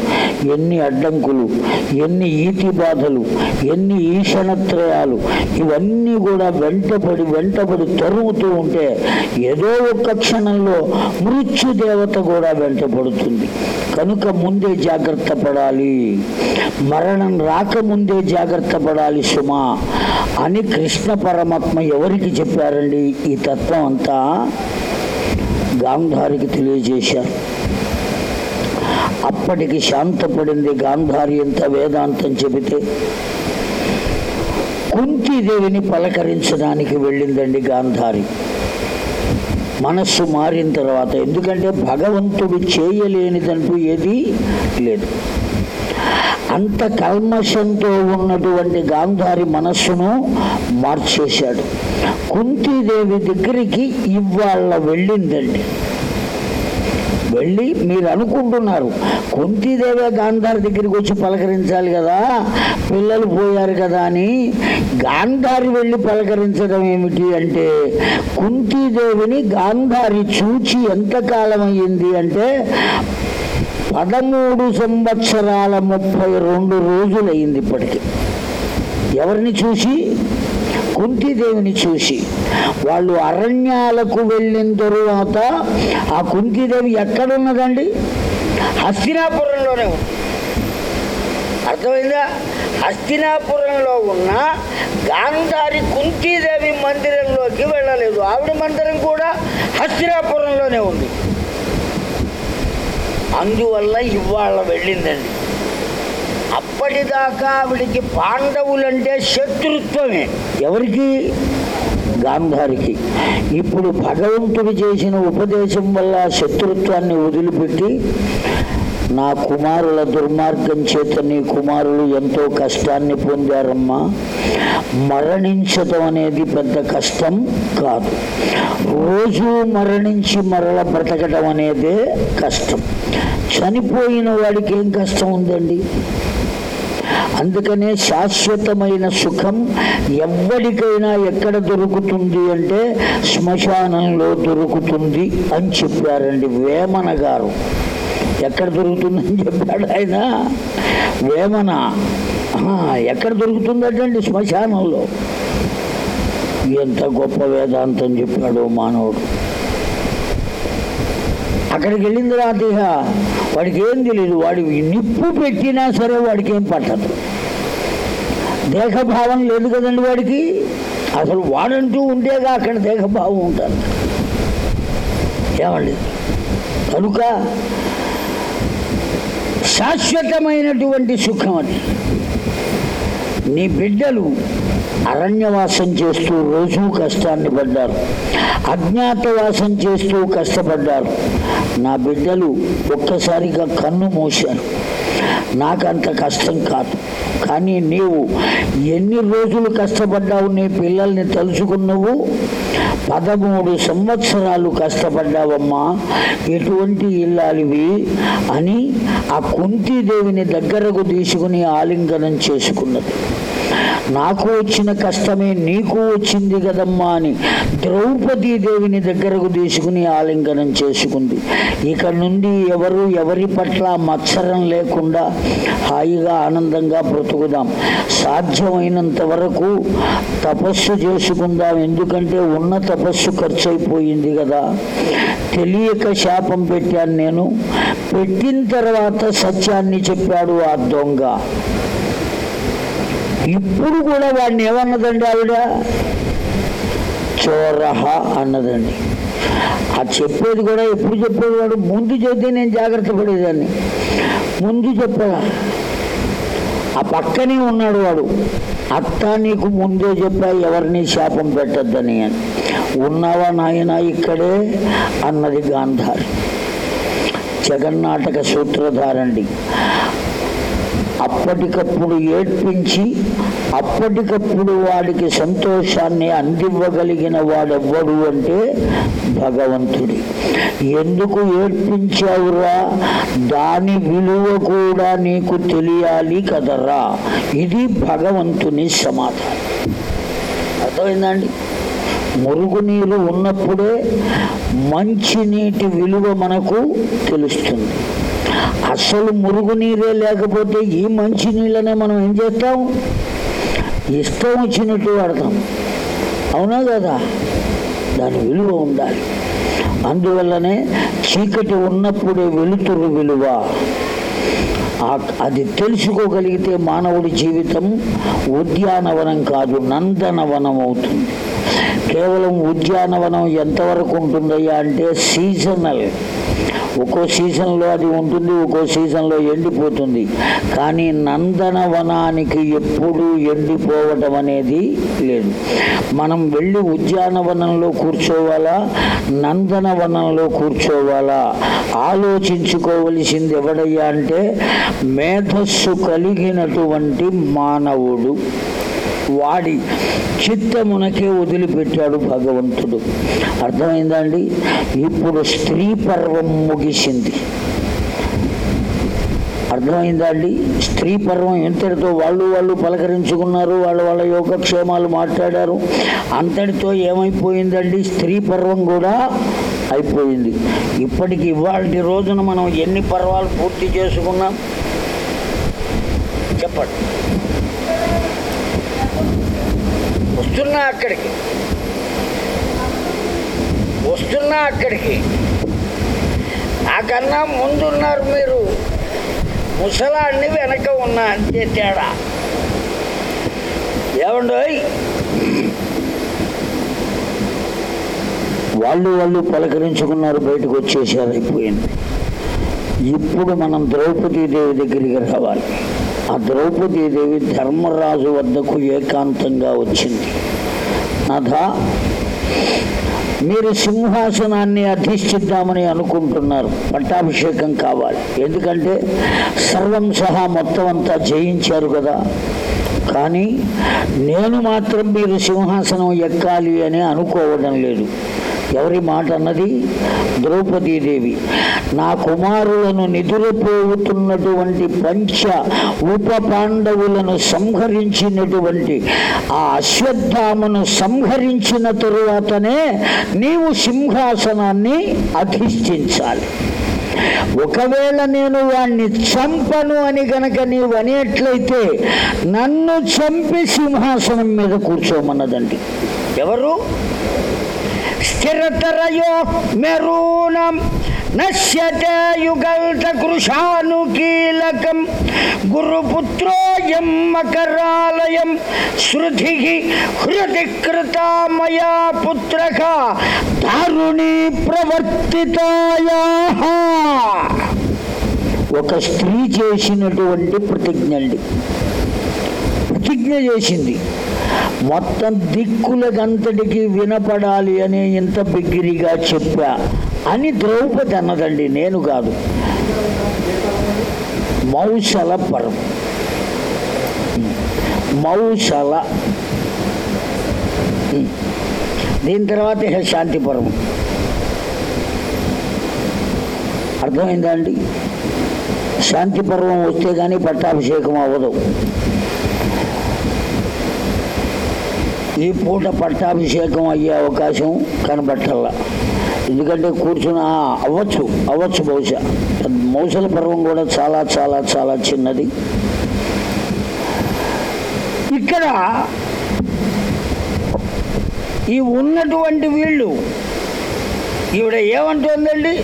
ఎన్ని అడ్డంకులు ఎన్ని ఈతి బాధలు ఎన్ని ఈషణత్రయాలు ఇవన్నీ కూడా వెంటపడి వెంటపడి తరుముతూ ఉంటే ఏదో ఒక్క క్షణంలో మృత్యుదేవత కూడా వెంటపడుతుంది. కనుక ముందే జాగ్రత్త పడాలి. మరణం రాకముందే జాగ్రత్త పడాలి సుమా. అని కృష్ణ పరమాత్మ ఎవరికి చెప్పారండి? ఈ తత్వం అంతా గాంధారికి తెలియజేశారు అప్పటికి శాంతపడింది గాంధారి ఎంత వేదాంతం చెబితే. కుంతీదేవిని పలకరించడానికి వెళ్ళిందండి గాంధారి. మనస్సు మారిన తర్వాత ఎందుకంటే భగవంతుడు చేయలేనిదంటూ ఏది లేదు. అంత కల్మషంతో ఉన్నటువంటి గాంధారి మనస్సును మార్చేశాడు. కుంతీదేవి దగ్గరికి ఇవాళ వెళ్ళిందండి. వెళ్ళి మీరు అనుకుంటున్నారు కుంతీదేవి గాంధారి దగ్గరికి వచ్చి పలకరించాలి కదా పిల్లలు పోయారు కదా అని గాంధారి వెళ్ళి పలకరించడం ఏమిటి అంటే కుంతీదేవిని గాంధారి చూచి ఎంతకాలం అయ్యింది అంటే పదమూడు సంవత్సరాల ముప్పై రెండు రోజులయ్యింది ఇప్పటికి. ఎవరిని చూసి? కుంతిదేవిని చూసి. వాళ్ళు అరణ్యాలకు వెళ్ళిన తరువాత ఆ కుంతిదేవి ఎక్కడున్నదండి? హస్తినాపురంలోనే ఉంది. అర్థమైందా? హస్తినాపురంలో ఉన్న గాంధారి కుంతీదేవి మందిరంలోకి వెళ్ళలేదు. ఆవిడ మందిరం కూడా హస్తినాపురంలోనే ఉంది. అందువల్ల ఇవాళ వెళ్ళిందండి. అప్పటిదాకా ఆవిడికి పాండవులంటే శత్రుత్వమే. ఎవరికి? గాంధారికి. ఇప్పుడు భగవంతుడు చేసిన ఉపదేశం వల్ల శత్రుత్వాన్ని వదిలిపెట్టి నా కుమారుల దుర్మార్గం చేత నీ కుమారులు ఎంతో కష్టాన్ని పొందారమ్మా. మరణించడం అనేది పెద్ద కష్టం కాదు. రోజు మరణించి మరల బ్రతకడం అనేదే కష్టం. చనిపోయిన వాడికి ఏం కష్టం ఉందండి? అందుకనే శాశ్వతమైన సుఖం ఎవ్వడికైనా ఎక్కడ దొరుకుతుంది అంటే శ్మశానంలో దొరుకుతుంది అని చెప్పారండి వేమన గారు. ఎక్కడ దొరుకుతుందని చెప్పాడు ఆయన. వేమన ఎక్కడ దొరుకుతుందటండి శ్మశానంలో. ఎంత గొప్ప వేదాంతం చెప్పాడు మానవుడు. అక్కడికి వెళ్ళిన తర్వాత ఇక వాడికి ఏం తెలియదు వాడి నిప్పు పెట్టినా సరే వాడికి ఏం పట్టదు. దేహభావం లేదు కదండి వాడికి. అసలు వాడంటూ ఉండేగా అక్కడ దేహభావం ఉంటుంది. ఏమండి? కనుక శాశ్వతమైనటువంటి సుఖం అది. నీ బిడ్డలు అరణ్యవాసం చేస్తూ రోజూ కష్టాన్ని పడ్డారు. అజ్ఞాతవాసం చేస్తూ కష్టపడ్డారు. నా బిడ్డలు ఒక్కసారిగా కన్ను మూశారు. నాకంత కష్టం కాదు. కానీ నీవు ఎన్ని రోజులు కష్టపడ్డావు నీ పిల్లల్ని తలుచుకున్నావు? పదమూడు సంవత్సరాలు కష్టపడ్డావమ్మా. ఎటువంటి ఇల్లాలివి అని ఆ కుంతీదేవిని దగ్గరకు తీసుకుని ఆలింగనం చేసుకున్నది. నాకు వచ్చిన కష్టమే నీకు వచ్చింది కదమ్మా అని ద్రౌపదీ దేవిని దగ్గరకు తీసుకుని ఆలింగనం చేసుకుంది. ఇక నుండి ఎవరు ఎవరి పట్ల మత్సరం లేకుండా హాయిగా ఆనందంగా బ్రతుకుదాం. సాధ్యమైనంత వరకు తపస్సు చేసుకుందాం. ఎందుకంటే ఉన్న తపస్సు ఖర్చు అయిపోయింది కదా. తెలియక శాపం పెట్టాను నేను. పెట్టిన తర్వాత సత్యాన్ని చెప్పాడు ఆ దొంగ. ఇప్పుడు కూడా వాడిని ఏమన్నదండి ఆవిడ? చోరహ అన్నదండి. ఆ చెప్పేది కూడా ఎప్పుడు చెప్పేది వాడు? ముందు చెప్తే నేను జాగ్రత్త పడేదాన్ని. ముందు చెప్పగా ఆ పక్కనే ఉన్నాడు వాడు. అత్త నీకు ముందే చెప్పా ఎవరిని శాపం పెట్టద్దని అని. ఉన్నావా నాయన ఇక్కడే? అన్నది గాంధారి. జగన్నాటక సూత్రధారండి. అప్పటికప్పుడు ఏడ్పించి అప్పటికప్పుడు వాడికి సంతోషాన్ని అందివ్వగలిగిన వాడెవ్వడు అంటే భగవంతుడి. ఎందుకు ఏడ్పించావురా? దాని విలువ కూడా నీకు తెలియాలి కదరా. ఇది భగవంతుని సమాధానం. అర్థమైందండి? మురుగునీరు ఉన్నప్పుడే మంచినీటి విలువ మనకు తెలుస్తుంది. అసలు మురుగునీరే లేకపోతే ఈ మంచి నీళ్ళనే మనం ఏం చేస్తాం? ఇష్టం వచ్చినట్టు వాడతాం. అవునా కదా? దాని విలువ ఉండాలి. అందువల్లనే చీకటి ఉన్నప్పుడే వెలుతురు విలువ. అది తెలుసుకోగలిగితే మానవుడి జీవితం ఉద్యానవనం కాదు నందనవనం అవుతుంది. కేవలం ఉద్యానవనం ఎంతవరకు ఉంటుందయ్యా అంటే సీజనల్. ఒక్కో సీజన్లో అది ఉంటుంది ఒక్కో సీజన్లో ఎండిపోతుంది. కానీ నందనవనానికి ఎప్పుడూ ఎండిపోవటం అనేది లేదు. మనం వెళ్ళి ఉద్యానవనంలో కూర్చోవాలా? నందనవనంలో కూర్చోవాలా? ఆలోచించుకోవలసింది ఎవడయ్యా అంటే మేధస్సు కలిగినటువంటి మానవుడు. వాడి చిత్తమునకే వదిలిపెట్టాడు భగవంతుడు. అర్థమైందండి? ఇప్పుడు స్త్రీ పర్వం ముగిసింది. అర్థమైందా అండి స్త్రీ పర్వం ఎంతటితో వాళ్ళు వాళ్ళు పలకరించుకున్నారు వాళ్ళ వాళ్ళ యోగక్షేమాలు మాట్లాడారు. అంతటితో ఏమైపోయిందండి? స్త్రీ పర్వం కూడా అయిపోయింది. ఇప్పటికి ఇవాళ రోజున మనం ఎన్ని పర్వాలు పూర్తి చేసుకున్నాం చెప్పండి వస్తున్నా అక్కడికి. వస్తున్నా అక్కడికి. నాకన్నా ముందున్నారు మీరు. ముసలాన్ని వెనక ఉన్నా అంతే తేడా. ఏమండోయ్? వాళ్ళు వాళ్ళు పలకరించుకున్నారు బయటకు వచ్చేసారు అయిపోయింది. ఇప్పుడు మనం ద్రౌపదీదేవి దగ్గరికి రావాలి. ఆ ద్రౌపదీదేవి ధర్మరాజు వద్దకు ఏకాంతంగా వచ్చింది. నాథ మీరు సింహాసనాన్ని అధిష్ఠిద్దామని అనుకుంటున్నారు పట్టాభిషేకం కావాలి. ఎందుకంటే సర్వం సహా మొత్తం అంతా జయించారు కదా. కానీ నేను మాత్రం మీరు సింహాసనం ఎక్కాలి అని అనుకోవడం లేదు. ఎవరి మాట అన్నది ద్రౌపదీదేవి. నా కుమారులను నిదురపోతున్నటువంటి పంచ ఉప పాండవులను సంహరించినటువంటి ఆ అశ్వత్థామను సంహరించిన తరువాతనే నీవు సింహాసనాన్ని అధిష్ఠించాలి. ఒకవేళ నేను వాణ్ణి చంపను అని గనక నీవు అనేట్లయితే నన్ను చంపి సింహాసనం మీద కూర్చోమన్నదండి. ఎవరు? స్థిరతరయో మెరూణం నశ్యతే యుగల్త కృషానుకీలకం గురుపుత్రోయం మకరాలయం శృతి హృతి కృతా మయా పుత్రక దారుణీ ప్రవర్తితాయా ఒక స్త్రీ చేసినటువంటి ప్రతిజ్ఞ అండి. ప్రతిజ్ఞ చేసింది. మొత్తం దిక్కులకంతటికి వినపడాలి అని ఇంత బిగ్గిరిగా చెప్పా. అని ద్రౌపది అన్నదండి నేను కాదు. మౌసల పరం. మౌసల దీని తర్వాత ఇక శాంతిపురం అర్థమైందా అండి? శాంతి పర్వం వస్తే కానీ పట్టాభిషేకం అవ్వదు. ఈ పూట పట్టాభిషేకం అయ్యే అవకాశం కనబట్టల్లా ఎందుకంటే కూర్చున్న అవ్వచ్చు అవ్వచ్చు బహుశా. మౌసల పర్వం కూడా చాలా చాలా చాలా చిన్నది. ఇక్కడ ఈ ఉన్నటువంటి వీళ్ళు ఈవిడ ఏమంటుందండి?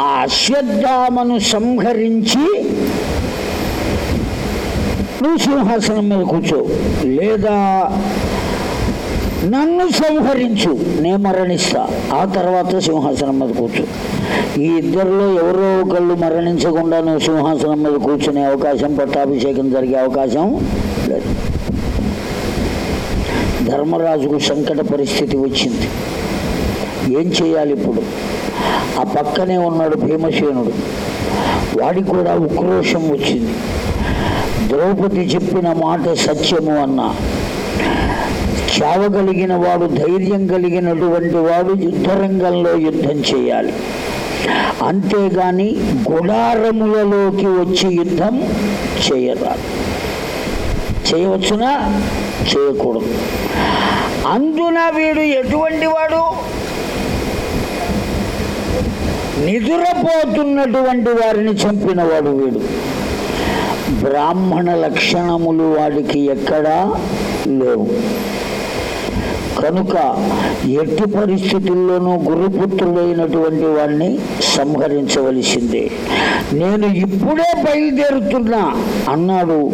ఆ అశ్వత్థామను సంహరించి నువ్వు సింహాసనం మీద కూర్చో. లేదా నన్ను సంహరించు. నేను మరణిస్తా. ఆ తర్వాత సింహాసనం మీద కూర్చో. ఈ ఇద్దరిలో ఎవరో ఒకళ్ళు మరణించకుండా నువ్వు సింహాసనం మీద కూర్చునే అవకాశం పట్టాభిషేకం జరిగే అవకాశం లేదు. ధర్మరాజుకు సంకట పరిస్థితి వచ్చింది. ఏం చేయాలి ఇప్పుడు? ఆ పక్కనే ఉన్నాడు భీమసేనుడు. వాడికి కూడా ఉక్రోషం వచ్చింది. ద్రౌపది చెప్పిన మాట సత్యము అన్న. చావగలిగిన వాడు ధైర్యం కలిగినటువంటి వాడు యుద్ధరంగంలో యుద్ధం చేయాలి. అంతేగాని గుడారములలోకి వచ్చి యుద్ధం చేయరాదు. చేయవచ్చునా? చేయకూడదు. అందున వీడు ఎటువంటి వాడు? నిదురపోతున్నటువంటి వారిని చంపినవాడు వీడు. బ్రాహ్మణ లక్షణములు వాడికి ఎక్కడా లేవు. కనుక ఎట్టి పరిస్థితుల్లోనూ గురుపుత్రుడైనటువంటి వాడిని సంహరించవలసిందే. నేను ఇప్పుడే బయలుదేరుతున్నా అన్నాడు.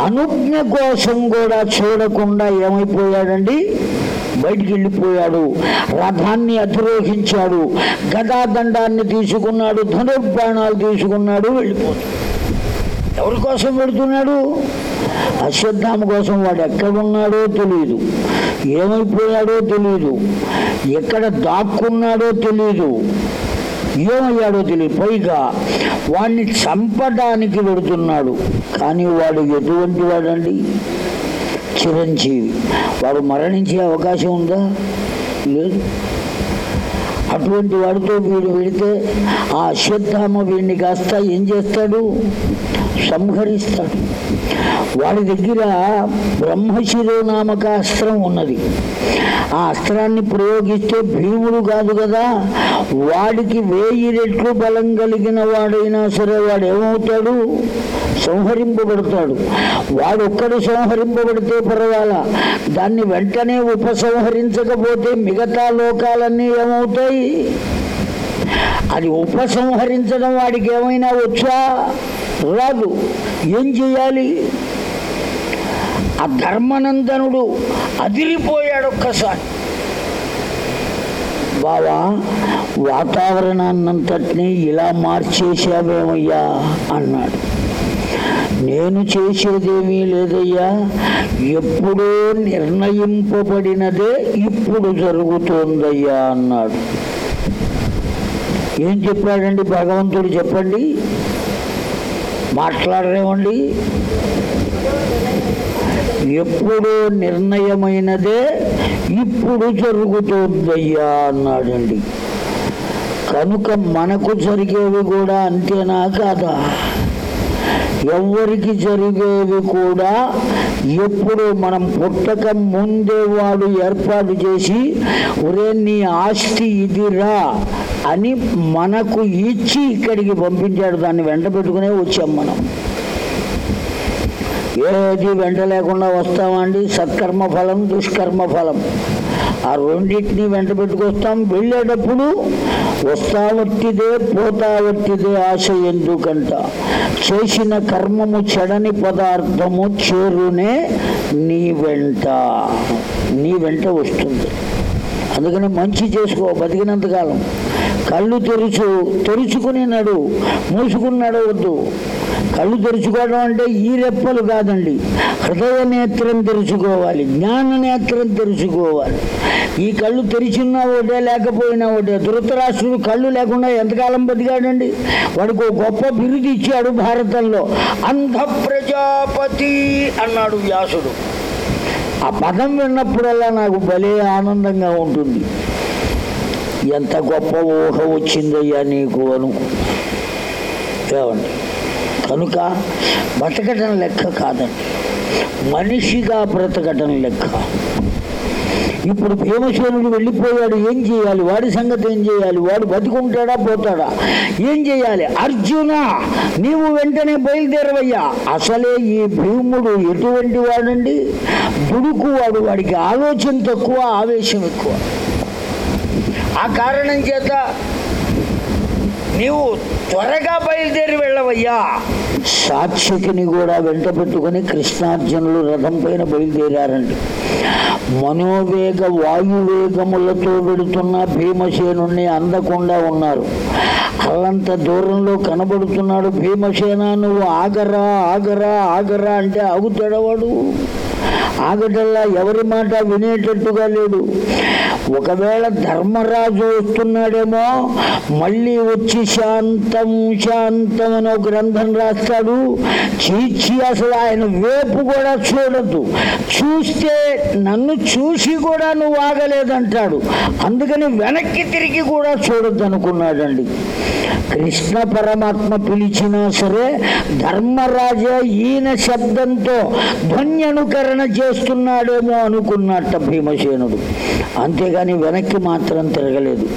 అనుజ్ఞ కోసం కూడా చూడకుండా ఏమైపోయాడండి? బయటికి వెళ్ళిపోయాడు. రథాన్ని అధిరోహించాడు. గదాదండాన్ని తీసుకున్నాడు. ధనుర్బాణాలు తీసుకున్నాడు. వెళ్ళిపోతాడు. ఎవరి కోసం పెడుతున్నాడు? అశ్వత్థామ కోసం వాడు ఎక్కడున్నాడో తెలియదు ఏమైపోయాడో తెలియదు ఎక్కడ దాక్కున్నాడో తెలియదు ఏమయ్యాడో తెలియదు పైగా వాడిని చంపడానికి పెడుతున్నాడు. కానీ వాడు ఎటువంటి వాడండి? చిరంజీవి. వాడు మరణించే అవకాశం ఉందా? లేదు. అటువంటి వాడితో వీడు వెళితే ఆ అశ్వత్థామ వీడిని కాస్త ఏం చేస్తాడు? సంహరిస్తాడు వాడి దగ్గర బ్రహ్మశిరో నామక అస్త్రం ఉన్నది. ఆ అస్త్రాన్ని ప్రయోగిస్తే భీముడు కాదు కదా? వాడికి వేయి రెట్లు బలం కలిగిన వాడైనా సరే వాడు ఏమవుతాడు సంహరింపబడతాడు. వాడు ఒక్కడు సంహరింపబడితే పర్వాలా. దాన్ని వెంటనే ఉపసంహరించకపోతే మిగతా లోకాలన్నీ ఏమవుతాయి? అది ఉపసంహరించడం వాడికి ఏమైనా వచ్చా? రాదు. ఏం చేయాలి? ఆ ధర్మనందనుడు అదిరిపోయాడు ఒక్కసారి. బావా వాతావరణాన్నంతటినీ ఇలా మార్చేసావేమయ్యా అన్నాడు. నేను చేసేదేమీ లేదయ్యా. ఎప్పుడో నిర్ణయింపబడినదే ఇప్పుడు జరుగుతోందయ్యా అన్నాడు. ఏం చెప్పాడండి భగవంతుడు చెప్పండి? మాట్లాడరేమండి ఎప్పుడు నిర్ణయమైనదే ఇప్పుడు జరుగుతోందయ్యా అన్నాడండి. కనుక మనకు జరిగేవి కూడా అంతేనా కాదా? ఎవరికి జరిగేవి కూడా ఎప్పుడు మనం పుట్టక ముందే వాడు ఏర్పాటు చేసి ఒరే నీ ఆస్తి ఇదిరా అని మనకు ఇచ్చి ఇక్కడికి పంపించాడు. దాన్ని వెంట పెట్టుకునే వచ్చాం మనం. ఏది వెంట లేకుండా వస్తామండి? సత్కర్మ ఫలం దుష్కర్మ ఫలం ఆ రెండింటిని వెంట పెట్టుకొస్తాం. వెళ్ళేటప్పుడు వస్తా వట్టిదే పోతా వట్టిదే ఆశ ఎందుకంట. చేసిన కర్మము చెడని పదార్థము చేరునే నీ వెంట. నీ వెంట వస్తుంది. అందుకని మంచి చేసుకో బతికినంతకాలం కళ్ళు తెరుచు తెరుచుకుని నడు మూసుకుని నడవద్దు. కళ్ళు తెరుచుకోవడం అంటే ఈ రెప్పలు కాదండి. హృదయ నేత్రం తెరుచుకోవాలి జ్ఞాన నేత్రం తెరుచుకోవాలి. ఈ కళ్ళు తెరిచినా ఒకటే లేకపోయినా ఒకటే. ధృతరాష్ట్రుడు కళ్ళు లేకుండా ఎంతకాలం బతికాడండి? వాడికి గొప్ప బిరుది ఇచ్చాడు భారతంలో. అంధ ప్రజాపతి అన్నాడు వ్యాసుడు. ఆ పదం విన్నప్పుడల్లా నాకు భలే ఆనందంగా ఉంటుంది. ఎంత గొప్ప ఊహ వచ్చిందయ్యా నీకు అనుకు ఏమండి? కనుక బతకటం లెక్క కాదండి. మనిషిగా బ్రతకటం లెక్క. ఇప్పుడు భీమసేనుడు వెళ్ళిపోయాడు ఏం చేయాలి? వాడి సంగతి ఏం చేయాలి? వాడు బతుకుంటాడా పోతాడా? ఏం చేయాలి? అర్జున నీవు వెంటనే బయలుదేరవయ్యా. అసలే ఈ భీముడు ఎటువంటి వాడండి? దుడుకు వాడు వాడికి ఆలోచన తక్కువ ఆవేశం ఎక్కువ. ఆ కారణం చేత నీవు త్వరగా బయలుదేరి వెళ్ళవయ్యా. సాక్షికిని కూడా వెంట పెట్టుకుని కృష్ణార్జునులు రథం పైన బయలుదేరారండి. మనోవేగ వాయువేగములతో వెడుతున్న భీమసేనుణ్ణి అందకుండా ఉన్నారు. అల్లంత దూరంలో కనబడుతున్నాడు భీమసేన నువ్వు ఆగరా ఆగరా ఆగరా అంటే ఆగుతాడవాడు. ఆగటల్లా ఎవరి మాట వినేటట్టుగా లేడు. ఒకవేళ ధర్మరాజు వస్తున్నాడేమో మళ్ళీ వచ్చి శాంతం శాంతం అని ఒక గ్రంథం రాస్తాడు. చీచి అసలు ఆయన వేపు కూడా చూడద్దు. చూస్తే నన్ను చూసి కూడా నువ్వు ఆగలేదంటాడు. అందుకని వెనక్కి తిరిగి కూడా చూడొద్దు అనుకున్నాడండి కృష్ణ పరమాత్మ పిలిచినా సరే ధర్మరాజ ఈయన శబ్దంతో ధ్వన్యనుకరణ చేస్తున్నాడేమో అనుకున్నట్ట భీమసేనుడు. అంతేగాని వెనక్కి మాత్రం తిరగలేదు.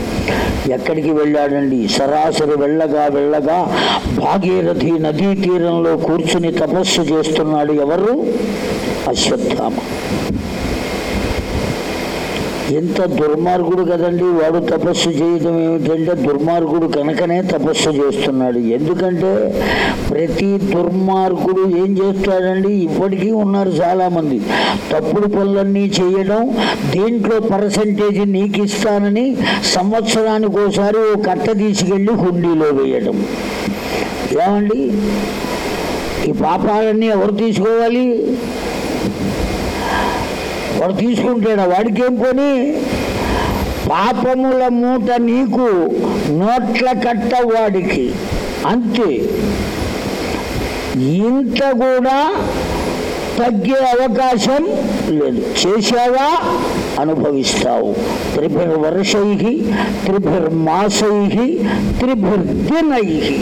ఎక్కడికి వెళ్ళాడండి? సరాసరి వెళ్ళగా వెళ్ళగా భాగీరథి నదీ తీరంలో కూర్చుని తపస్సు చేస్తున్నాడు ఎవరు? అశ్వత్థామ. ఎంత దుర్మార్గుడు కదండి? వాడు తపస్సు చేయడం ఏమిటంటే దుర్మార్గుడు కనుకనే తపస్సు చేస్తున్నాడు. ఎందుకంటే ప్రతి దుర్మార్గుడు ఏం చేస్తాడండి? ఇప్పటికీ ఉన్నారు చాలామంది. తప్పుడు పనులన్నీ చేయడం దీంట్లో పర్సంటేజ్ నీకు ఇస్తానని సంవత్సరానికి ఒకసారి ఓ కట్ట తీసుకెళ్ళి హుండీలో వేయడం ఏమండి? ఈ పాపాలన్నీ ఎవరు తీసుకోవాలి? వాడు తీసుకుంటాడు. వాడికి ఏం కొని పాపముల మూట నీకు నోట్ల కట్ట వాడికి. అంతే. ఇంత కూడా తగ్గే అవకాశం లేదు. చేశావా? అనుభవిస్తావు. త్రిభిర్ వర్షై త్రిభిర్ మాసై త్రిభిర్ దినై.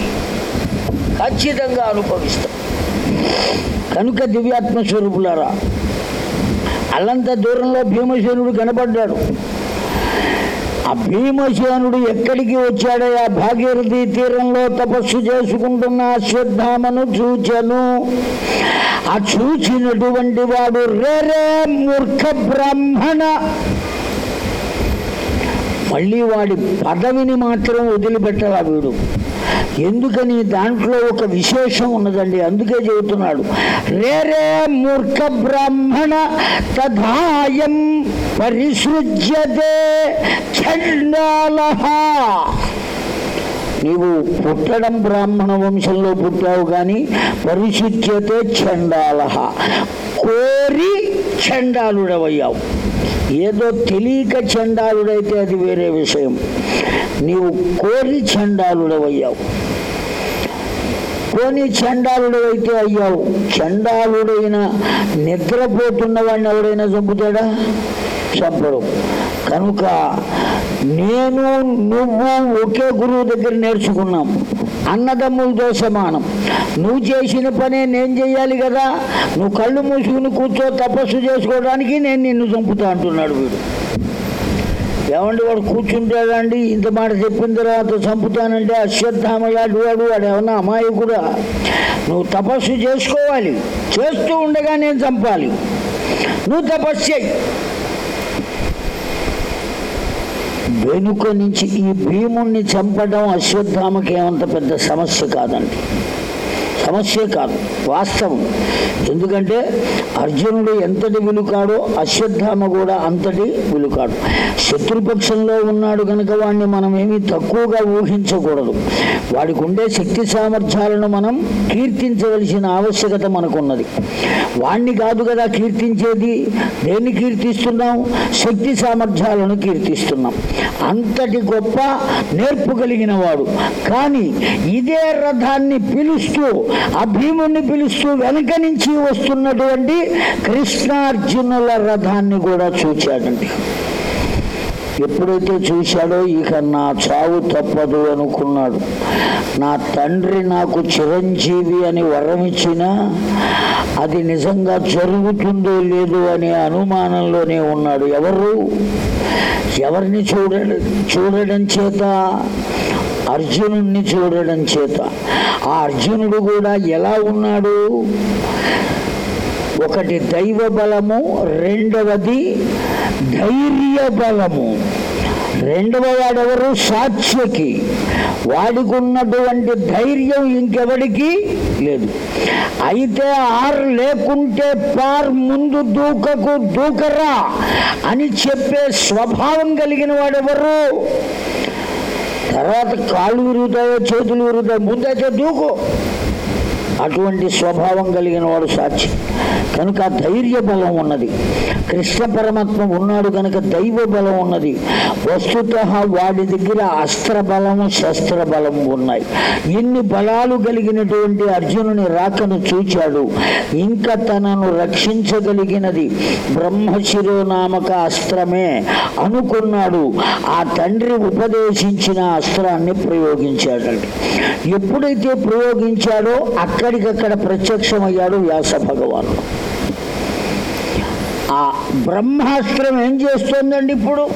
ఖచ్చితంగా అనుభవిస్తావు. కనుక దివ్యాత్మ స్వరూపులారా అల్లంత దూరంలో భీమసేనుడు కనబడ్డాడు ఆ భీమసేనుడు ఎక్కడికి వచ్చాడో ఆ భాగీరథి తీరంలో తపస్సు చేసుకుంటున్న అశ్వత్థామను చూచను. ఆ చూచినటువంటి వాడు రేరే మూర్ఖ బ్రాహ్మణ! మళ్ళీ వాడి పదవిని మాత్రం వదిలిపెట్టాల వీడు. ఎందుకని దాంట్లో ఒక విశేషం ఉన్నదండి అందుకే చెబుతున్నాడు. రేరే మూర్ఖ బ్రాహ్మణ తథాయం పరిసృజ్యతే చండాల నీవు పుట్టడం బ్రాహ్మణ వంశంలో పుట్టావు కానీ పరిశుద్ధ్యతే చండాల కోరి చండాలుడవయ్యావు. ఏదో తెలియక చండాలుడైతే అది వేరే విషయం. నీవు కోరి చండాలుడవయ్యావు. పోనీ చండాలుడైతే అయ్యావు. చండాలుడైన నిద్రపోతున్న వాడిని ఎవడైనా చంపుతాడా? చంపడు. కనుక నేను నువ్వు ఒకే గురువు దగ్గర నేర్చుకున్నాం. అన్నదమ్ములతో సమానం నువ్వు చేసిన పనే నేను చేయాలి కదా. నువ్వు కళ్ళు మూసుకుని కూర్చో తపస్సు చేసుకోవడానికి నేను నిన్ను చంపుతా అంటున్నాడు వీడు. ఏమండి వాడు కూర్చుంటాడండి? ఇంత మాట చెప్పిన తర్వాత చంపుతానంటే అశ్వత్థామ వాడు వాడు ఏమన్నా అమాయకుడా? నువ్వు తపస్సు చేసుకోవాలి. చేస్తూ ఉండగా నేను చంపాలి. నువ్వు తపస్సు చెయ్యి వెనుక నుంచి ఈ భీముణ్ణి చంపడం అశ్వత్థామకి ఏమంత పెద్ద సమస్య కాదండి. సమస్యే కాదు వాస్తవం. ఎందుకంటే అర్జునుడు ఎంతటి విలుకాడో అశ్వత్థామ కూడా అంతటి విలుకాడు. శత్రుపక్షంలో ఉన్నాడు కనుక వాడిని మనం ఏమీ తక్కువగా ఊహించకూడదు. వాడికి ఉండే శక్తి సామర్థ్యాలను మనం కీర్తించవలసిన ఆవశ్యకత మనకున్నది. వాణ్ణి కాదు కదా కీర్తించేది దేన్ని కీర్తిస్తున్నాం? శక్తి సామర్థ్యాలను కీర్తిస్తున్నాం. అంతటి గొప్ప నేర్పు కలిగిన వాడు. కానీ ఇదే రథాన్ని పిలుస్తూ ఆ భీముణ్ణి పిలుస్తూ వెనక నుంచి వస్తున్నటువంటి కృష్ణార్జునుల రథాన్ని కూడా చూచాడండి. ఎప్పుడైతే చూశాడో ఇక నా చావు తప్పదు అనుకున్నాడు. నా తండ్రి నాకు చిరంజీవి అని వరం ఇచ్చినా అది నిజంగా జరుగుతుందో లేదో అనే అనుమానంలోనే ఉన్నాడు. ఎవరు? ఎవరిని చూడ చూడడం చేత? అర్జునుణ్ణి చూడడం చేత. ఆ అర్జునుడు కూడా ఎలా ఉన్నాడు? ఒకటి దైవ బలము రెండవది ధైర్య బలము. రెండవ వాడెవరు సాక్ష్యకి వాడికి ఉన్నటువంటి ధైర్యం ఇంకెవడికి లేదు. అయితే ఆర్ లేకుంటే పార్ ముందు దూకకు దూకరా అని చెప్పే స్వభావం కలిగిన వాడెవరు? తర్వాత కాళ్ళు విరుగుతాయో చేతులు విరుగుతాయో ముందైతే దూకు అటువంటి స్వభావం కలిగిన వాడు సాక్షి. కనుక ధైర్య బలం ఉన్నది. కృష్ణ పరమాత్మ ఉన్నాడు కనుక దైవ బలం ఉన్నది. వస్తుత వాడి దగ్గర అస్త్ర బలము శస్త్ర బలము ఉన్నాయి. ఇన్ని బలాలు కలిగినటువంటి అర్జునుని రాకను చూచాడు. ఇంకా తనను రక్షించగలిగినది బ్రహ్మశిరోనామక అస్త్రమే అనుకున్నాడు. ఆ తండ్రి ఉపదేశించిన అస్త్రాన్ని ప్రయోగించాడు ఎప్పుడైతే ప్రయోగించాడో అక్కడ అక్కడికక్కడ ప్రత్యక్షమయ్యాడు వ్యాస భగవాను ఆ బ్రహ్మాస్త్రం ఏం చేస్తుందండి ఇప్పుడు?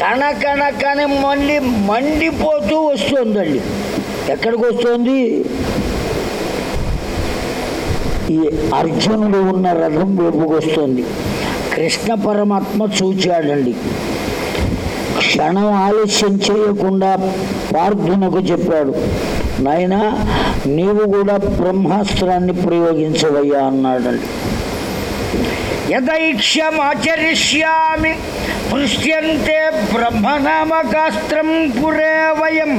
కణ కణ కణ మళ్ళీ మండిపోతూ వస్తుందండి. ఎక్కడికి వస్తుంది? ఈ అర్జునుడు ఉన్న రథం వైపుకి వస్తుంది. కృష్ణ పరమాత్మ చూచాడండి. క్షణం ఆలస్యం చేయకుండా పార్థునకు చెప్పాడు. నాయనా నీవు కూడా బ్రహ్మాస్త్రాన్ని ప్రయోగించవయ్యా అన్నాడండి. యథైక్ష్యమాచరిష్యామి పృష్యంతే బ్రహ్మనామకాస్త్రం పురే వయం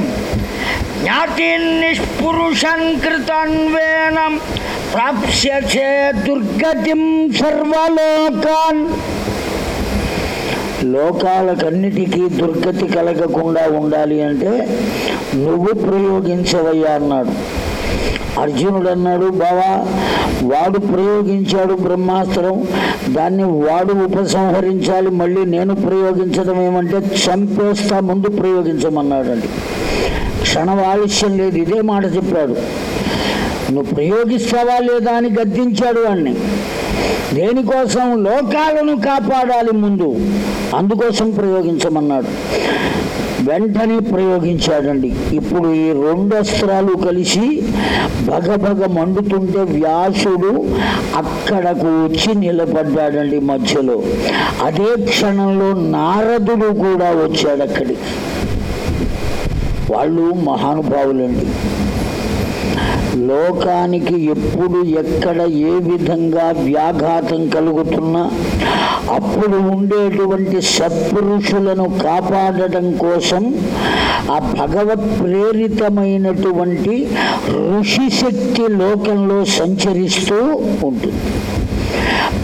జ్ఞాతినిష్పురుషన్ కృతన్వేనం ప్రాప్స్యచే దుర్గతిం సర్వలోకాన్. లోకాలకన్నిటికీ దుర్గతి కలగకుండా ఉండాలి అంటే నువ్వు ప్రయోగించవయ్యా అన్నాడు. అర్జునుడు అన్నాడు బావా వాడు ప్రయోగించాడు బ్రహ్మాస్త్రం దాన్ని వాడు ఉపసంహరించాలి మళ్ళీ నేను ప్రయోగించడం ఏమంటే చంపేస్తా ముందు ప్రయోగించమన్నాడండి. క్షణం ఆలస్యం లేదు ఇదే మాట చెప్పాడు. నువ్వు ప్రయోగిస్తావా లేదా అని గద్దించాడు వాడిని దేనికోసం లోకాలను కాపాడాలి ముందు? అందుకోసం ప్రయోగించమన్నాడు. వెంటనే ప్రయోగించాడండి. ఇప్పుడు ఈ రెండు అస్త్రాలు కలిసి భగభగ మండుతుంటే వ్యాసుడు అక్కడకు వచ్చి నిలబడ్డాడండి మధ్యలో. అదే క్షణంలో నారదుడు కూడా వచ్చాడు అక్కడికి వాళ్ళు మహానుభావులండి. లోకానికి ఎప్పుడు ఎక్కడ ఏ విధంగా వ్యాఘాతం కలుగుతున్నా అప్పుడు ఉండేటువంటి సత్పురుషులను కాపాడటం కోసం ఆ భగవత్ ప్రేరితమైనటువంటి ఋషి శక్తి లోకంలో సంచరిస్తూ ఉంటుంది.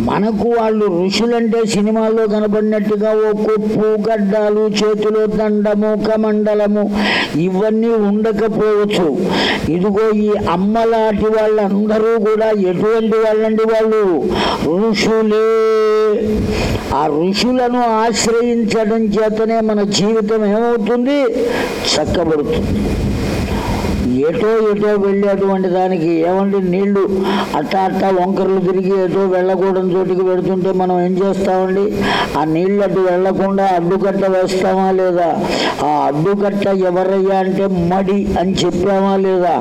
మనకు వాళ్ళు ఋషులంటే సినిమాల్లో కనబడినట్టుగా ఓ కొప్పు గడ్డాలు చేతిలో దండము కమండలము ఇవన్నీ ఉండకపోవచ్చు. ఇదిగో ఈ అమ్మలాంటి వాళ్ళందరూ కూడా ఎటువంటి వాళ్ళండి వాళ్ళు? ఋషులే. ఆ ఋషులను ఆశ్రయించడం చేతనే మన జీవితం ఏమవుతుంది? చక్కబడుతుంది. ఎటో ఎటో వెళ్ళేటువంటి దానికి ఏమండి నీళ్ళు అట్ట అట్ట వంకరలు తిరిగి ఎటో వెళ్ళకూడని చోటికి పెడుతుంటే మనం ఏం చేస్తామండి? ఆ నీళ్ళు అటు వెళ్ళకుండా అడ్డుకట్ట వేస్తామా లేదా? ఆ అడ్డుకట్ట ఎవరయ్యా అంటే మడి అని చెప్పామా లేదా?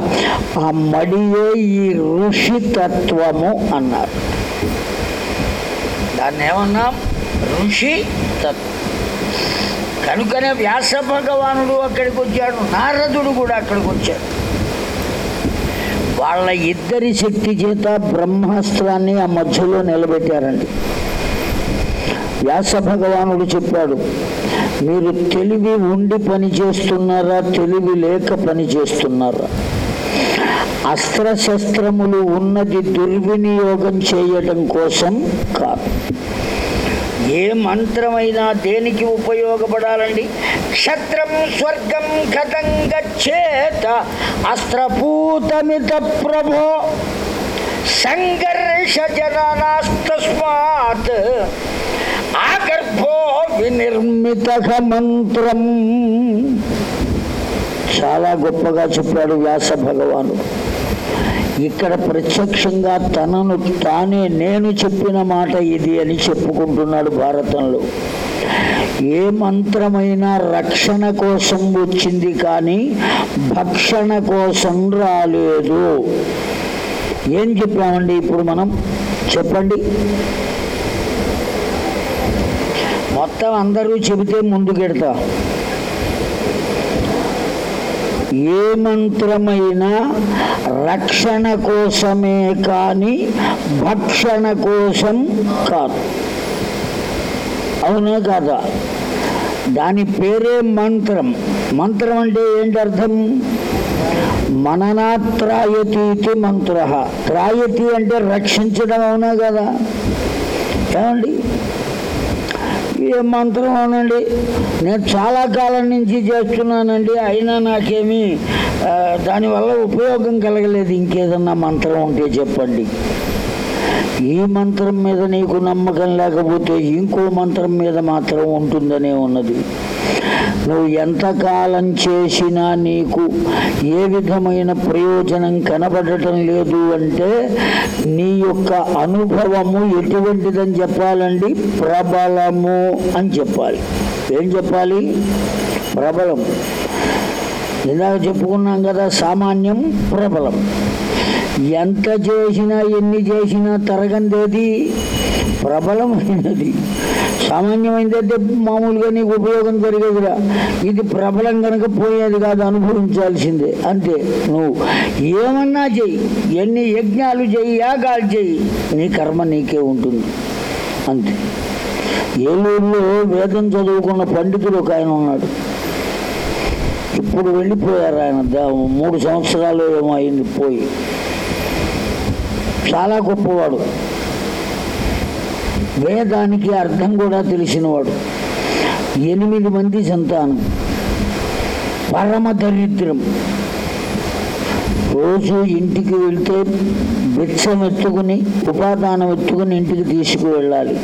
ఆ మడియే ఈ ఋషి తత్వము అన్నారు. దాన్ని ఏమన్నాం? ఋషి తత్వం కనుకనే వ్యాస భగవానుడు అక్కడికి వచ్చాడు నారదుడు కూడా అక్కడికి వచ్చాడు. వాళ్ళ ఇద్దరి శక్తి చేత బ్రహ్మాస్త్రాన్ని ఆ మధ్యలో నిలబెట్టారండి. వ్యాస భగవానుడు చెప్పాడు మీరు తెలివి ఉండి పని చేస్తున్నారా తెలివి లేక పని చేస్తున్నారా? అస్త్రశస్త్రములు ఉన్నది దుర్వినియోగం చేయటం కోసం కాదు. ఏ మంత్రమైనా దేనికి ఉపయోగపడాలండి? క్షత్రం స్వర్గం కథం గచ్చేత అస్త్రపూతమిత ప్రభో. సంఘర్ష జననాస్తస్మాత్. ఆగర్భో వినిర్మిత మంత్రం. చాలా గొప్పగా చెప్పాడు వ్యాస భగవానుడు. ఇక్కడ ప్రత్యక్షంగా తనను తానే నేను చెప్పిన మాట ఇది అని చెప్పుకుంటున్నాడు భారతంలో. ఏ మంత్రమైనా రక్షణ కోసం వచ్చింది కానీ భక్షణ కోసం రాలేదు. ఏం చెప్పామండి ఇప్పుడు మనం? చెప్పండి. మొత్తం అందరూ చెబితే ముందుకెడతా. ఏ మంత్రమైనా రక్షణ కోసమే కానీ భక్షణ కోసం కాదు. అవునా కాదా? దాని పేరే మంత్రం. మంత్రం అంటే ఏంటి అర్థం మననాత్రాయతి ఇది మంత్ర. త్రాయతి అంటే రక్షించడం అవునా కదా? ఏమండి? ఏ మంత్రం అవునండి నేను చాలా కాలం నుంచి చేస్తున్నానండి అయినా నాకేమీ దానివల్ల ఉపయోగం కలగలేదు. ఇంకేదన్నా మంత్రం ఉంటే చెప్పండి. ఈ మంత్రం మీద నీకు నమ్మకం లేకపోతే ఇంకో మంత్రం మీద మాత్రం ఉంటుందనే ఉన్నది. నువ్వు ఎంతకాలం చేసినా నీకు ఏ విధమైన ప్రయోజనం కనబడటం లేదు అంటే నీ యొక్క అనుభవము ఎటువంటిదని చెప్పాలండి? ప్రబలము అని చెప్పాలి. ఏం చెప్పాలి? ప్రబలం. ఇందాక చెప్పుకున్నాం కదా సామాన్యం ప్రబలం. ఎంత చేసినా ఎన్ని చేసినా తరగందేది? ప్రబలమైనది. సామాన్యమైనది మామూలుగా నీకు ఉపయోగం జరిగేదిరా. ఇది ప్రబలం కనుక పోయేది కాదు అనుభవించాల్సిందే. అంతే. నువ్వు ఏమన్నా చెయ్యి. ఎన్ని యజ్ఞాలు చెయ్యి యాగాలు చెయ్యి నీ కర్మ నీకే ఉంటుంది. అంతే. ఏలూరులో వేదం చదువుకున్న పండితుడు ఒక ఆయన ఉన్నాడు. ఇప్పుడు వెళ్ళిపోయారు ఆయన. మూడు సంవత్సరాలు ఏమో అయింది పోయి. చాలా గొప్పవాడు. వేదానికి అర్థం కూడా తెలిసినవాడు. ఎనిమిది మంది సంతానం. పరమ దరిద్రం. రోజు ఇంటికి వెళ్తే బిచ్చం ఎత్తుకుని ఉపాదానం ఎత్తుకుని ఇంటికి తీసుకువెళ్ళాలి.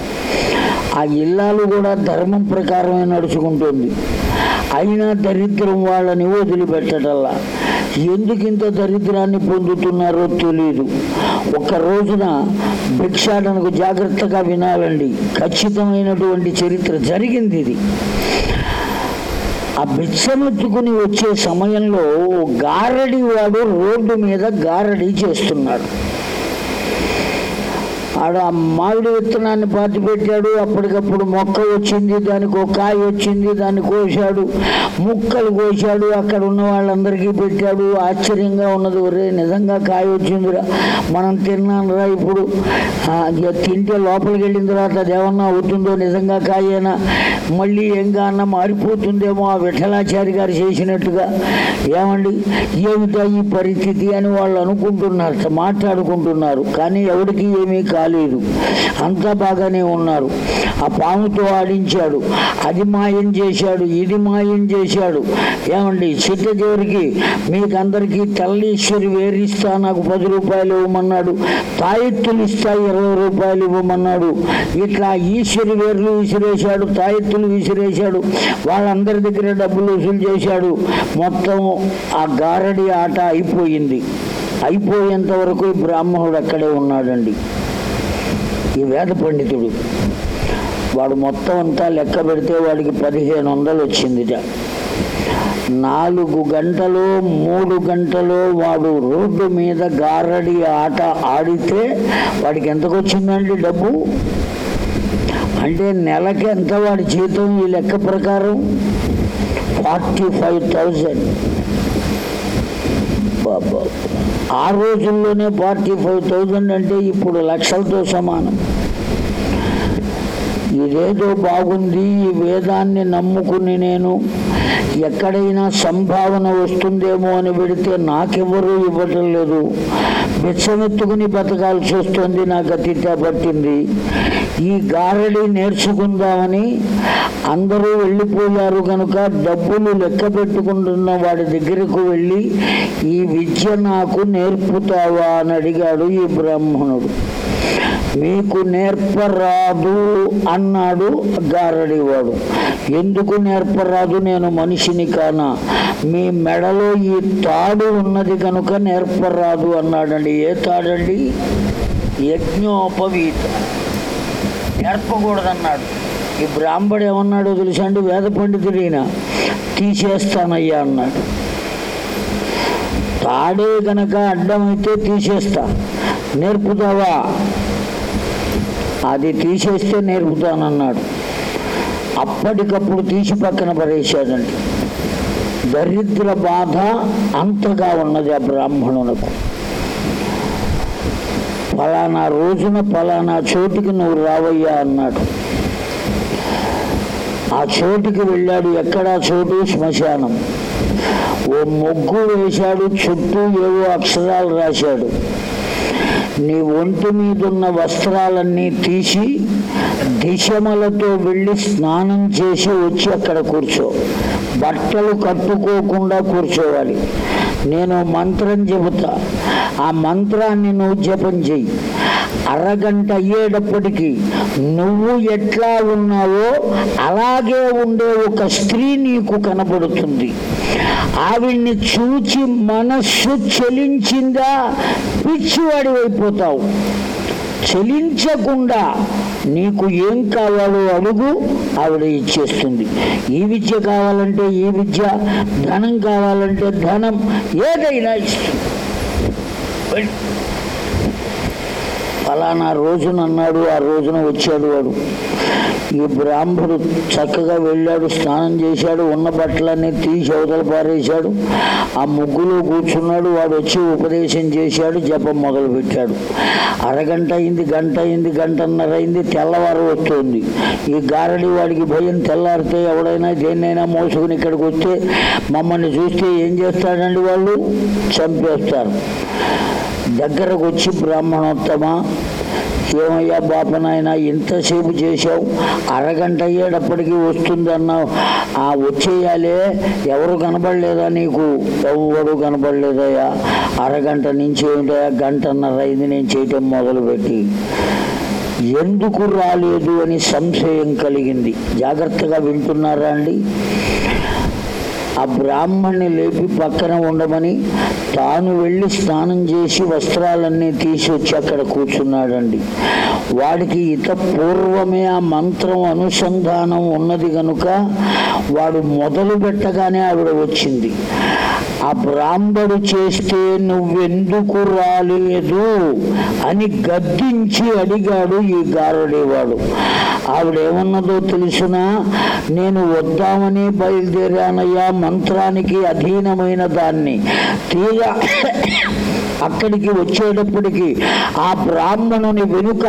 ఆ ఇల్లాలు కూడా ధర్మం ప్రకారమే నడుచుకుంటుంది. అయినా దరిద్రం వాళ్ళని వదిలిపెట్టటల్లా. ఎందుకు ఇంత దరిద్రాన్ని పొందుతున్నారో తెలియదు ఒక రోజున భిక్షాటనకు జాగ్రత్తగా వినాలండి. ఖచ్చితమైనటువంటి చరిత్ర జరిగింది ఇది. ఆ బిచ్చమెత్తుకుని వచ్చే సమయంలో గారడి వాడు రోడ్డు మీద గారడి చేస్తున్నాడు. ఆడ ఆ మామిడి విత్తనాన్ని పాతి పెట్టాడు. అప్పటికప్పుడు మొక్క వచ్చింది దానికి ఒక కాయ వచ్చింది దాన్ని కోశాడు. ముక్కలు కోశాడు. అక్కడ ఉన్న వాళ్ళందరికీ పెట్టాడు. ఆశ్చర్యంగా ఉన్నది ఒరే నిజంగా కాయ వచ్చిందిరా. మనం తిన్నానురా ఇప్పుడు. తింటే లోపలికి వెళ్ళిన తర్వాత అది ఏమన్నా అవుతుందో నిజంగా కాయేనా? మళ్ళీ ఏంగా అన్న మారిపోతుందేమో ఆ విఠలాచారి గారు చేసినట్టుగా. ఏమండి? ఏమిటా ఈ పరిస్థితి? అని వాళ్ళు అనుకుంటున్నారు మాట్లాడుకుంటున్నారు. కానీ ఎవరికి ఏమీ కాలేదు అంతా బాగానే ఉన్నారు. ఆ పాముతో ఆడించాడు. అది మాయం చేశాడు ఇది మాయం చేశాడు. ఏమండి చిట్ట మీకందరికీ తల్లీశ్వరి వేరిస్తా నాకు పది రూపాయలు ఇవ్వమన్నాడు. తాయెత్తులు ఇస్తా ఇరవై రూపాయలు ఇవ్వమన్నాడు. ఇట్లా ఈశ్వరి వేర్లు విసిరేశాడు తాయెత్తులు విసిరేశాడు. వాళ్ళందరి దగ్గర డబ్బులు వసూలు చేశాడు. మొత్తం ఆ గారడి ఆట అయిపోయింది. అయిపోయేంత వరకు బ్రాహ్మణుడు అక్కడే ఉన్నాడండి. ఈ వేద పండితుడు. వాడు మొత్తం అంతా లెక్క పెడితే వాడికి పదిహేను వందలు వచ్చిందిట. నాలుగు గంటలు మూడు గంటలు వాడు రోడ్డు మీద గారడి ఆట ఆడితే వాడికి ఎంతకు వచ్చిందండి డబ్బు? అంటే నెలకి ఎంత వాడి జీతం ఈ లెక్క ప్రకారం? Forty five thousand. బాబా. ఆ రోజుల్లోనే ఫార్టీ ఫైవ్ థౌజండ్ అంటే ఇప్పుడు లక్షలతో సమానం. ఇదేదో బాగుంది ఈ వేదాన్ని నమ్ముకుని నేను ఎక్కడైనా సంభావన వస్తుందేమో అని పెడితే నాకెవరూ ఇవ్వటం లేదు. బిచ్చమెత్తుకుని బతకాల్సి వస్తుంది నాకు అతిథ పట్టింది ఈ గారడి నేర్చుకుందామని అందరూ వెళ్ళిపోయారు కనుక డబ్బులు లెక్క పెట్టుకుంటున్న వాడి దగ్గరకు వెళ్ళి ఈ విద్య నాకు నేర్పుతావా? అని అడిగాడు ఈ బ్రాహ్మణుడు. మీకు నేర్పరాదు అన్నాడు గారడివాడు. ఎందుకు నేర్పరాదు? నేను మనిషిని కానా? మీ మెడలో ఈ తాడు ఉన్నది కనుక నేర్పరాదు అన్నాడండి. ఏ తాడండి? యజ్ఞోపవీత. నేర్పకూడదన్నాడు. ఈ బ్రాహ్మడు ఏమన్నాడో తెలుసా అండి? వేద ఈయన. తీసేస్తానయ్యా అన్నాడు. తాడే గనక అడ్డమైతే తీసేస్తా. నేర్పుతావా? అది తీసేస్తే నేర్పుతానన్నాడు. అప్పటికప్పుడు తీసి పక్కన పడేశాడండి. దరిద్ర బాధ అంతగా ఉన్నది ఆ బ్రాహ్మణునకు ఫలానా రోజున ఫలానా చోటికి నువ్వు రావయ్యా అన్నాడు. ఆ చోటికి వెళ్ళాడు ఎక్కడా చోటు? శ్మశానం. ఓ ముగ్గు వేశాడు చుట్టూ ఏవో అక్షరాలు రాశాడు. నీ ఒంటి మీదున్న వస్త్రాలన్నీ తీసి దిశమలతో వెళ్ళి స్నానం చేసి వచ్చి అక్కడ కూర్చో. బట్టలు కట్టుకోకుండా కూర్చోవాలి. నేను మంత్రం చెబుతా. ఆ మంత్రాన్ని నువ్వు జపం చెయ్యి. అరగంట అయ్యేటప్పటికీ నువ్వు ఎట్లా ఉన్నావో అలాగే ఉండే ఒక స్త్రీ నీకు కనబడుతుంది ఆవిడ్ని చూచి మనస్సు చెలించిందా? పిచ్చివాడి అయిపోతావు. చెలించకుండా నీకు ఏం కావాలో అడుగు ఆవిడ ఇచ్చేస్తుంది. ఈ విద్య కావాలంటే ఈ విద్య ధనం కావాలంటే ధనం ఏదైనా ఇస్తుంది. వెళ్ళు. ఫలానా రోజున అన్నాడు ఆ రోజున వచ్చాడు వాడు. ఈ బ్రాహ్మడు చక్కగా వెళ్ళాడు స్నానం చేశాడు ఉన్న బట్టలన్నీ తీసి అవతల పారేశాడు. ఆ ముగ్గులో కూర్చున్నాడు వాడు వచ్చి ఉపదేశం చేశాడు జపం మొదలుపెట్టాడు. అరగంట అయింది గంట అయింది గంటన్నర అయింది తెల్లవారు వస్తుంది. ఈ గారడి వాడికి భయం తెల్లారితే ఎవడైనా దేన్నైనా మోసుకుని ఇక్కడికి వస్తే మమ్మల్ని చూస్తే ఏం చేస్తాడండి వాళ్ళు? చంపేస్తారు. దగ్గరకు వచ్చి బ్రాహ్మణోత్తమ ఏమయ్యా బాపనాయన ఇంతసేపు చేసావు అరగంట అయ్యేటప్పటికి వస్తుంది అన్నావు ఆ వచ్చేయాలే ఎవరు కనబడలేదా నీకు? ఎవరు కనబడలేదయ్యా. అరగంట నుంచి ఏమిటయా గంటన్నర ఇది నేను చేయటం మొదలుపెట్టి. ఎందుకు రాలేదు అని సంశయం కలిగింది. జాగ్రత్తగా వింటున్నారా అండి? ఆ బ్రాహ్మణ్ణి లేపి పక్కన ఉండమని తాను వెళ్ళి స్నానం చేసి వస్త్రాలన్నీ తీసి వచ్చి అక్కడ కూర్చున్నాడండి. వాడికి ఇత పూర్వమే ఆ మంత్రం అనుసంధానం ఉన్నది కనుక వాడు మొదలు పెట్టగానే ఆవిడ వచ్చింది. ఆ బ్రాహ్మడు చేస్తే నువ్వెందుకు రాలేదు అని గద్దించి అడిగాడు ఈ గారుడేవాడు ఆవిడేమన్నదో తెలిసిన? నేను వద్దామని బయలుదేరానయ్యా మంత్రానికి అధీనమైన దాన్ని. తీరా అక్కడికి వచ్చేటప్పటికి ఆ బ్రాహ్మణుని వెనుక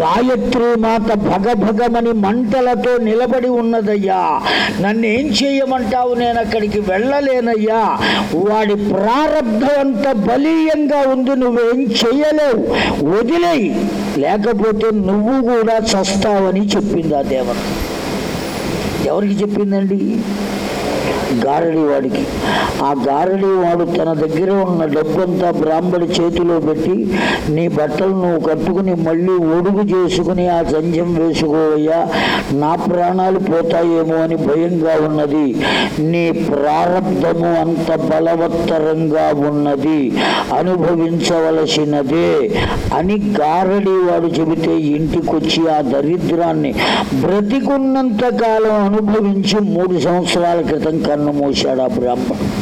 గాయత్రి మాత భగభగమని మంటలతో నిలబడి ఉన్నదయ్యా. నన్ను ఏం చేయమంటావు? నేను అక్కడికి వెళ్ళలేనయ్యా. వాడి ప్రారంధం అంత బలీయంగా ఉంది. నువ్వేం చెయ్యలేవు వదిలేయి. లేకపోతే నువ్వు కూడా చస్తావని చెప్పింది ఆ దేవత. ఎవరికి చెప్పిందండి? గారడి వాడికి. ఆ గారడి వాడు తన దగ్గర ఉన్న డబ్బంతా బ్రాహ్మడి చేతిలో పెట్టి నీ బట్టలు నువ్వు కట్టుకుని మళ్ళీ ఒడుగు చేసుకుని ఆ సంజం వేసుకోవయ్యా నా ప్రాణాలు పోతాయేమో అని భయంగా ఉన్నది. నీ ప్రారంధము అంత బలవత్తరంగా ఉన్నది. అనుభవించవలసినదే. అని గారడి వాడు చెబితే ఇంటికొచ్చి ఆ దరిద్రాన్ని బ్రతికున్నంత కాలం అనుభవించి మూడు సంవత్సరాల క్రితం కన్నా మూశాడు ఆ బ్రాహ్మణుడు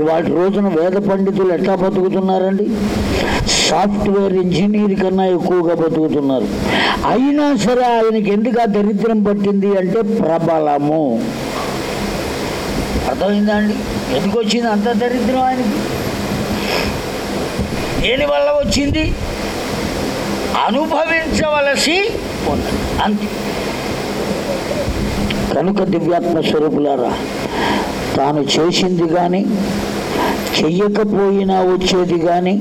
ఇవాళ రోజున వేద పండితులు ఎట్లా బతుకుతున్నారండి? సాఫ్ట్వేర్ ఇంజనీర్ కన్నా ఎక్కువగా బతుకుతున్నారు. అయినా సరే ఆయనకి ఎందుకు ఆ దరిద్రం పట్టింది అంటే ప్రబలము. అర్థమైందా అండి? ఎందుకు వచ్చింది అంత దరిద్రం ఆయనకి? దేనివల్ల వచ్చింది? అనుభవించవలసి ఉన్నది. అంతే. కనుక దివ్యాత్మ స్వరూపులారా తాను చేసింది కానీ చెయ్యకపోయినా వచ్చేది కానీ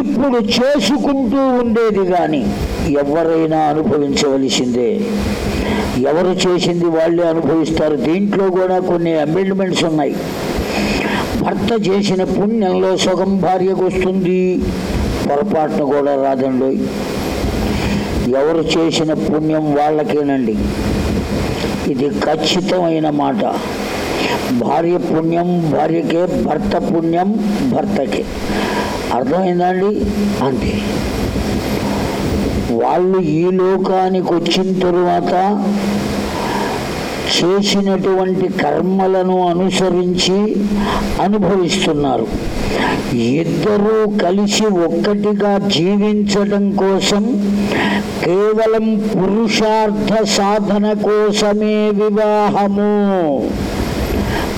ఇప్పుడు చేసుకుంటూ ఉండేది కానీ ఎవరైనా అనుభవించవలసిందే. ఎవరు చేసింది వాళ్ళే అనుభవిస్తారు. దీంట్లో కూడా కొన్ని అమెండ్మెంట్స్ ఉన్నాయి. భర్త చేసిన పుణ్యంలో సగం భార్యకు వస్తుంది. పొరపాటున కూడా రాదండి. ఎవరు చేసిన పుణ్యం వాళ్ళకేనండి. ఇది ఖచ్చితమైన మాట. భార్య పుణ్యం భార్యకే భర్త పుణ్యం భర్తకే. అర్థమైందండి? అంతే. వాళ్ళు ఈ లోకానికి వచ్చిన తరువాత చేసినటువంటి కర్మలను అనుసరించి అనుభవిస్తున్నారు. ఇద్దరూ కలిసి ఒక్కటిగా జీవించడం కోసం కేవలం పురుషార్థ సాధన కోసమే వివాహము.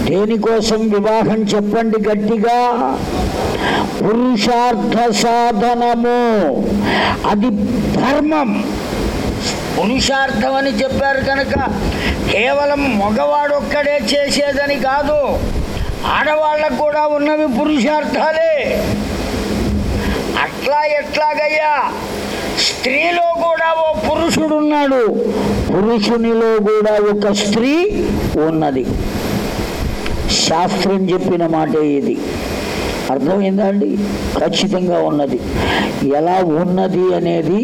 దేనికోసం వివాహం చెప్పండి గట్టిగా? పురుషార్థ సాధనము. అది ధర్మం. పురుషార్థం అని చెప్పారు కనుక కేవలం మగవాడొక్కడే చేసేదని కాదు. ఆడవాళ్ళకు కూడా ఉన్నవి పురుషార్థాలే. అట్లా ఎట్లాగయ్యా? స్త్రీలో కూడా ఓ పురుషుడు ఉన్నాడు పురుషునిలో కూడా ఒక స్త్రీ ఉన్నది. శాస్త్రం చెప్పిన మాట ఇది. అర్థమైందా అండి ఖచ్చితంగా ఉన్నది. ఎలా ఉన్నది అనేది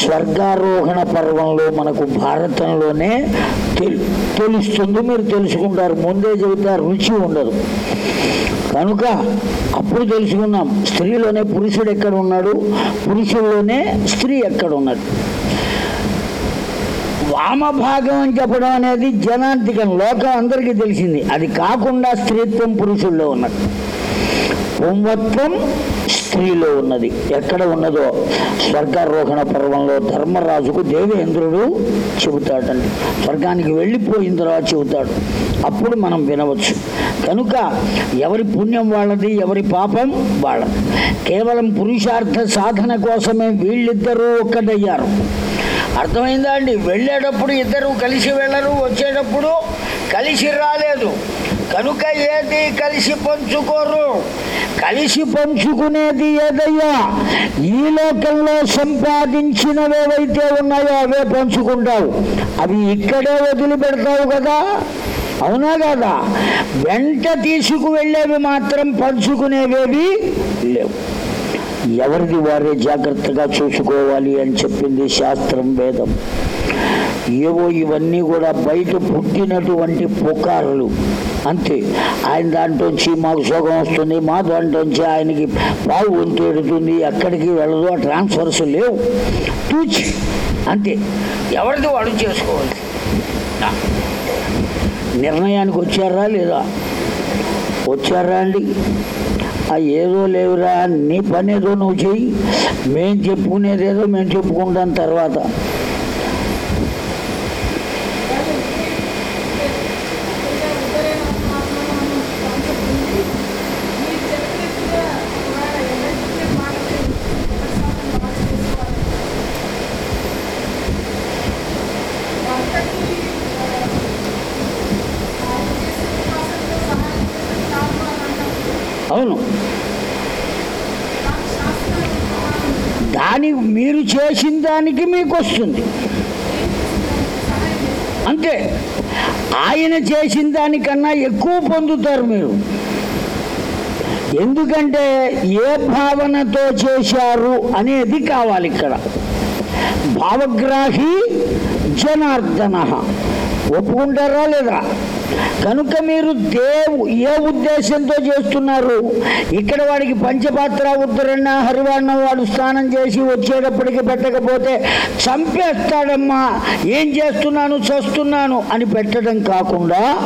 స్వర్గారోహణ పర్వంలో మనకు భారతంలోనే తెలుస్తుంది మీరు తెలుసుకుంటారు. ముందే చెబితే రుచి ఉండదు. కనుక అప్పుడు తెలుసుకున్నాం స్త్రీలోనే పురుషుడు ఎక్కడ ఉన్నాడు పురుషుల్లోనే స్త్రీ ఎక్కడ ఉన్నది వామభాగం అని చెప్పడం అనేది జనాంతికం లోకం అందరికీ తెలిసింది. అది కాకుండా స్త్రీత్వం పురుషుల్లో ఉన్నది. పుంవత్వం స్త్రీలో ఉన్నది. ఎక్కడ ఉన్నదో? స్వర్గారోహణ పర్వంలో ధర్మరాజుకు దేవేంద్రుడు చెబుతాడండి. స్వర్గానికి వెళ్ళిపోయిన తర్వాత చెబుతాడు. అప్పుడు మనం వినవచ్చు. కనుక ఎవరి పుణ్యం వాళ్ళది ఎవరి పాపం వాళ్ళది. కేవలం పురుషార్థ సాధన కోసమే వీళ్ళిద్దరూ ఒక్కటయ్యారు. అర్థమైందా అండి? వెళ్ళేటప్పుడు ఇద్దరు కలిసి వెళ్ళరు వచ్చేటప్పుడు కలిసి రాలేదు. కనుక ఏది కలిసి పంచుకోరు? కలిసి పంచుకునేది ఏదయ్యా? ఈ లోకంలో సంపాదించినవేవైతే ఉన్నాయో అవే పంచుకుంటావు. అవి ఇక్కడే వదిలిపెడతావు కదా? అవునా కదా? వెంట తీసుకువెళ్ళేవి మాత్రం పంచుకునేవేవి లేవు. ఎవరిది వారే జాగ్రత్తగా చూసుకోవాలి అని చెప్పింది శాస్త్రం వేదం. ఏవో ఇవన్నీ కూడా బయట పుట్టినటువంటి పుకార్లు. అంతే. ఆయన దాంట్లోంచి మాకు సుఖం వస్తుంది మా దాంట్లోంచి ఆయనకి బాగు వంతు ఎక్కడికి వెళ్ళదు ఆ ట్రాన్స్ఫర్స్ లేవు. తూచి. అంతే. ఎవరిది వాడు చేసుకోవాలి? నిర్ణయానికి వచ్చారా లేదా? వచ్చారా అండి? ఆ ఏదో లేవురా నీ పని ఏదో నువ్వు చెయ్యి. మేము చెప్పుకునేది ఏదో మేము చెప్పుకుంటాం తర్వాత అవును దాని మీరు చేసిన దానికి మీకు వస్తుంది. అంతే. ఆయన చేసిన దానికన్నా ఎక్కువ పొందుతారు మీరు. ఎందుకంటే ఏ భావనతో చేశారు అనేది కావాలి ఇక్కడ. భావగ్రాహి జనార్దన. ఒప్పుకుంటారా లేదా? కనుక మీరు దేవు ఏ ఉద్దేశంతో చేస్తున్నారు? ఇక్కడ వాడికి పంచపాత్ర ఉద్దరణ హరివాణ వాడు స్నానం చేసి వచ్చేటప్పటికి పెట్టకపోతే చంపేస్తాడమ్మా. ఏం చేస్తున్నాను చస్తున్నాను అని పెట్టడం కాకుండా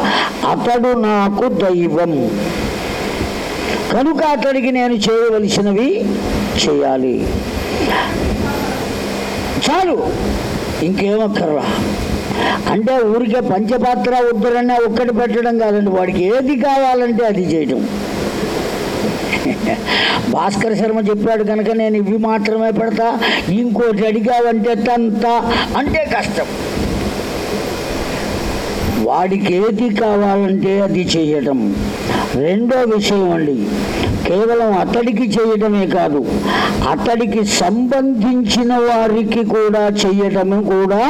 అతడు నాకు దైవం. కనుక అతడికి నేను చేయవలసినవి చేయాలి. చాలు. ఇంకేమక్కర్లా అంటే ఊరికే పంచపాత్ర ఉద్దరన్న ఒక్కటి పెట్టడం కాదండి. వాడికి ఏది కావాలంటే అది చేయడం. భాస్కర్ శర్మ చెప్పాడు కనుక నేను ఇవి మాత్రమే పెడతా ఇంకోటి అడిగావంటే తంత అంటే కష్టం. వాడికి ఏది కావాలంటే అది చేయటం రెండో విషయం అండి కేవలం అతడికి చేయటమే కాదు అతడికి సంబంధించిన వారికి కూడా చేయటం కూడా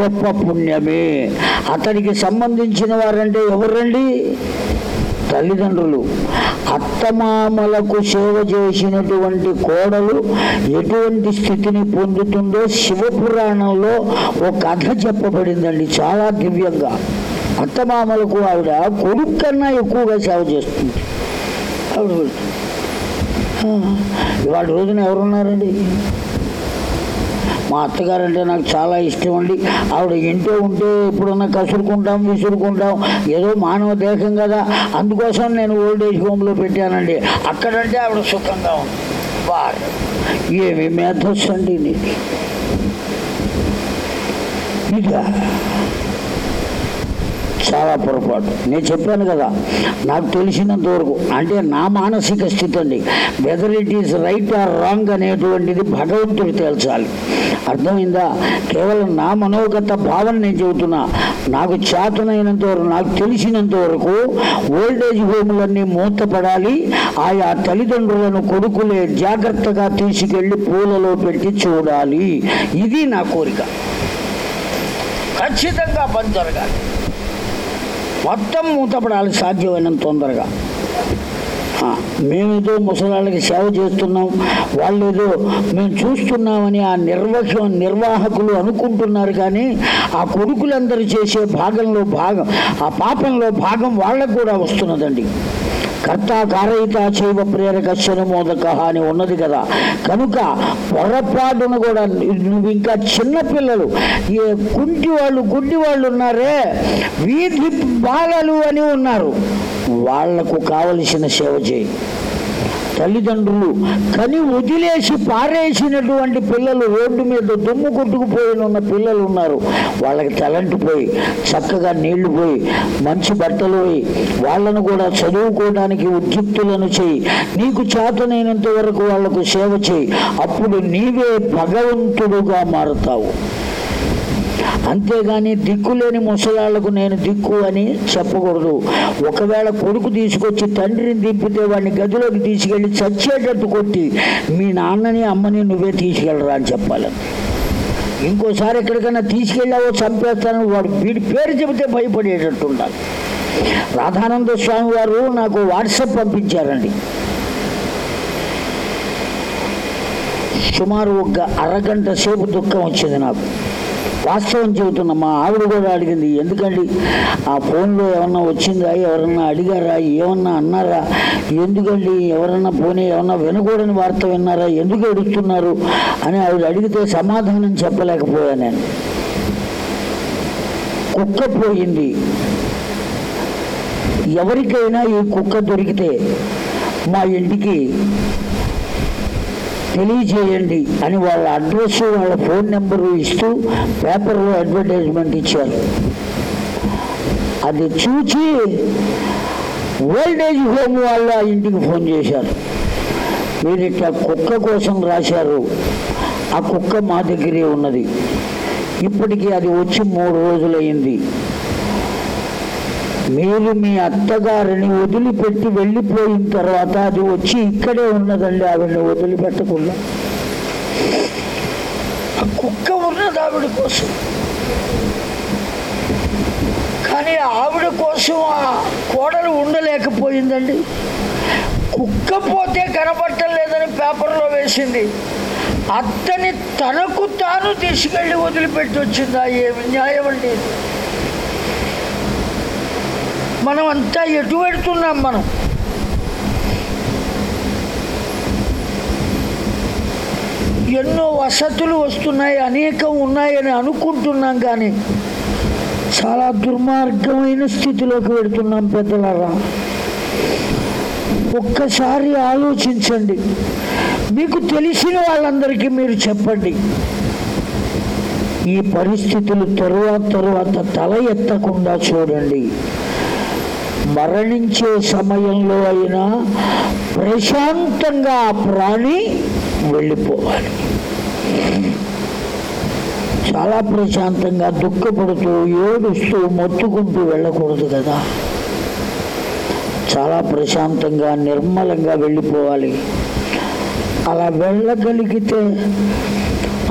గొప్ప పుణ్యమే. అతడికి సంబంధించిన వారంటే ఎవరండి? తల్లిదండ్రులు. అత్తమామలకు సేవ చేసినటువంటి కోడలు ఎటువంటి స్థితిని పొందుతుందో శివపురాణంలో ఒక కథ చెప్పబడిందండి చాలా దివ్యంగా. అత్తమామలకు ఆవిడ కొడుకు కన్నా ఎక్కువగా సేవ చేస్తుంది. ఆవిడ ఆ, ఇవాళ రోజున ఎవరున్నారండి? మా అత్తగారు అంటే నాకు చాలా ఇష్టం అండి. ఆవిడ ఇంట్లో ఉంటే ఎప్పుడన్నా కసురుకుంటాం విసురుకుంటాం. ఏదో మానవ దేహం కదా. అందుకోసం నేను ఓల్డ్ ఏజ్ హోమ్లో పెట్టానండి. అక్కడంటే ఆవిడ సుఖంగా ఉంది. బాగా ఏమి మేధస్సు అండి నీకు ఇదా. చాలా పొరపాటు. నేను చెప్పాను కదా నాకు తెలిసినంత వరకు అంటే నా మానసిక స్థితి అండి whether it is right or wrong అనేటువంటిది భగవంతుడు తేల్చాలి. అర్థమైందా? కేవలం నా మనోగత భావన నేను చెబుతున్నా నాకు చేతనైనంత వరకు నాకు తెలిసినంత వరకు ఓల్డేజ్ హోములన్నీ మూతపడాలి ఆయా తల్లిదండ్రులను కొడుకులే జాగ్రత్తగా తీసుకెళ్ళి పూలలో పెట్టి చూడాలి. ఇది నా కోరిక. ఖచ్చితంగా పని జరగాలి. మొత్తం మూతపడాలి సాధ్యమైనంత తొందరగా. మేమేదో ముసలాళ్ళకి సేవ చేస్తున్నాం వాళ్ళు ఏదో మేము చూస్తున్నామని ఆ నిర్వహ నిర్వాహకులు అనుకుంటున్నారు కానీ ఆ కొడుకులందరూ చేసే భాగంలో భాగం ఆ పాపంలో భాగం వాళ్ళకు కూడా వస్తున్నదండి. కర్త కారయిత చైవ ప్రేరక శనుమోదక అని ఉన్నది కదా. కనుక పొరపాటును కూడా నువ్వు ఇంకా చిన్నపిల్లలు ఏ కుంటి వాళ్ళు గుడ్డి వాళ్ళు ఉన్నారే? వీధి బాలలు అని ఉన్నారు. వాళ్ళకు కావలసిన సేవ చేయి. తల్లిదండ్రులు కని వదిలేసి పారేసినటువంటి పిల్లలు రోడ్డు మీద దుమ్ము కొట్టుకుపోయిన ఉన్న పిల్లలు ఉన్నారు. వాళ్ళకి తలంటి పోయి చక్కగా నీళ్ళు పోయి మంచి బట్టలు పోయి వాళ్ళను కూడా చదువుకోవడానికి ఉద్యుక్తులను చేయి. నీకు చేతనైనంత వరకు వాళ్ళకు సేవ చేయి. అప్పుడు నీవే భగవంతుడుగా మారుతావు. అంతేగాని దిక్కులేని ముసలాళ్ళకు నేను దిక్కు అని చెప్పకూడదు. ఒకవేళ కొడుకు తీసుకొచ్చి తండ్రిని దింపితే వాడిని గదిలోకి తీసుకెళ్ళి చచ్చేటట్టు కొట్టి మీ నాన్నని అమ్మని నువ్వే తీసుకెళ్ళరా అని చెప్పాలి. ఇంకోసారి ఎక్కడికైనా తీసుకెళ్ళావో చంపేస్తాను వాడు వీడి పేరు చెబితే భయపడేటట్టు ఉండాలి. రాధానంద స్వామి వారు నాకు వాట్సాప్ పంపించారండి. సుమారు ఒక అరగంట సేపు దుఃఖం వచ్చింది నాకు. వాస్తవం చెబుతున్నా మా ఆవిడ కూడా అడిగింది ఎందుకండి? ఆ ఫోన్లో ఏమన్నా వచ్చిందా? ఎవరన్నా అడిగారా? ఏమన్నా అన్నారా? ఎందుకండి? ఎవరన్నా పోనీ ఏమన్నా వినకూడని వార్త విన్నారా? ఎందుకు అడుగుతున్నారు అని ఆవిడ అడిగితే సమాధానం చెప్పలేకపోయా నేను. కుక్క పోయింది. ఎవరికైనా ఈ కుక్క దొరికితే మా ఇంటికి తెలియజేయండి అని వాళ్ళ అడ్రస్ వాళ్ళ ఫోన్ నెంబరు ఇస్తూ పేపర్లో అడ్వర్టైజ్మెంట్ ఇచ్చారు. అది చూచి ఓల్డ్ ఏజ్ హోమ్ వాళ్ళు ఆ ఇంటికి ఫోన్ చేశారు. మీరు ఇట్లా కుక్క కోసం రాశారు. ఆ కుక్క మా దగ్గరే ఉన్నది. ఇప్పటికీ అది వచ్చి మూడు రోజులైంది మీరు మీ అత్తగారిని వదిలిపెట్టి వెళ్ళిపోయిన తర్వాత అది వచ్చి ఇక్కడే ఉన్నదండి ఆవిడని వదిలిపెట్టకుండా. ఆ కుక్క ఉన్నది ఆవిడ కోసం. కానీ ఆవిడ కోసం ఆ కోడలు ఉండలేకపోయిందండి. కుక్క పోతే కనపడలేదని పేపర్లో వేసింది. అత్తని తనకు తాను తీసుకెళ్ళి వదిలిపెట్టి వచ్చిందా? ఏమి న్యాయం అండి మనం అంతా ఎటు పెడుతున్నాం మనం? ఎన్నో వసతులు వస్తున్నాయి అనేకం ఉన్నాయని అనుకుంటున్నాం కానీ చాలా దుర్మార్గమైన స్థితిలోకి వెడుతున్నాం పెద్దలారా ఒక్కసారి ఆలోచించండి. మీకు తెలిసిన వాళ్ళందరికీ మీరు చెప్పండి. ఈ పరిస్థితులు తరువాత తరువాత తల ఎత్తకుండా చూడండి. మరణించే సమయంలో అయినా ప్రశాంతంగా ఆ ప్రాణి వెళ్ళిపోవాలి. చాలా ప్రశాంతంగా దుఃఖపడుతూ ఏడుస్తూ మొత్తుకుంటూ వెళ్ళకూడదు కదా. చాలా ప్రశాంతంగా నిర్మలంగా వెళ్ళిపోవాలి. అలా వెళ్ళగలిగితే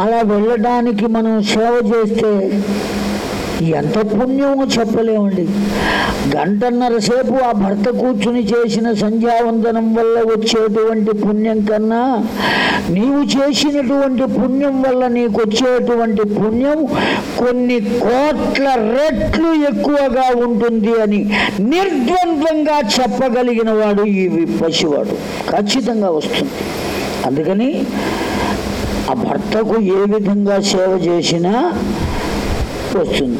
అలా వెళ్ళడానికి మనం సేవ చేస్తే ఎంత పుణ్యము చెప్పలేమండి. గంటన్నర సేపు ఆ భర్త కూర్చుని చేసిన సంధ్యావందనం వల్ల వచ్చేటువంటి పుణ్యం కన్నా నీవు చేసినటువంటి పుణ్యం వల్ల నీకు వచ్చేటువంటి పుణ్యం కొన్ని కోట్ల రెట్లు ఎక్కువగా ఉంటుంది అని నిర్ద్వంద్వంగా చెప్పగలిగిన వాడు ఈ పసివాడు ఖచ్చితంగా వస్తుంది. అందుకని ఆ భర్తకు ఏ విధంగా సేవ చేసినా వస్తుంది.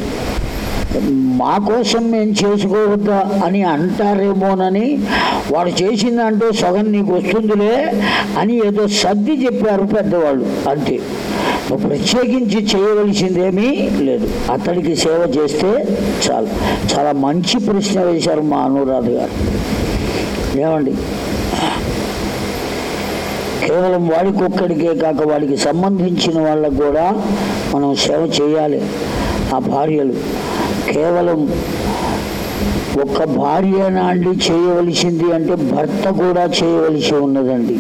మా కోసం మేము చేసుకోవద్దా అని అంటారేమోనని వాడు చేసిందంటే సగం నీకు వస్తుందిలే అని ఏదో సర్ది చెప్పారు పెద్దవాళ్ళు. అంతే. నువ్వు ప్రత్యేకించి చేయవలసిందేమీ లేదు. అతడికి సేవ చేస్తే చాలు. చాలా మంచి ప్రశ్న వేశారు మా అనురాధ గారు. ఏమండి? కేవలం వాడికొక్కడికే కాక వాడికి సంబంధించిన వాళ్ళకు కూడా మనం సేవ చేయాలి. ఆ భార్యలు. కేవలం ఒక్క భార్య నాండి చేయవలసింది అంటే భర్త కూడా చేయవలసి ఉన్నదండి.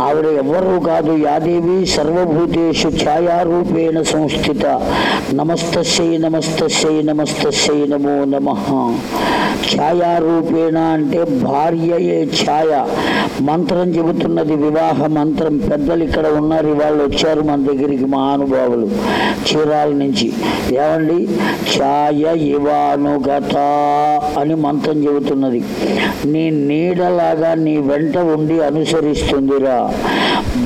ఆవిడ ఎవ్వరూ కాదు యాదేవి సర్వభూతేషు ఛాయారూపేణ సంస్థిత. నమస్తస్యై నమస్తస్యై నమస్తస్యై నమో నమ. ఛాయారూపేణ అంటే భార్యయే ఛాయ. మంత్రం చెబుతున్నది వివాహ మంత్రం. పెద్దలు ఇక్కడ ఉన్నారు వాళ్ళు వచ్చారు మన దగ్గరికి మహానుభావులు చీరాల నుంచి. ఏమండి? ఛాయ ఇవానుగత అని మంత్రం చెబుతున్నది. నీ నీడలాగా నీ వెంట ఉండి అనుసరిస్తుందిరా.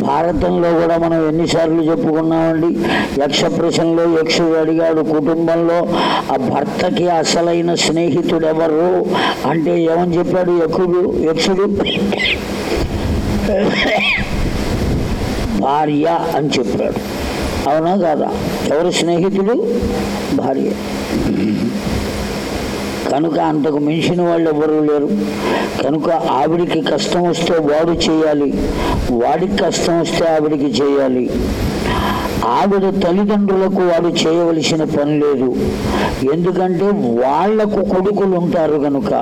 భారతంలో కూడా మనం ఎన్నిసార్లు చెప్పుకున్నామండి. యక్ష ప్రశ్నలో యక్షుడు అడిగాడు కుటుంబంలో ఆ భర్తకి అసలైన స్నేహితుడు ఎవరు అంటే ఏమని చెప్పాడు యక్షుడు యక్షుడు భార్య అని చెప్పాడు. అవునా కాదా? ఎవరు స్నేహితుడు? భార్య. కనుక అంతకు మించిన వాళ్ళు ఎవరూ లేరు. కనుక ఆవిడికి కష్టం వస్తే వాడు చేయాలి. వాడికి కష్టం వస్తే ఆవిడికి చేయాలి. ఆవిడ తల్లిదండ్రులకు వాడు చేయవలసిన పని లేదు. ఎందుకంటే వాళ్ళకు కొడుకులు ఉంటారు కనుక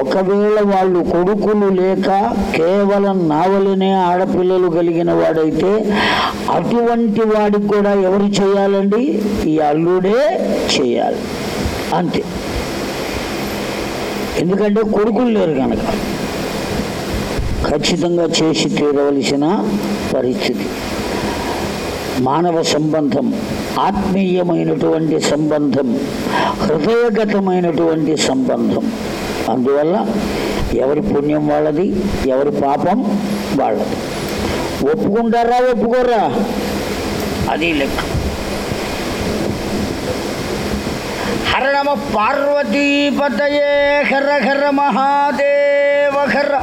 ఒకవేళ వాళ్ళు కొడుకులు లేక కేవలం నావలనే ఆడపిల్లలు కలిగిన వాడైతే అటువంటి వాడికి కూడా ఎవరు చేయాలండి? ఈ అల్లుడే చేయాలి. అంతే. ఎందుకంటే కొడుకులు లేరు కనుక ఖచ్చితంగా చేసి తీరవలసిన పరిస్థితి. మానవ సంబంధం ఆత్మీయమైనటువంటి సంబంధం హృదయగతమైనటువంటి సంబంధం. అందువల్ల ఎవరి పుణ్యం వాళ్ళది ఎవరి పాపం వాళ్ళది. ఒప్పుకుంటారా ఒప్పుకోరా? అది లెక్క. హర నమ పార్వతీపతయే హర హర మహాదేవ హర.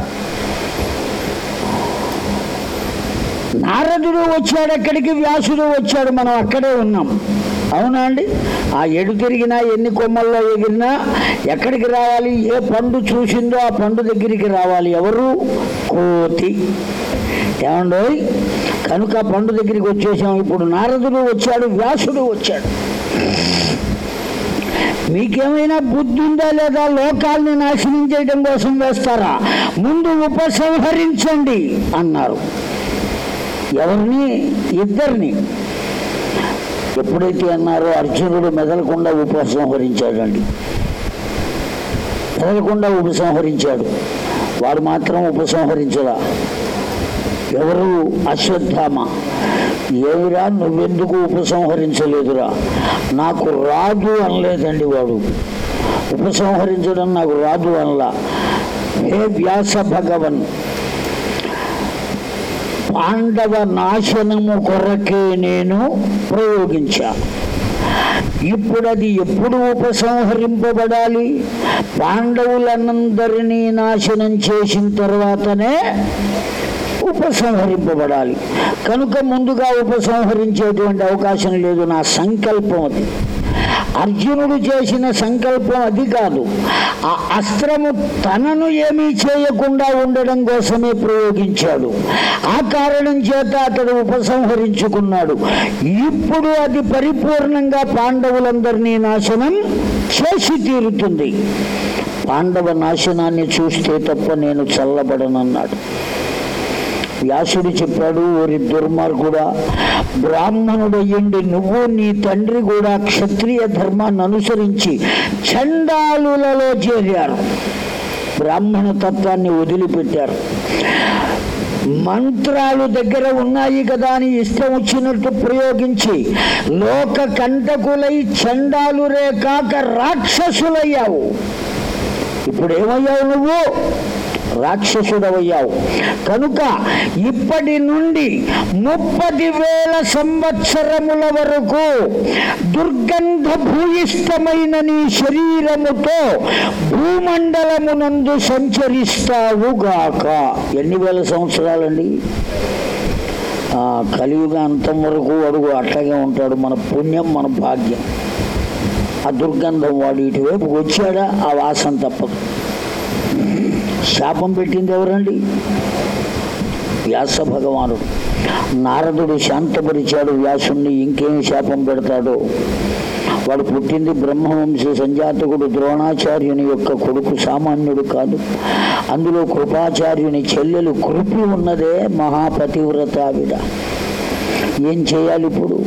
నారదుడు వచ్చాడు అక్కడికి వ్యాసుడు వచ్చాడు. మనం అక్కడే ఉన్నాం. అవునా అండి? ఆ ఎడు తిరిగినా ఎన్ని కొమ్మల్లో ఎగిరినా ఎక్కడికి రావాలి ఏ పండు చూసిందో ఆ పండు దగ్గరికి రావాలి. ఎవరు? కోతి. ఏమండో కనుక ఆ పండు దగ్గరికి వచ్చేసాం. ఇప్పుడు నారదుడు వచ్చాడు వ్యాసుడు వచ్చాడు. మీకేమైనా బుద్ధి ఉందా లేదా? లోకాల్ని నాశనం చేయడం కోసం వేస్తారా? ముందు ఉపసంహరించండి అన్నారు. ఎవరిని? ఇద్దరిని. ఎప్పుడైతే అన్నారో అర్జునుడు మెదలకుండా ఉపసంహరించాడండి. మెదలకుండా ఉపసంహరించాడు. వాడు మాత్రం ఉపసంహరించరా ఎవరు? అశ్వత్థామ. ఏమిరా? నువ్వెందుకు ఉపసంహరించలేదురా? నాకు రాదు అనలేదండి వాడు. ఉపసంహరించడం నాకు రాదు అనలా. హే వ్యాస భగవన్! పాండవ నాశనము కొరకే నేను ప్రయోగించాను ఇప్పుడు అది ఎప్పుడు ఉపసంహరింపబడాలి? పాండవులందరినీ నాశనం చేసిన తర్వాతనే ఉపసంహరింపబడాలి. కనుక ముందుగా ఉపసంహరించేటువంటి అవకాశం లేదు నా సంకల్పం అది. అర్జునుడు చేసిన సంకల్పం అది కాదు. ఆ అస్త్రము తనను ఏమీ చేయకుండా ఉండడం కోసమే ప్రయోగించాడు. ఆ కారణం చేత అతడు ఉపసంహరించుకున్నాడు. ఇప్పుడు అది పరిపూర్ణంగా పాండవులందరినీ నాశనం చేసి తీరుతుంది. పాండవ నాశనాన్ని చూస్తే తప్ప నేను చల్లబడనన్నాడు. వ్యాసుడు చెప్పాడు ఓరి దుర్మార్గుడా బ్రాహ్మణుడయ్యండి నువ్వు నీ తండ్రి కూడా క్షత్రియ ధర్మాన్ని అనుసరించి చండాలులలో చేరారు. బ్రాహ్మణ తత్వాన్ని వదిలిపెట్టారు. మంత్రాలు దగ్గర ఉన్నాయి కదా అని ఇష్టం వచ్చినట్టు ప్రయోగించి లోక కంటకులై చండాలురే కాక రాక్షసులయ్యావు. ఇప్పుడు ఏమయ్యావు నువ్వు? రాక్షసుడవయ్యావు. కనుక ఇప్పటి నుండి ముప్పది వేల సంవత్సరముల వరకు దుర్గంధ భూయిష్టమైన నీ శరీరముతో భూమండలమునందు సంచరిస్తావుగాక ఎన్ని వేల సంవత్సరాలండి? ఆ, కలియుగ అంతం వరకు అడుగు అట్లాగే ఉంటాడు మన పుణ్యం మన భాగ్యం. ఆ దుర్గంధం వాడు ఇటువైపు వచ్చాడా? ఆ వాసన తప్పదు. శాపం పెట్టింది ఎవరండి? వ్యాస భగవానుడు. నారదుడు శాంతపరిచాడు వ్యాసుణ్ణి ఇంకేం శాపం పెడతాడో? వాడు పుట్టింది బ్రహ్మవంశీ సంజాతకుడు ద్రోణాచార్యుని యొక్క కొడుకు సామాన్యుడు కాదు. అందులో కృపాచార్యుని చెల్లెలు కృపి ఉన్నదే మహాపతివ్రత ఆవిడ ఏం చేయాలి ఇప్పుడు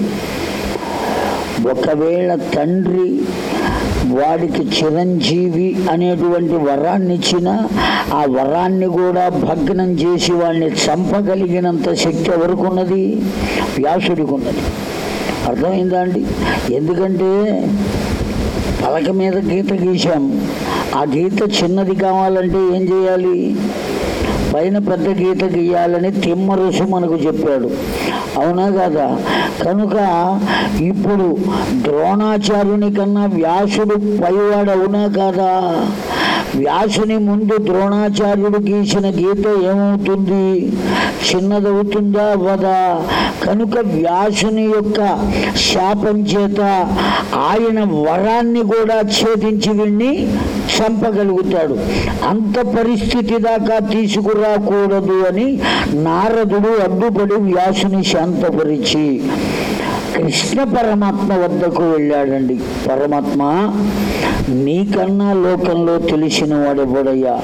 ఒకవేళ తండ్రి వాడికి చిరంజీవి అనేటువంటి వరాన్ని ఇచ్చిన ఆ వరాన్ని కూడా భగ్నం చేసి వాడిని చంపగలిగినంత శక్తి ఎవరికి ఉన్నది వ్యాసుడికి ఉన్నది అర్థమైందా అండి? ఎందుకంటే పలక మీద గీత గీశాం. ఆ గీత చిన్నది కావాలంటే ఏం చేయాలి? పైన పెద్ద గీత గీయాలని తిమ్మరుసు మనకు చెప్పాడు. అవునా కదా? కనుక ఇప్పుడు ద్రోణాచార్యుని కన్నా వ్యాసుడు పైవాడు అవునా కాదా? వ్యాసుని ముందు ద్రోణాచార్యుడు గీసిన గీత ఏమవుతుంది? చిన్నదవుతుందా వదా? కనుక వ్యాసుని యొక్క శాపం చేత ఆయన వరాన్ని కూడా ఛేదించి వీణ్ణి చంపగలుగుతాడు. అంత పరిస్థితి దాకా తీసుకురాకూడదు అని నారదుడు అడ్డుపడి వ్యాసుని శాంతపరిచి కృష్ణ పరమాత్మ వద్దకు వెళ్ళాడండి. పరమాత్మ నీకన్నా లోకంలో తెలిసిన వాడెవడయ్యా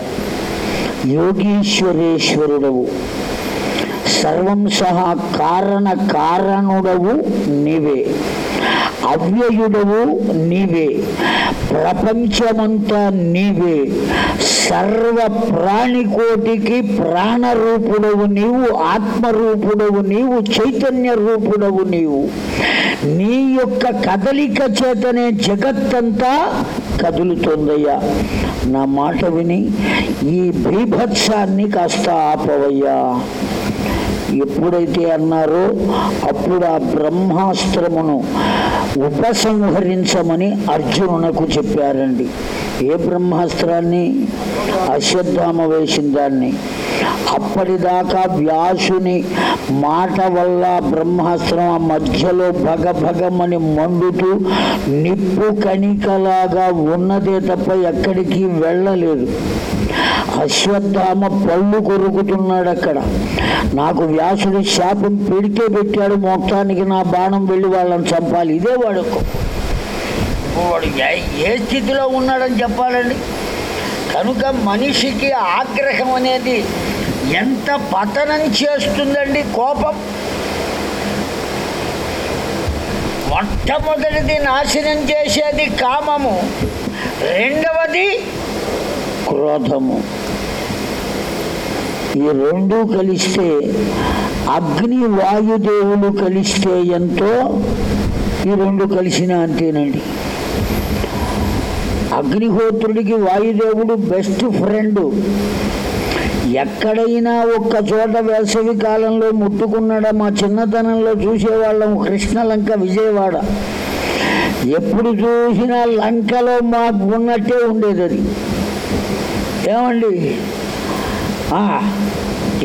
యోగీశ్వరేశ్వరుడవు. సర్వం సహా కారణ కారణుడవు నీవే. అవ్యయుడవు నీవే. ప్రపంచమంతా నీవే. సర్వ ప్రాణికోటికి ప్రాణరూపుడవు నీవు ఆత్మరూపుడవు నీవు చైతన్య రూపుడవు నీవు. నీ యొక్క కదలిక చేతనే జగత్తంతా కదులుతోందయ్యా. నా మాట విని ఈ బీభత్సాన్ని కాస్త ఆపవయ్యా. ఎప్పుడైతే అన్నారో అప్పుడు ఆ బ్రహ్మాస్త్రమును ఉపసంహరించమని అర్జునునకు చెప్పారండి. ఏ బ్రహ్మాస్త్రాన్ని? అశ్వత్థామ వేసిన దాన్ని. అప్పటిదాకా వ్యాసుని మాట వల్ల బ్రహ్మాస్త్రం ఆ మధ్యలో భగభగమని మండుతూ నిప్పు కణికలాగా ఉన్నదే తప్ప ఎక్కడికి వెళ్ళలేదు. అశ్వత్థామ పళ్ళు కొరుకుతున్నాడు అక్కడ. నాకు వ్యాసుడి శాపం పెడితే పెట్టాడు మొత్తానికి నా బాణం వెళ్ళి వాళ్ళని చంపాలి. ఇదే వాడుకో వాడు ఏ స్థితిలో ఉన్నాడని చెప్పాలండి? కనుక మనిషికి ఆగ్రహం అనేది ఎంత పతనం చేస్తుందండి కోపం? మొట్టమొదటిది నాశనం చేసేది కామము రెండవది క్రోధము. ఈ రెండు కలిస్తే అగ్ని వాయుదేవులు కలిస్తే ఎంతో? ఈ రెండు కలిసిన అంతేనండి. అగ్నిహోత్రుడికి వాయుదేవుడు బెస్ట్ ఫ్రెండు. ఎక్కడైనా ఒక్క చోట వేసవి కాలంలో ముట్టుకున్నాడా? మా చిన్నతనంలో చూసేవాళ్ళం కృష్ణలంక విజయవాడ. ఎప్పుడు చూసినా లంకలో మాకు ఉన్నట్టే ఉండేది అది. ఏమండి?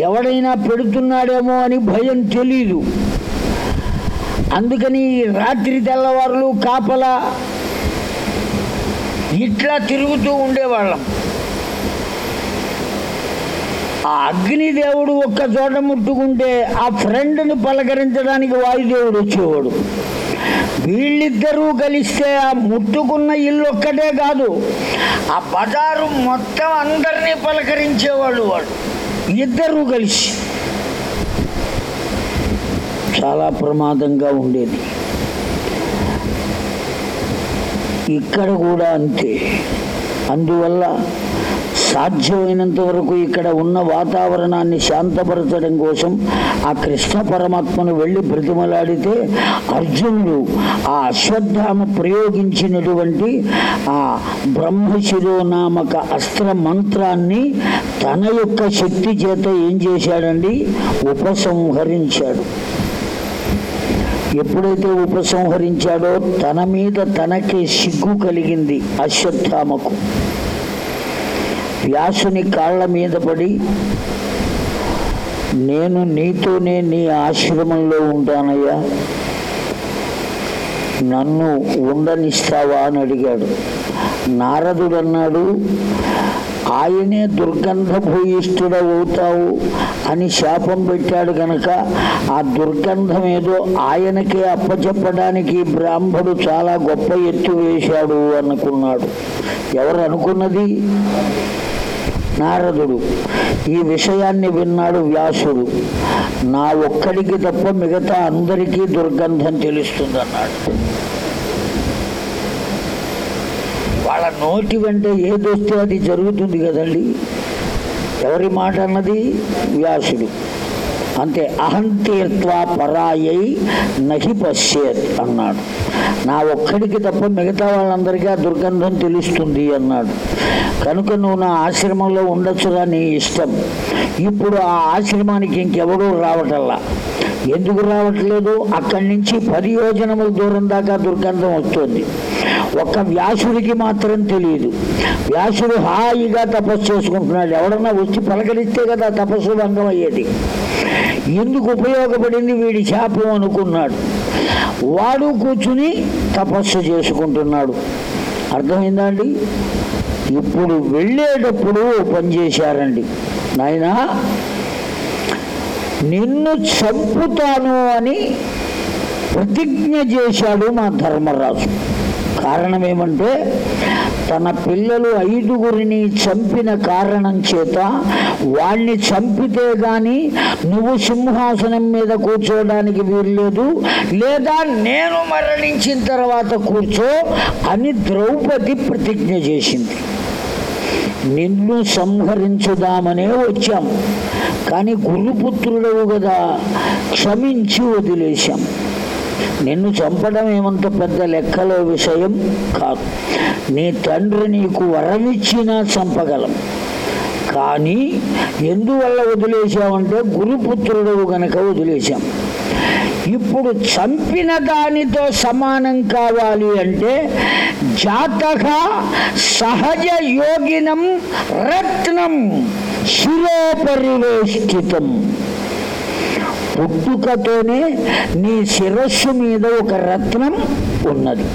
ఎవడైనా పెడుతున్నాడేమో అని భయం తెలీదు. అందుకని రాత్రి తెల్లవారులు కాపలా ఇట్లా తిరుగుతూ ఉండేవాళ్ళం. ఆ అగ్నిదేవుడు ఒక్క చోట ముట్టుకుంటే ఆ ఫ్రెండ్ని పలకరించడానికి వాయుదేవుడు వచ్చేవాడు. వీళ్ళిద్దరూ కలిస్తే ఆ ముట్టుకున్న ఇల్లు ఒక్కటే కాదు ఆ బజారు మొత్తం అందరినీ పలకరించేవాళ్ళు వాడు ఇద్దరూ కలిసి. చాలా ప్రమాదంగా ఉండేది. ఇక్కడ కూడా అంతే. అందువల్ల సాధ్యమైనంత వరకు ఇక్కడ ఉన్న వాతావరణాన్ని శాంతపరచడం కోసం ఆ కృష్ణ పరమాత్మను వెళ్ళి బ్రతిమలాడితే అర్జునుడు ఆ అశ్వత్థామ ప్రయోగించినటువంటి ఆ బ్రహ్మశిరోనామక అస్త్ర మంత్రాన్ని తన యొక్క శక్తి చేత ఏం చేశాడండి? ఉపసంహరించాడు. ఎప్పుడైతే ఉపసంహరించాడో తన మీద తనకే సిగ్గు కలిగింది అశ్వత్థామకు. వ్యాసుని కాళ్ళ మీద పడి నేను నీతోనే నీ ఆశ్రమంలో ఉంటానయ్యా. నన్ను ఉండనిస్తావా? అని అడిగాడు. నారదుడు అన్నాడు ఆయనే దుర్గంధభూయిష్ఠుడవుతావు అని శాపం పెట్టాడు గనక ఆ దుర్గంధం ఏదో ఆయనకే అప్పచెప్పడానికి బ్రాహ్మడు చాలా గొప్ప ఎత్తు వేశాడు అనుకున్నాడు. ఎవరు అనుకున్నది? నారదుడు. ఈ విషయాన్ని విన్నాడు వ్యాసుడు. నా ఒక్కడికి తప్ప మిగతా అందరికీ దుర్గంధం తెలుస్తుందన్నాడు. వాళ్ళ నోటి వెంట ఏదొస్తే అది జరుగుతుంది కదండి? ఎవరి మాట అన్నది? వ్యాసుడు. అంతే అహంతీర్త్వ పరాయై నహి పశ్చేత్ అన్నాడు. నా ఒక్కడికి తప్ప మిగతా వాళ్ళందరికీ ఆ దుర్గంధం తెలుస్తుంది అన్నాడు. కనుక నువ్వు నా ఆశ్రమంలో ఉండొచ్చురా నీ ఇష్టం. ఇప్పుడు ఆ ఆశ్రమానికి ఇంకెవడూ రావటల్లా? ఎందుకు రావట్లేదు? అక్కడి నుంచి పది యోజనముల దూరం దాకా దుర్గంధం వస్తుంది. ఒక్క వ్యాసుడికి మాత్రం తెలియదు వ్యాసుడు హాయిగా తపస్సు చేసుకుంటున్నాడు. ఎవడన్నా వచ్చి పలకరిస్తే కదా తపస్సు భంగం అయ్యేది ఎందుకు ఉపయోగపడింది వీడి శాపం అనుకున్నాడు. వాడు కూర్చుని తపస్సు చేసుకుంటున్నాడు. అర్థమైందా అండి? ఇప్పుడు వెళ్ళేటప్పుడు పనిచేశారండి పని చేశారండి. నాయనా నిన్ను చంపుతాను అని ప్రతిజ్ఞ చేశాడు మా ధర్మరాజు. కారణం ఏమంటే తన పిల్లలు ఐదుగురిని చంపిన కారణం చేత వాణ్ణి చంపితే గాని నువ్వు సింహాసనం మీద కూర్చోవడానికి వీల్లేదు లేదా నేను మరణించిన తర్వాత కూర్చో అని ద్రౌపది ప్రతిజ్ఞ చేసింది. నిన్ను సంహరించుదామనే వచ్చాం కానీ గురుపుత్రుడవు కదా క్షమించి వదిలేశాం. నిన్ను చంపడం ఏమంత పెద్ద లెక్కలో విషయం కాదు. నీ తండ్రి నీకు వరమిచ్చినా చంపగలం. కానీ ఎందువల్ల వదిలేశామంటే గురుపుత్రుడు గనక వదిలేశాం. ఇప్పుడు చంపిన దానితో సమానం కావాలి అంటే జాతక సహజ యోగినం రత్నం శిరోపరివేష్టితం పుట్టుకతోనే నీ శిరస్సు మీద ఒక రత్నం ఉన్నది.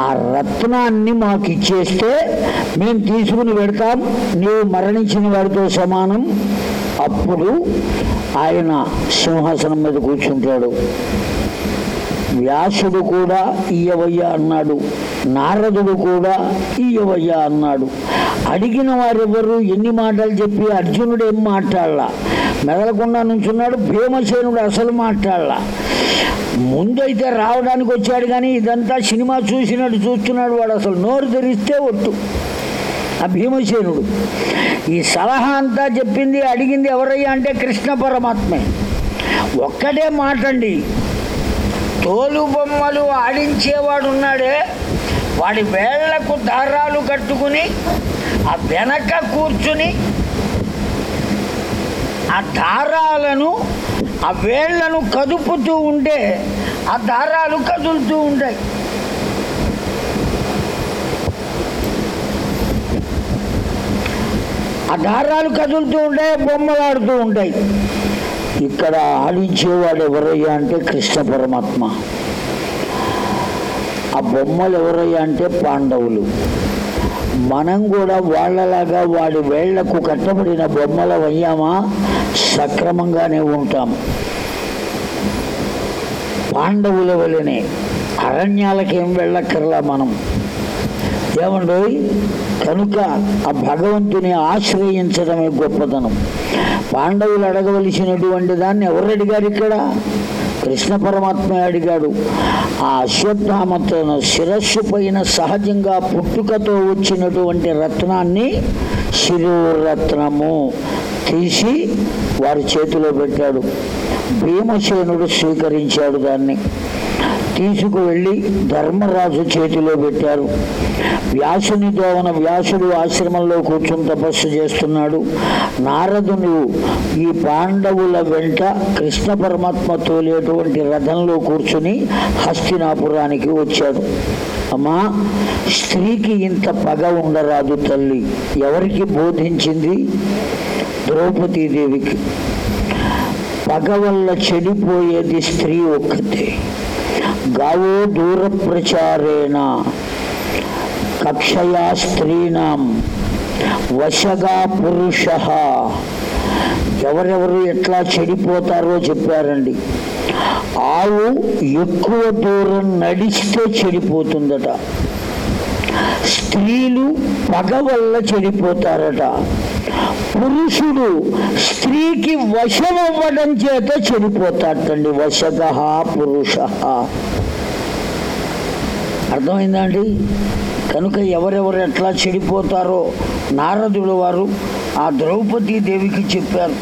ఆ రత్నాన్ని మాకు ఇచ్చేస్తే మేము తీసుకుని పెడతాం నీవు మరణించిన వాడితో సమానం. అప్పుడు ఆయన సింహాసనం మీద కూర్చుంటాడు. వ్యాసుడు కూడా ఇయ్యవయ్య అన్నాడు. నారదుడు కూడా ఇయ్యవయ్య అన్నాడు. అడిగిన వారెవరు ఎన్ని మాటలు చెప్పి అర్జునుడు ఏం మాట్లాడలా? మెదలకుండా నుంచున్నాడు. భీమసేనుడు అసలు మాట్లాడలా. ముందైతే రావడానికి వచ్చాడు కానీ ఇదంతా సినిమా చూసినట్టు చూస్తున్నాడు వాడు అసలు నోరు తెరిస్తే ఒట్టు. ఆ భీమసేనుడు ఈ సలహా అంతా చెప్పింది అడిగింది ఎవరయ్యా అంటే కృష్ణ పరమాత్మే. ఒక్కటే మాటండి. తోలు బొమ్మలు ఆడించేవాడు ఉన్నాడే వాడి వేళ్ళకు దారాలు కట్టుకుని ఆ వెనక కూర్చుని ఆ దారాలను ఆ వేళ్ళను కదుపుతూ ఉంటే ఆ దారాలు కదులుతూ ఉంటాయి. ఆ దారాలు కదులుతూ ఉంటాయి బొమ్మలాడుతూ ఉంటాయి. ఇక్కడ ఆడించేవాడు ఎవరయ్యా అంటే కృష్ణ పరమాత్మ. ఆ బొమ్మలు ఎవరయ్యా అంటే పాండవులు. మనం కూడా వాళ్ళలాగా వాడి వేళ్ళకు కట్టబడిన బొమ్మల వయ్యామా? సక్రమంగానే ఉంటాం. పాండవుల వలనే అరణ్యాలకేం వెళ్ళక్కర్లా మనం. ఏమండో కనుక ఆ భగవంతుని ఆశ్రయించడమే గొప్పతనం. పాండవులు అడగవలసినటువంటి దాన్ని ఎవరు అడిగారు ఇక్కడ? కృష్ణ పరమాత్మ అడిగాడు ఆ అశ్వత్థామతను శిరస్సు పైన సహజంగా పుట్టుకతో వచ్చినటువంటి రత్నాన్ని శిరోరత్నము తీసి వారి చేతిలో పెట్టాడు. భీమసేనుడు స్వీకరించాడు దాన్ని. తీసుకువెళ్ళి ధర్మరాజు చేతిలో పెట్టారు. వ్యాసుని దోవన వ్యాసుడు ఆశ్రమంలో కూర్చుని తపస్సు చేస్తున్నాడు. నారదుడు ఈ పాండవుల వెంట కృష్ణ పరమాత్మ తోలేటువంటి రథంలో కూర్చుని హస్తినాపురానికి వచ్చాడు అమ్మా స్త్రీకి ఇంత పగ ఉండరాదు తల్లి. ఎవరికి బోధించింది? ద్రౌపదీదేవికి. పగ వల్ల చెడిపోయేది స్త్రీ ఒక్కతే. గావో దూర ప్రచారేణ కక్షయా స్త్రీణం వశగా పురుష. ఎవరెవరు ఎట్లా చెడిపోతారో చెప్పారండి. ఆవు ఎక్కువ దూరం నడిస్తే చెడిపోతుందట. స్త్రీలు పగ వల్ల చెడిపోతారట. పురుషుడు స్త్రీకి వశమవ్వడం చేత చెడిపోతాడండి. వశగ పురుష. అర్థమైందా అండి కనుక ఎవరెవరు ఎట్లా చెడిపోతారో నారదుల వారు ఆ ద్రౌపదీ దేవికి చెప్పారు.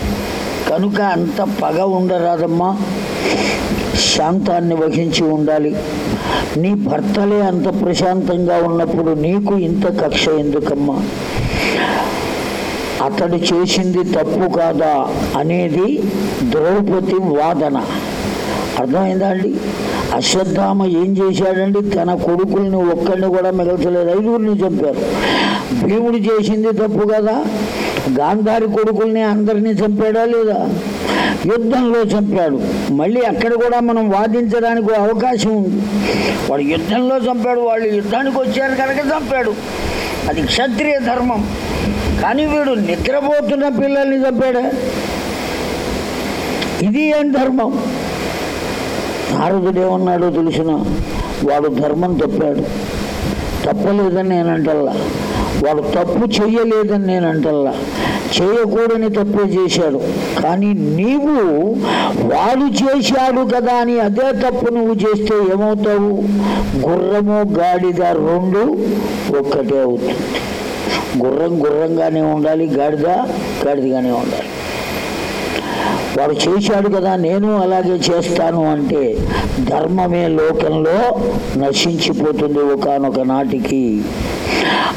కనుక అంత పగ ఉండరాదమ్మా. శాంతాన్ని వహించి ఉండాలి. నీ భర్తలే అంత ప్రశాంతంగా ఉన్నప్పుడు నీకు ఇంత కక్ష ఎందుకమ్మా? అతడు చేసింది తప్పు కాదా అనేది ద్రౌపది వాదన. అర్థమైందా అండి? అశ్వత్థామ ఏం చేశాడండి? తన కొడుకుల్ని ఒక్కడిని కూడా మిగల్చలేదు ఐదుగురిని చంపారు. భీముడు చేసింది తప్పు కదా? గాంధారి కొడుకుల్ని అందరినీ చంపాడా లేదా? యుద్ధంలో చంపాడు. మళ్ళీ అక్కడ కూడా మనం వాదించడానికి అవకాశం ఉంది. వాడు యుద్ధంలో చంపాడు. వాళ్ళు యుద్ధానికి వచ్చారు కనుక చంపాడు. అది క్షత్రియ ధర్మం. కానీ వీడు నిద్రపోతున్న పిల్లల్ని చంపాడా? ఇది ఏం ధర్మం? నారదుడేమన్నాడో తెలిసిన వాడు ధర్మం తప్పాడు. తప్పలేదని నేను అంటల్లా వాడు తప్పు చెయ్యలేదని నేను అంటల్లా చేయకూడని తప్పే చేశాడు. కానీ నీవు వాడు చేశాడు కదా అని అదే తప్పు నువ్వు చేస్తే ఏమవుతావు? గుర్రము గాడిద రెండు ఒక్కటే అవుతుంది. గుర్రం గుర్రంగానే ఉండాలి గాడిద గాడిదగానే ఉండాలి. వాడు చేశాడు కదా నేను అలాగే చేస్తాను అంటే ధర్మమే లోకంలో నశించిపోతుంది ఒకనొక నాటికి.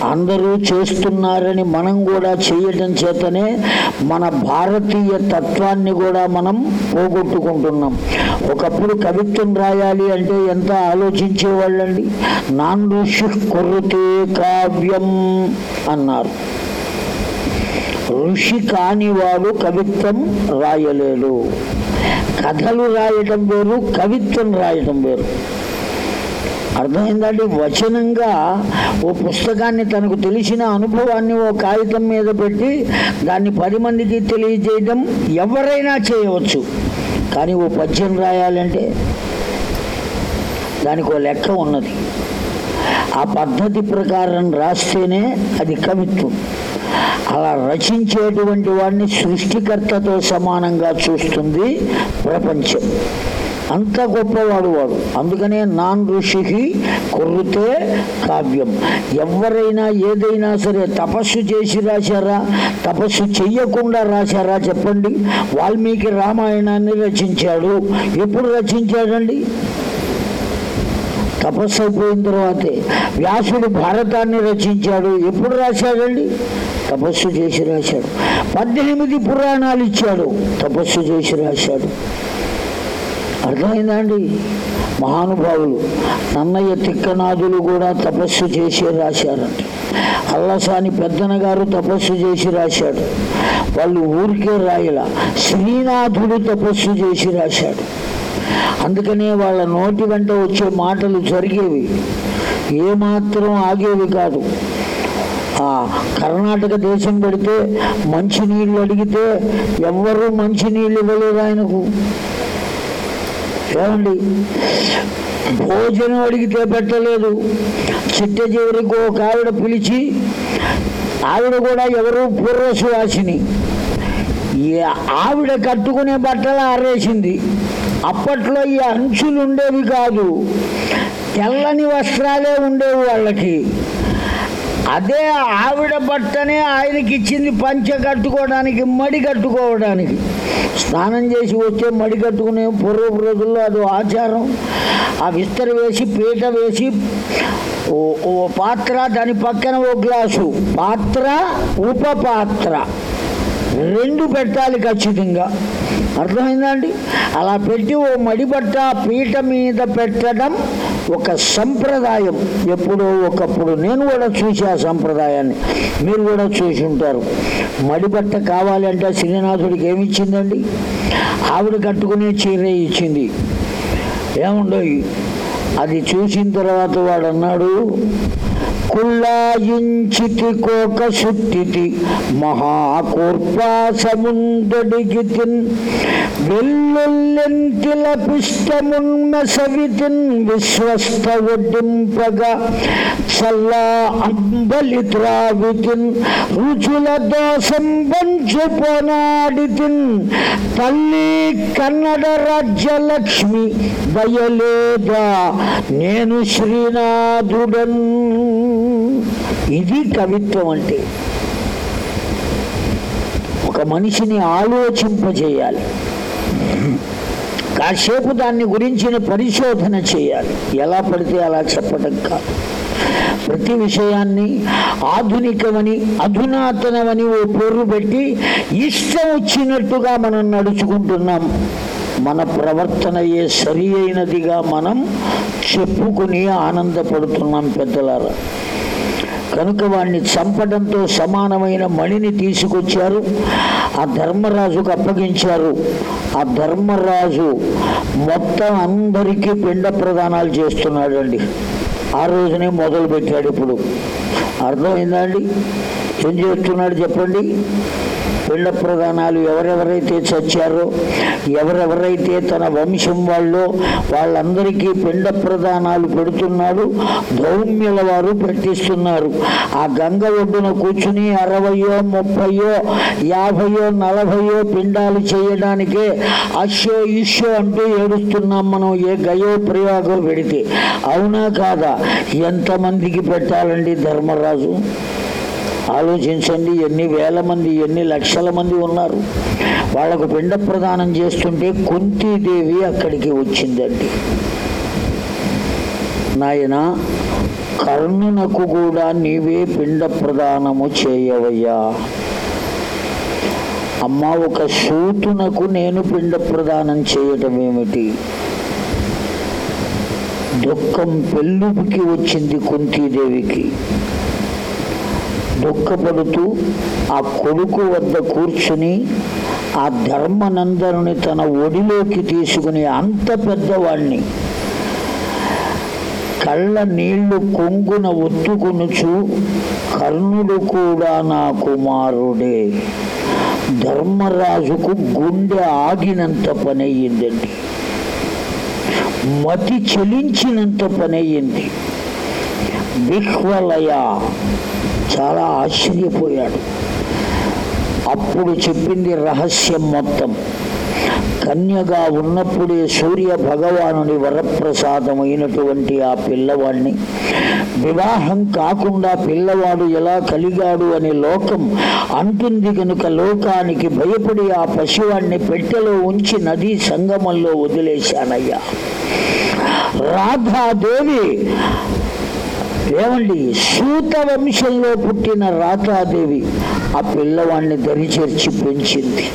అందరూ చేస్తున్నారని మనం కూడా చేయడం చేతనే మన భారతీయ తత్వాన్ని కూడా మనం పోగొట్టుకుంటున్నాం. ఒకప్పుడు కవిత్వం రాయాలి అంటే ఎంత ఆలోచించేవాళ్ళండి? నాన్ ఋషి కావ్యం అన్నారు. ఋషి కానివాడు కవిత్వం రాయలేడు కథలు రాయటం వేరు కవిత్వం రాయటం వేరు. అర్థమైందండి? వచనంగా ఓ పుస్తకాన్ని తనకు తెలిసిన అనుభవాన్ని ఓ కాగితం మీద పెట్టి దాన్ని పది మందికి తెలియజేయడం ఎవరైనా చేయవచ్చు. కానీ ఓ పద్యం రాయాలంటే దానికి ఓ లెక్క ఉన్నది. ఆ పద్ధతి ప్రకారం రాస్తేనే అది కవిత్వం. అలా రచించేటువంటి వాడిని సృష్టికర్తతో సమానంగా చూస్తుంది ప్రపంచం. అంత గొప్పవాడు వాడు. అందుకనే నాన్ ఋషికి కొరితే కావ్యం. ఎవరైనా ఏదైనా సరే తపస్సు చేసి రాశారా తపస్సు చెయ్యకుండా రాశారా చెప్పండి. వాల్మీకి రామాయణాన్ని రచించాడు. ఎప్పుడు రచించాడండి? తపస్సు అయిపోయిన తర్వాతే వ్యాసుడు భారతాన్ని రచించాడు. ఎప్పుడు రాశాడండి? తపస్సు చేసి రాశాడు. పద్దెనిమిది పురాణాలు ఇచ్చాడు. తపస్సు చేసి రాశాడు. అర్థమైందా అండి? మహానుభావులు నన్నయ్య తిక్కనాథులు కూడా తపస్సు చేసి రాశారంట. అల్లసాని పెద్దన గారు తపస్సు చేసి రాశాడు. వాళ్ళు ఊరికే రాయల శ్రీనాథుడు తపస్సు చేసి రాశాడు. అందుకనే వాళ్ళ నోటి వెంట వచ్చే మాటలు జరిగేవి. ఏమాత్రం ఆగేవి కాదు. ఆ కర్ణాటక దేశం పెడితే మంచినీళ్ళు అడిగితే ఎవ్వరూ మంచినీళ్ళు ఇవ్వలేదు ఆయనకు. ఏమండి? భోజనం అడిగితే పెట్టలేదు. చిట్ట చివరికి ఒక ఆవిడ పిలిచి ఆవిడ కూడా ఎవరు పూర్వసువాసిని. ఈ ఆవిడ కట్టుకునే బట్టలు ఆరేసింది. అప్పట్లో ఈ అంచులు ఉండేవి కాదు. తెల్లని వస్త్రాలే ఉండేవి వాళ్ళకి. అదే ఆవిడ బట్టనే ఆయనకి ఇచ్చింది పంచ కట్టుకోవడానికి మడి కట్టుకోవడానికి. స్నానం చేసి వచ్చే మడి కట్టుకునే పూర్వపు రోజుల్లో అది ఆచారం. ఆ విస్తర వేసి పీట వేసి ఓ పాత్ర దాని పక్కన ఓ గ్లాసు. పాత్ర ఉపపాత్ర. రెండు పెట్టాలి ఖచ్చితంగా? అర్థమైందా అండి? అలా పెట్టి ఓ మడిపట్ట పీట మీద పెట్టడం ఒక సంప్రదాయం. ఎప్పుడో ఒకప్పుడు నేను కూడా చూసి ఆ సంప్రదాయాన్ని. మీరు కూడా చూసి ఉంటారు. మడిబట్ట కావాలి అంటే శ్రీనాథుడికి ఏమిచ్చిందండి ఆవిడ కట్టుకునే చీర ఇచ్చింది. ఏముండవు అది చూసిన తర్వాత వాడు అన్నాడు కుల్లాయించితి కోక సుట్టితి మహాకూర్పాసముందడిగితిన్ వెల్లుల్లెంతిల పుష్టమున్న సవితిన్ విశ్వస్త ఒడ్డింపగా చల్లా అంబలి త్రావితిన్ రుచుల దోసం పంచుపోనాడితిన్ తల్లి కన్నడ రాజ్యలక్ష్మి దయలేదా నేను శ్రీనాథుడన్. ఇది కవిత్వం అంటే. ఒక మనిషిని ఆలోచింపజేయాలి. కాసేపు దాన్ని గురించిన పరిశోధన చేయాలి. ఎలా పడితే అలా చెప్పటం కాదు. ప్రతి విషయాన్ని ఆధునికమని అధునాతనమని ఓ పేరు పెట్టి ఇష్టం వచ్చినట్టుగా మనం నడుచుకుంటున్నాం. మన ప్రవర్తన ఏ సరి అయినదిగా మనం చెప్పుకుని ఆనందపడుతున్నాం పెద్దలారా. కనుక వాడిని చంపడంతో సమానమైన మణిని తీసుకొచ్చారు. ఆ ధర్మరాజుకు అప్పగించారు. ఆ ధర్మరాజు మొత్తం అందరికీ పిండ ప్రదానాలు చేస్తున్నాడండి. ఆ రోజునే మొదలు పెట్టాడు ఇప్పుడు. అర్థమైందా అండి? ఏం చేస్తున్నాడు చెప్పండి? పిండ ప్రధానాలు ఎవరెవరైతే చచ్చారో ఎవరెవరైతే తన వంశం వాళ్ళు వాళ్ళందరికీ పిండ ప్రధానాలు పెడుతున్నాడు ధౌమ్యుల వారు ప్రకటిస్తున్నారు ఆ గంగ ఒడ్డున కూర్చుని అరవయో ముప్పయో యాభయో నలభయో పిండాలు చేయడానికే అశ్యో ఇష్యో అంటూ ఏడుస్తున్నాం మనం ఏ గయో ప్రయోగం పెడితే. అవునా కాదా? ఎంతమందికి పెట్టాలండి ధర్మరాజు? ఆలోచించండి ఎన్ని వేల మంది ఎన్ని లక్షల మంది ఉన్నారు. వాళ్ళకు పిండ ప్రదానం చేస్తుంటే కుంతీదేవి అక్కడికి వచ్చిందండి. నాయన కర్ణునకు కూడా నీవే పిండ ప్రదానము చేయవయ్యా. అమ్మ ఒక సూతునకు నేను పిండ ప్రదానం చేయటం ఏమిటి? దుఃఖం పెళ్ళికి వచ్చింది కుంతీదేవికి. దుఃఖపడుతూ ఆ కొడుకు వద్ద కూర్చుని ఆ ధర్మనందరుని తన ఒడిలోకి తీసుకుని అంత పెద్దవాణ్ణి. కళ్ళ నీళ్ళు కొంగున ఒత్తుకొనుచు కర్ణుడు కూడా నా కుమారుడే. ధర్మరాజుకు గుండె ఆగినంత పనయ్యిందండి మతి చెలించినంత పనయ్యింది అయ్యింది చాలా ఆశ్చర్యపోయాడు. అప్పుడు చెప్పింది రహస్యం మొత్తం. కన్యగా ఉన్నప్పుడే సూర్య భగవానుని వరప్రసాదమైనటువంటి ఆ పిల్లవాడిని వివాహం కాకుండా పిల్లవాడు ఎలా కలిగాడు అనే లోకం అంటుంది కనుక లోకానికి భయపడి ఆ పశువాన్ని పెట్టెలో ఉంచి నదీ సంగమంలో వదిలేశానయ్యా. రాధాదేవి ఏమండి సూత వంశంలో పుట్టిన రాతాదేవి ఆ పిల్లవాడిని దరిచేర్చి పెంచింది.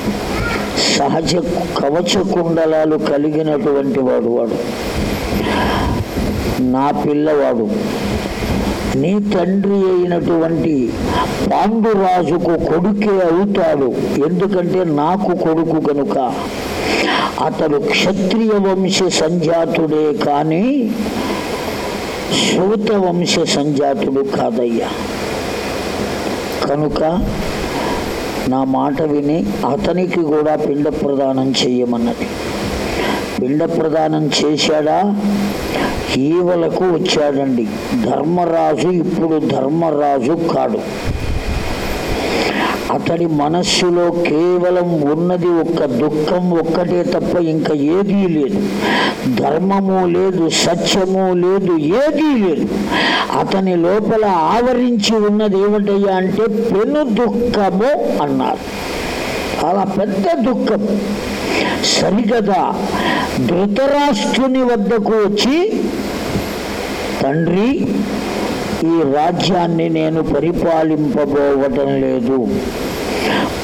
సహజ కవచ కుండలాలు కలిగినటువంటి వాడు వాడు. నా పిల్లవాడు నీ తండ్రి అయినటువంటి పాండురాజుకు కొడుకే అవుతాడు ఎందుకంటే నాకు కొడుకు కనుక అతడు క్షత్రియ వంశ సంజాతుడే కానీ శ్రౌత వంశ సంజాతుడు కాదయ్యా. కనుక నా మాట విని అతనికి కూడా పిండ ప్రదానం చేయమన్నది. పిండ ప్రదానం చేశాడా? ఈవలకు వచ్చాడండి. ధర్మరాజు ఇప్పుడు ధర్మరాజు కాడు. అతడి మనస్సులో కేవలం ఉన్నది ఒక్క దుఃఖం ఒక్కటే తప్ప ఇంకా ఏదీ లేదు. ధర్మము లేదు సత్యము లేదు ఏదీ లేదు. అతని లోపల ఆవరించి ఉన్నది ఏమిటయ్యా అంటే పెను దుఃఖము అన్నారు. అలా పెద్ద దుఃఖం. సరిగదా? ధృతరాష్ట్రుని వద్దకు వచ్చి తండ్రి ఈ రాజ్యాన్ని నేను పరిపాలింపబోవటం లేదు.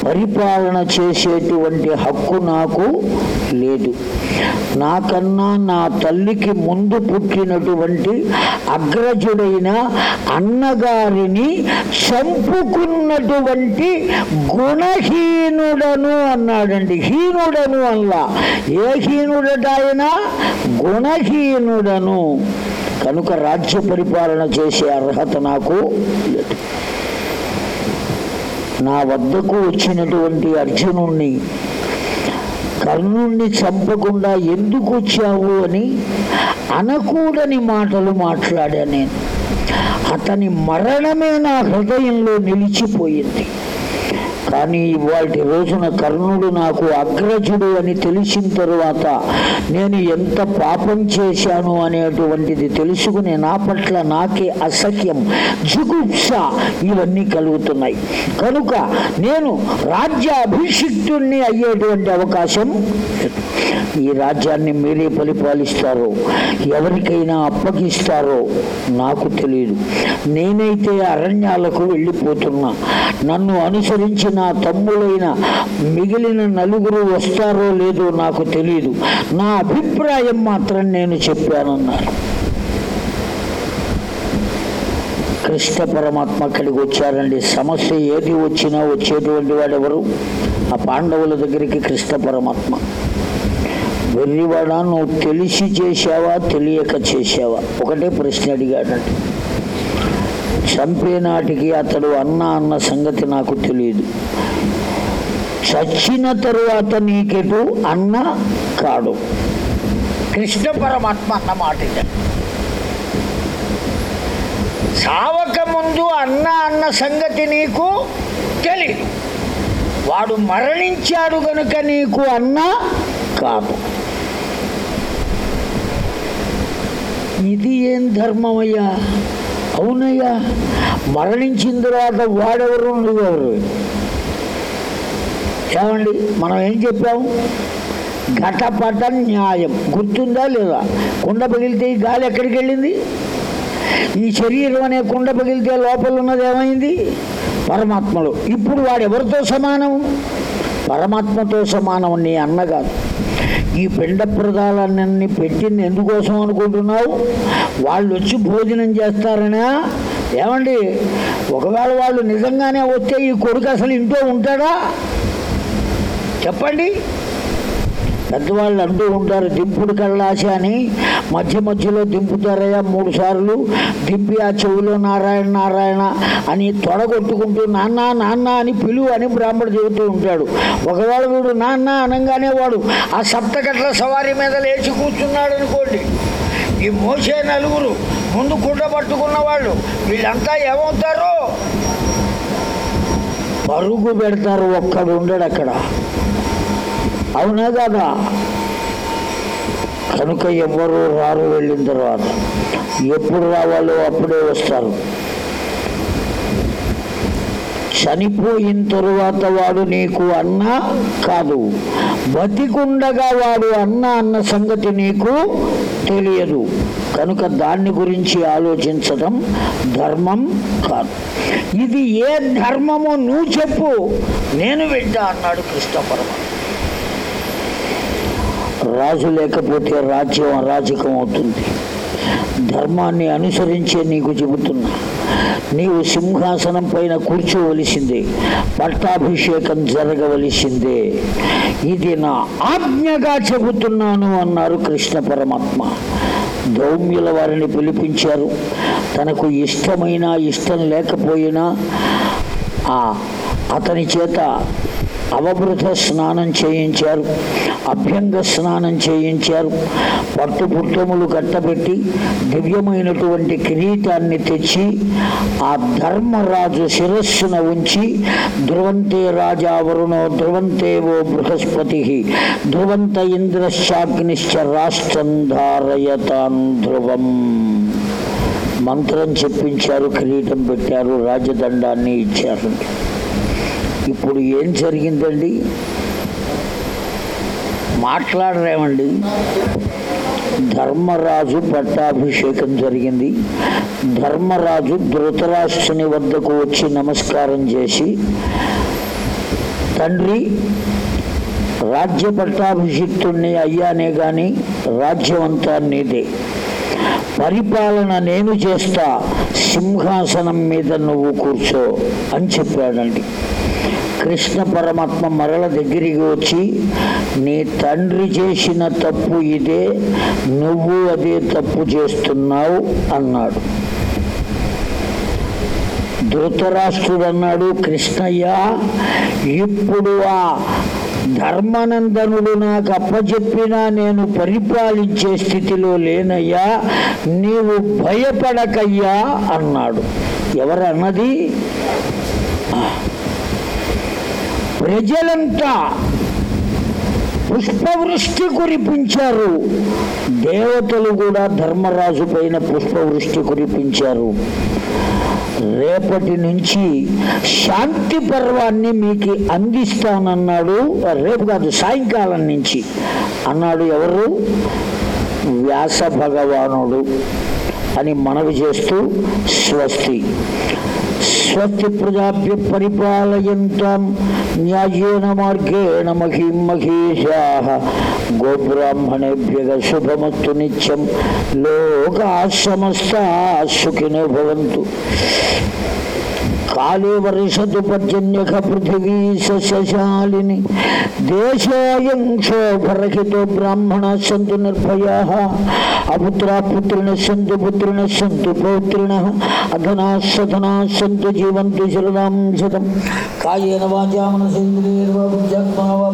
పరిపాలన చేసేటువంటి హక్కు నాకు లేదు. నాకన్నా నా తల్లికి ముందు పుట్టినటువంటి అగ్రజుడైన అన్నగారిని చంపుకున్నటువంటి గుణహీనుడను అన్నాడండి. హీనుడను అల్లా. ఏ హీనుడట ఆయన? గుణహీనుడను. కనుక రాజ్య పరిపాలన చేసే అర్హత నాకు లేదు. నా వద్దకు వచ్చినటువంటి అర్జునుణ్ణి కర్ణుణ్ణి చంపకుండా ఎందుకు వచ్చావు అని అనకూడని మాటలు మాట్లాడా నేను. అతని మరణమే నా హృదయంలో నిలిచిపోయింది. కానీ ఇవాటి రోజున కర్ణుడు నాకు అగ్రజుడు అని తెలిసిన తరువాత నేను ఎంత పాపం చేశాను అనేటువంటిది తెలుసుకుని నా పట్ల నాకే అసఖ్యం జుగుప్స ఇవన్నీ కలుగుతున్నాయి. కనుక నేను రాజ్యాభిషిక్తుణ్ణి అయ్యేటువంటి అవకాశం ఈ రాజ్యాన్ని మీరే పరిపాలిస్తారో ఎవరికైనా అప్పగిస్తారో నాకు తెలియదు. నేనైతే అరణ్యాలకు వెళ్ళిపోతున్నా. నన్ను అనుసరించి నా తమ్ముడైన మిగిలిన నలుగురు వస్తారో లేదో నాకు తెలియదు నా అభిప్రాయం మాత్రం నేను చెప్పానన్నారు. కృష్ణ పరమాత్మ అక్కడికి వచ్చారండి. సమస్య ఏది వచ్చినా వచ్చేటువంటి వాడెవరు? ఆ పాండవుల దగ్గరికి కృష్ణ పరమాత్మ. వెర్రివాడా నువ్వు తెలిసి చేశావా? తెలియక చేశావా? ఒకటే ప్రశ్న అడిగాడండి చంపే నాటికి అతడు అన్న అన్న సంగతి నాకు తెలియదు. చచ్చిన తరువాత నీకెటు అన్న కాడు. కృష్ణ పరమాత్మ అన్న మాట సావక ముందు అన్న అన్న సంగతి నీకు తెలియదు వాడు మరణించాడు గనుక నీకు అన్న కాదు. ఇది ఏం ధర్మమయ్యా? అవునయ్యా మరణించిన తర్వాత వాడెవరు నువ్వెవరు ఏమండి మనం ఏం చెప్పాము ఘటపట న్యాయం. గుర్తుందా లేదా? కుండ పగిలితే ఈ గాలి ఎక్కడికి వెళ్ళింది? ఈ శరీరం అనే కుండ పగిలితే లోపల ఉన్నది ఏమైంది? పరమాత్మలో. ఇప్పుడు వాడెవరితో సమానం? పరమాత్మతో సమానం నీ అన్న కాదు. ఈ పిండ ప్రదాలన్నీ పెట్టింది ఎందుకోసం అనుకుంటున్నావు? వాళ్ళు వచ్చి భోజనం చేస్తారనా? ఏమండి ఒకవేళ వాళ్ళు నిజంగానే వస్తే ఈ కొడుకు అసలు ఇంట్లో ఉంటాడా? చెప్పండి. పెద్దవాళ్ళు అంటూ ఉంటారు దింపుడు కళ్ళాశ అని. మధ్య మధ్యలో దింపుతారయ్యా మూడు సార్లు. దింపి ఆ చెవిలో నారాయణ నారాయణ అని తొడగొట్టుకుంటూ నాన్న నాన్న అని పిలువు అని బ్రాహ్మడు చెబుతూ ఉంటాడు. ఒకవేళ వీడు నాన్న అనగానే వాడు ఆ సప్తకట్ల సవారీ మీద లేచి కూర్చున్నాడు అనుకోండి. ఈ మోసే నలుగురు ముందు కుండ పట్టుకున్న వాళ్ళు వీళ్ళంతా ఏమవుతారు? పరుగు పెడతారు ఒక్కడు ఉండడు అక్కడ. అవునా కదా? కనుక ఎవ్వరు రారు వెళ్ళిన తర్వాత. ఎప్పుడు రావాలో అప్పుడే వస్తారు. చనిపోయిన తరువాత వాడు నీకు అన్న కాదు. బతికుండగా వాడు అన్న అన్న సంగతి నీకు తెలియదు. కనుక దాన్ని గురించి ఆలోచించడం ధర్మం కాదు. ఇది ఏ ధర్మమో నువ్వు చెప్పు. నేను వింటా అన్నాడు కృష్ణ పరమాత్మ. రాజు లేకపోతే రాజ్యం అరాజకం అవుతుంది. ధర్మాన్ని అనుసరించే నీకు చెబుతున్నా. నీవు సింహాసనం పైన కూర్చోవలసిందే పట్టాభిషేకం జరగవలసిందే. ఇది నా ఆజ్ఞగా చెబుతున్నాను అన్నారు కృష్ణ పరమాత్మ. దౌమ్యుల వారిని పిలిపించారు. తనకు ఇష్టమైన ఇష్టం లేకపోయినా ఆ అతని చేత అవభృత స్నానం చేయించారు అభ్యంగ స్నానం చేయించారు పట్టు పుట్టములు కట్టబెట్టి దివ్యమైనటువంటి కిరీటాన్ని తెచ్చి ఆ ధర్మరాజు శిరస్సున ఉంచి ధ్రువంతే రాజా వరుణో ధ్రువంతేవో బృహస్పతి ధ్రువంత ఇంద్రశ్చాగ్నిశ్చ రాష్ట్రం ధారయతాం ధ్రువం. మంత్రం చెప్పించారు కిరీటం పెట్టారు రాజదండాన్ని ఇచ్చారు. ఇప్పుడు ఏం జరిగిందండి? మాట్లాడరేమండి. ధర్మరాజు పట్టాభిషేకం జరిగింది. ధర్మరాజు ధృతరాష్ట్రుని వద్దకు వచ్చి నమస్కారం చేసి తండ్రి రాజ్య పట్టాభిషిక్తుణ్ణి అయ్యానే గాని రాజ్యం అంతా నీదే పరిపాలన నేను చేస్తా సింహాసనం మీద నువ్వు కూర్చో అని చెప్పాడండి. కృష్ణ పరమాత్మ మరల దగ్గరికి వచ్చి నీ తండ్రి చేసిన తప్పు ఇదే నువ్వు అదే తప్పు చేస్తున్నావు అన్నాడు. ధృతరాష్ట్రుడు అన్నాడు కృష్ణయ్య ఇప్పుడు ఆ ధర్మనందనుడు నాకు అప్పచెప్పినా నేను పరిపాలించే స్థితిలో లేనయ్యా నీవు భయపడకయ్యా అన్నాడు. ఎవరన్నది? ప్రజలంతా పుష్పవృష్టి కురిపించారు. దేవతలు కూడా ధర్మరాజు పైన పుష్పవృష్టి కురిపించారు. రేపటి నుంచి శాంతి పర్వాన్ని మీకు అందిస్తానన్నాడు. రేపు కాదు సాయంకాలం నుంచి అన్నాడు ఎవరు? వ్యాస భగవానుడు అని మనవి చేస్తూ స్వస్తి. స్వస్తి ప్రజాభ్య పరిపాలయంతాం న్యాయేన మార్గేణ మహీం మహీషా గోబ్రాహ్మణేభ్య శుభమస్తు నిత్యం. లోకా సమస్త సుఖినో భవంతు. కాళే వర్షతు పర్జన్యక పృథివీ సస్యశాలిని దేశాయం క్షోభరహితో బ్రాహ్మణ సంతు నిర్భయా అపుత్రాపుత్రిణ సంతు పుత్రిణ సంతు పౌత్రిణ అధనా సధనా సంతు జీవంతు శరదాం శతం కాయేన వాచామన మనసేంద్రియర్వ బుద్ధ్యాత్మా వా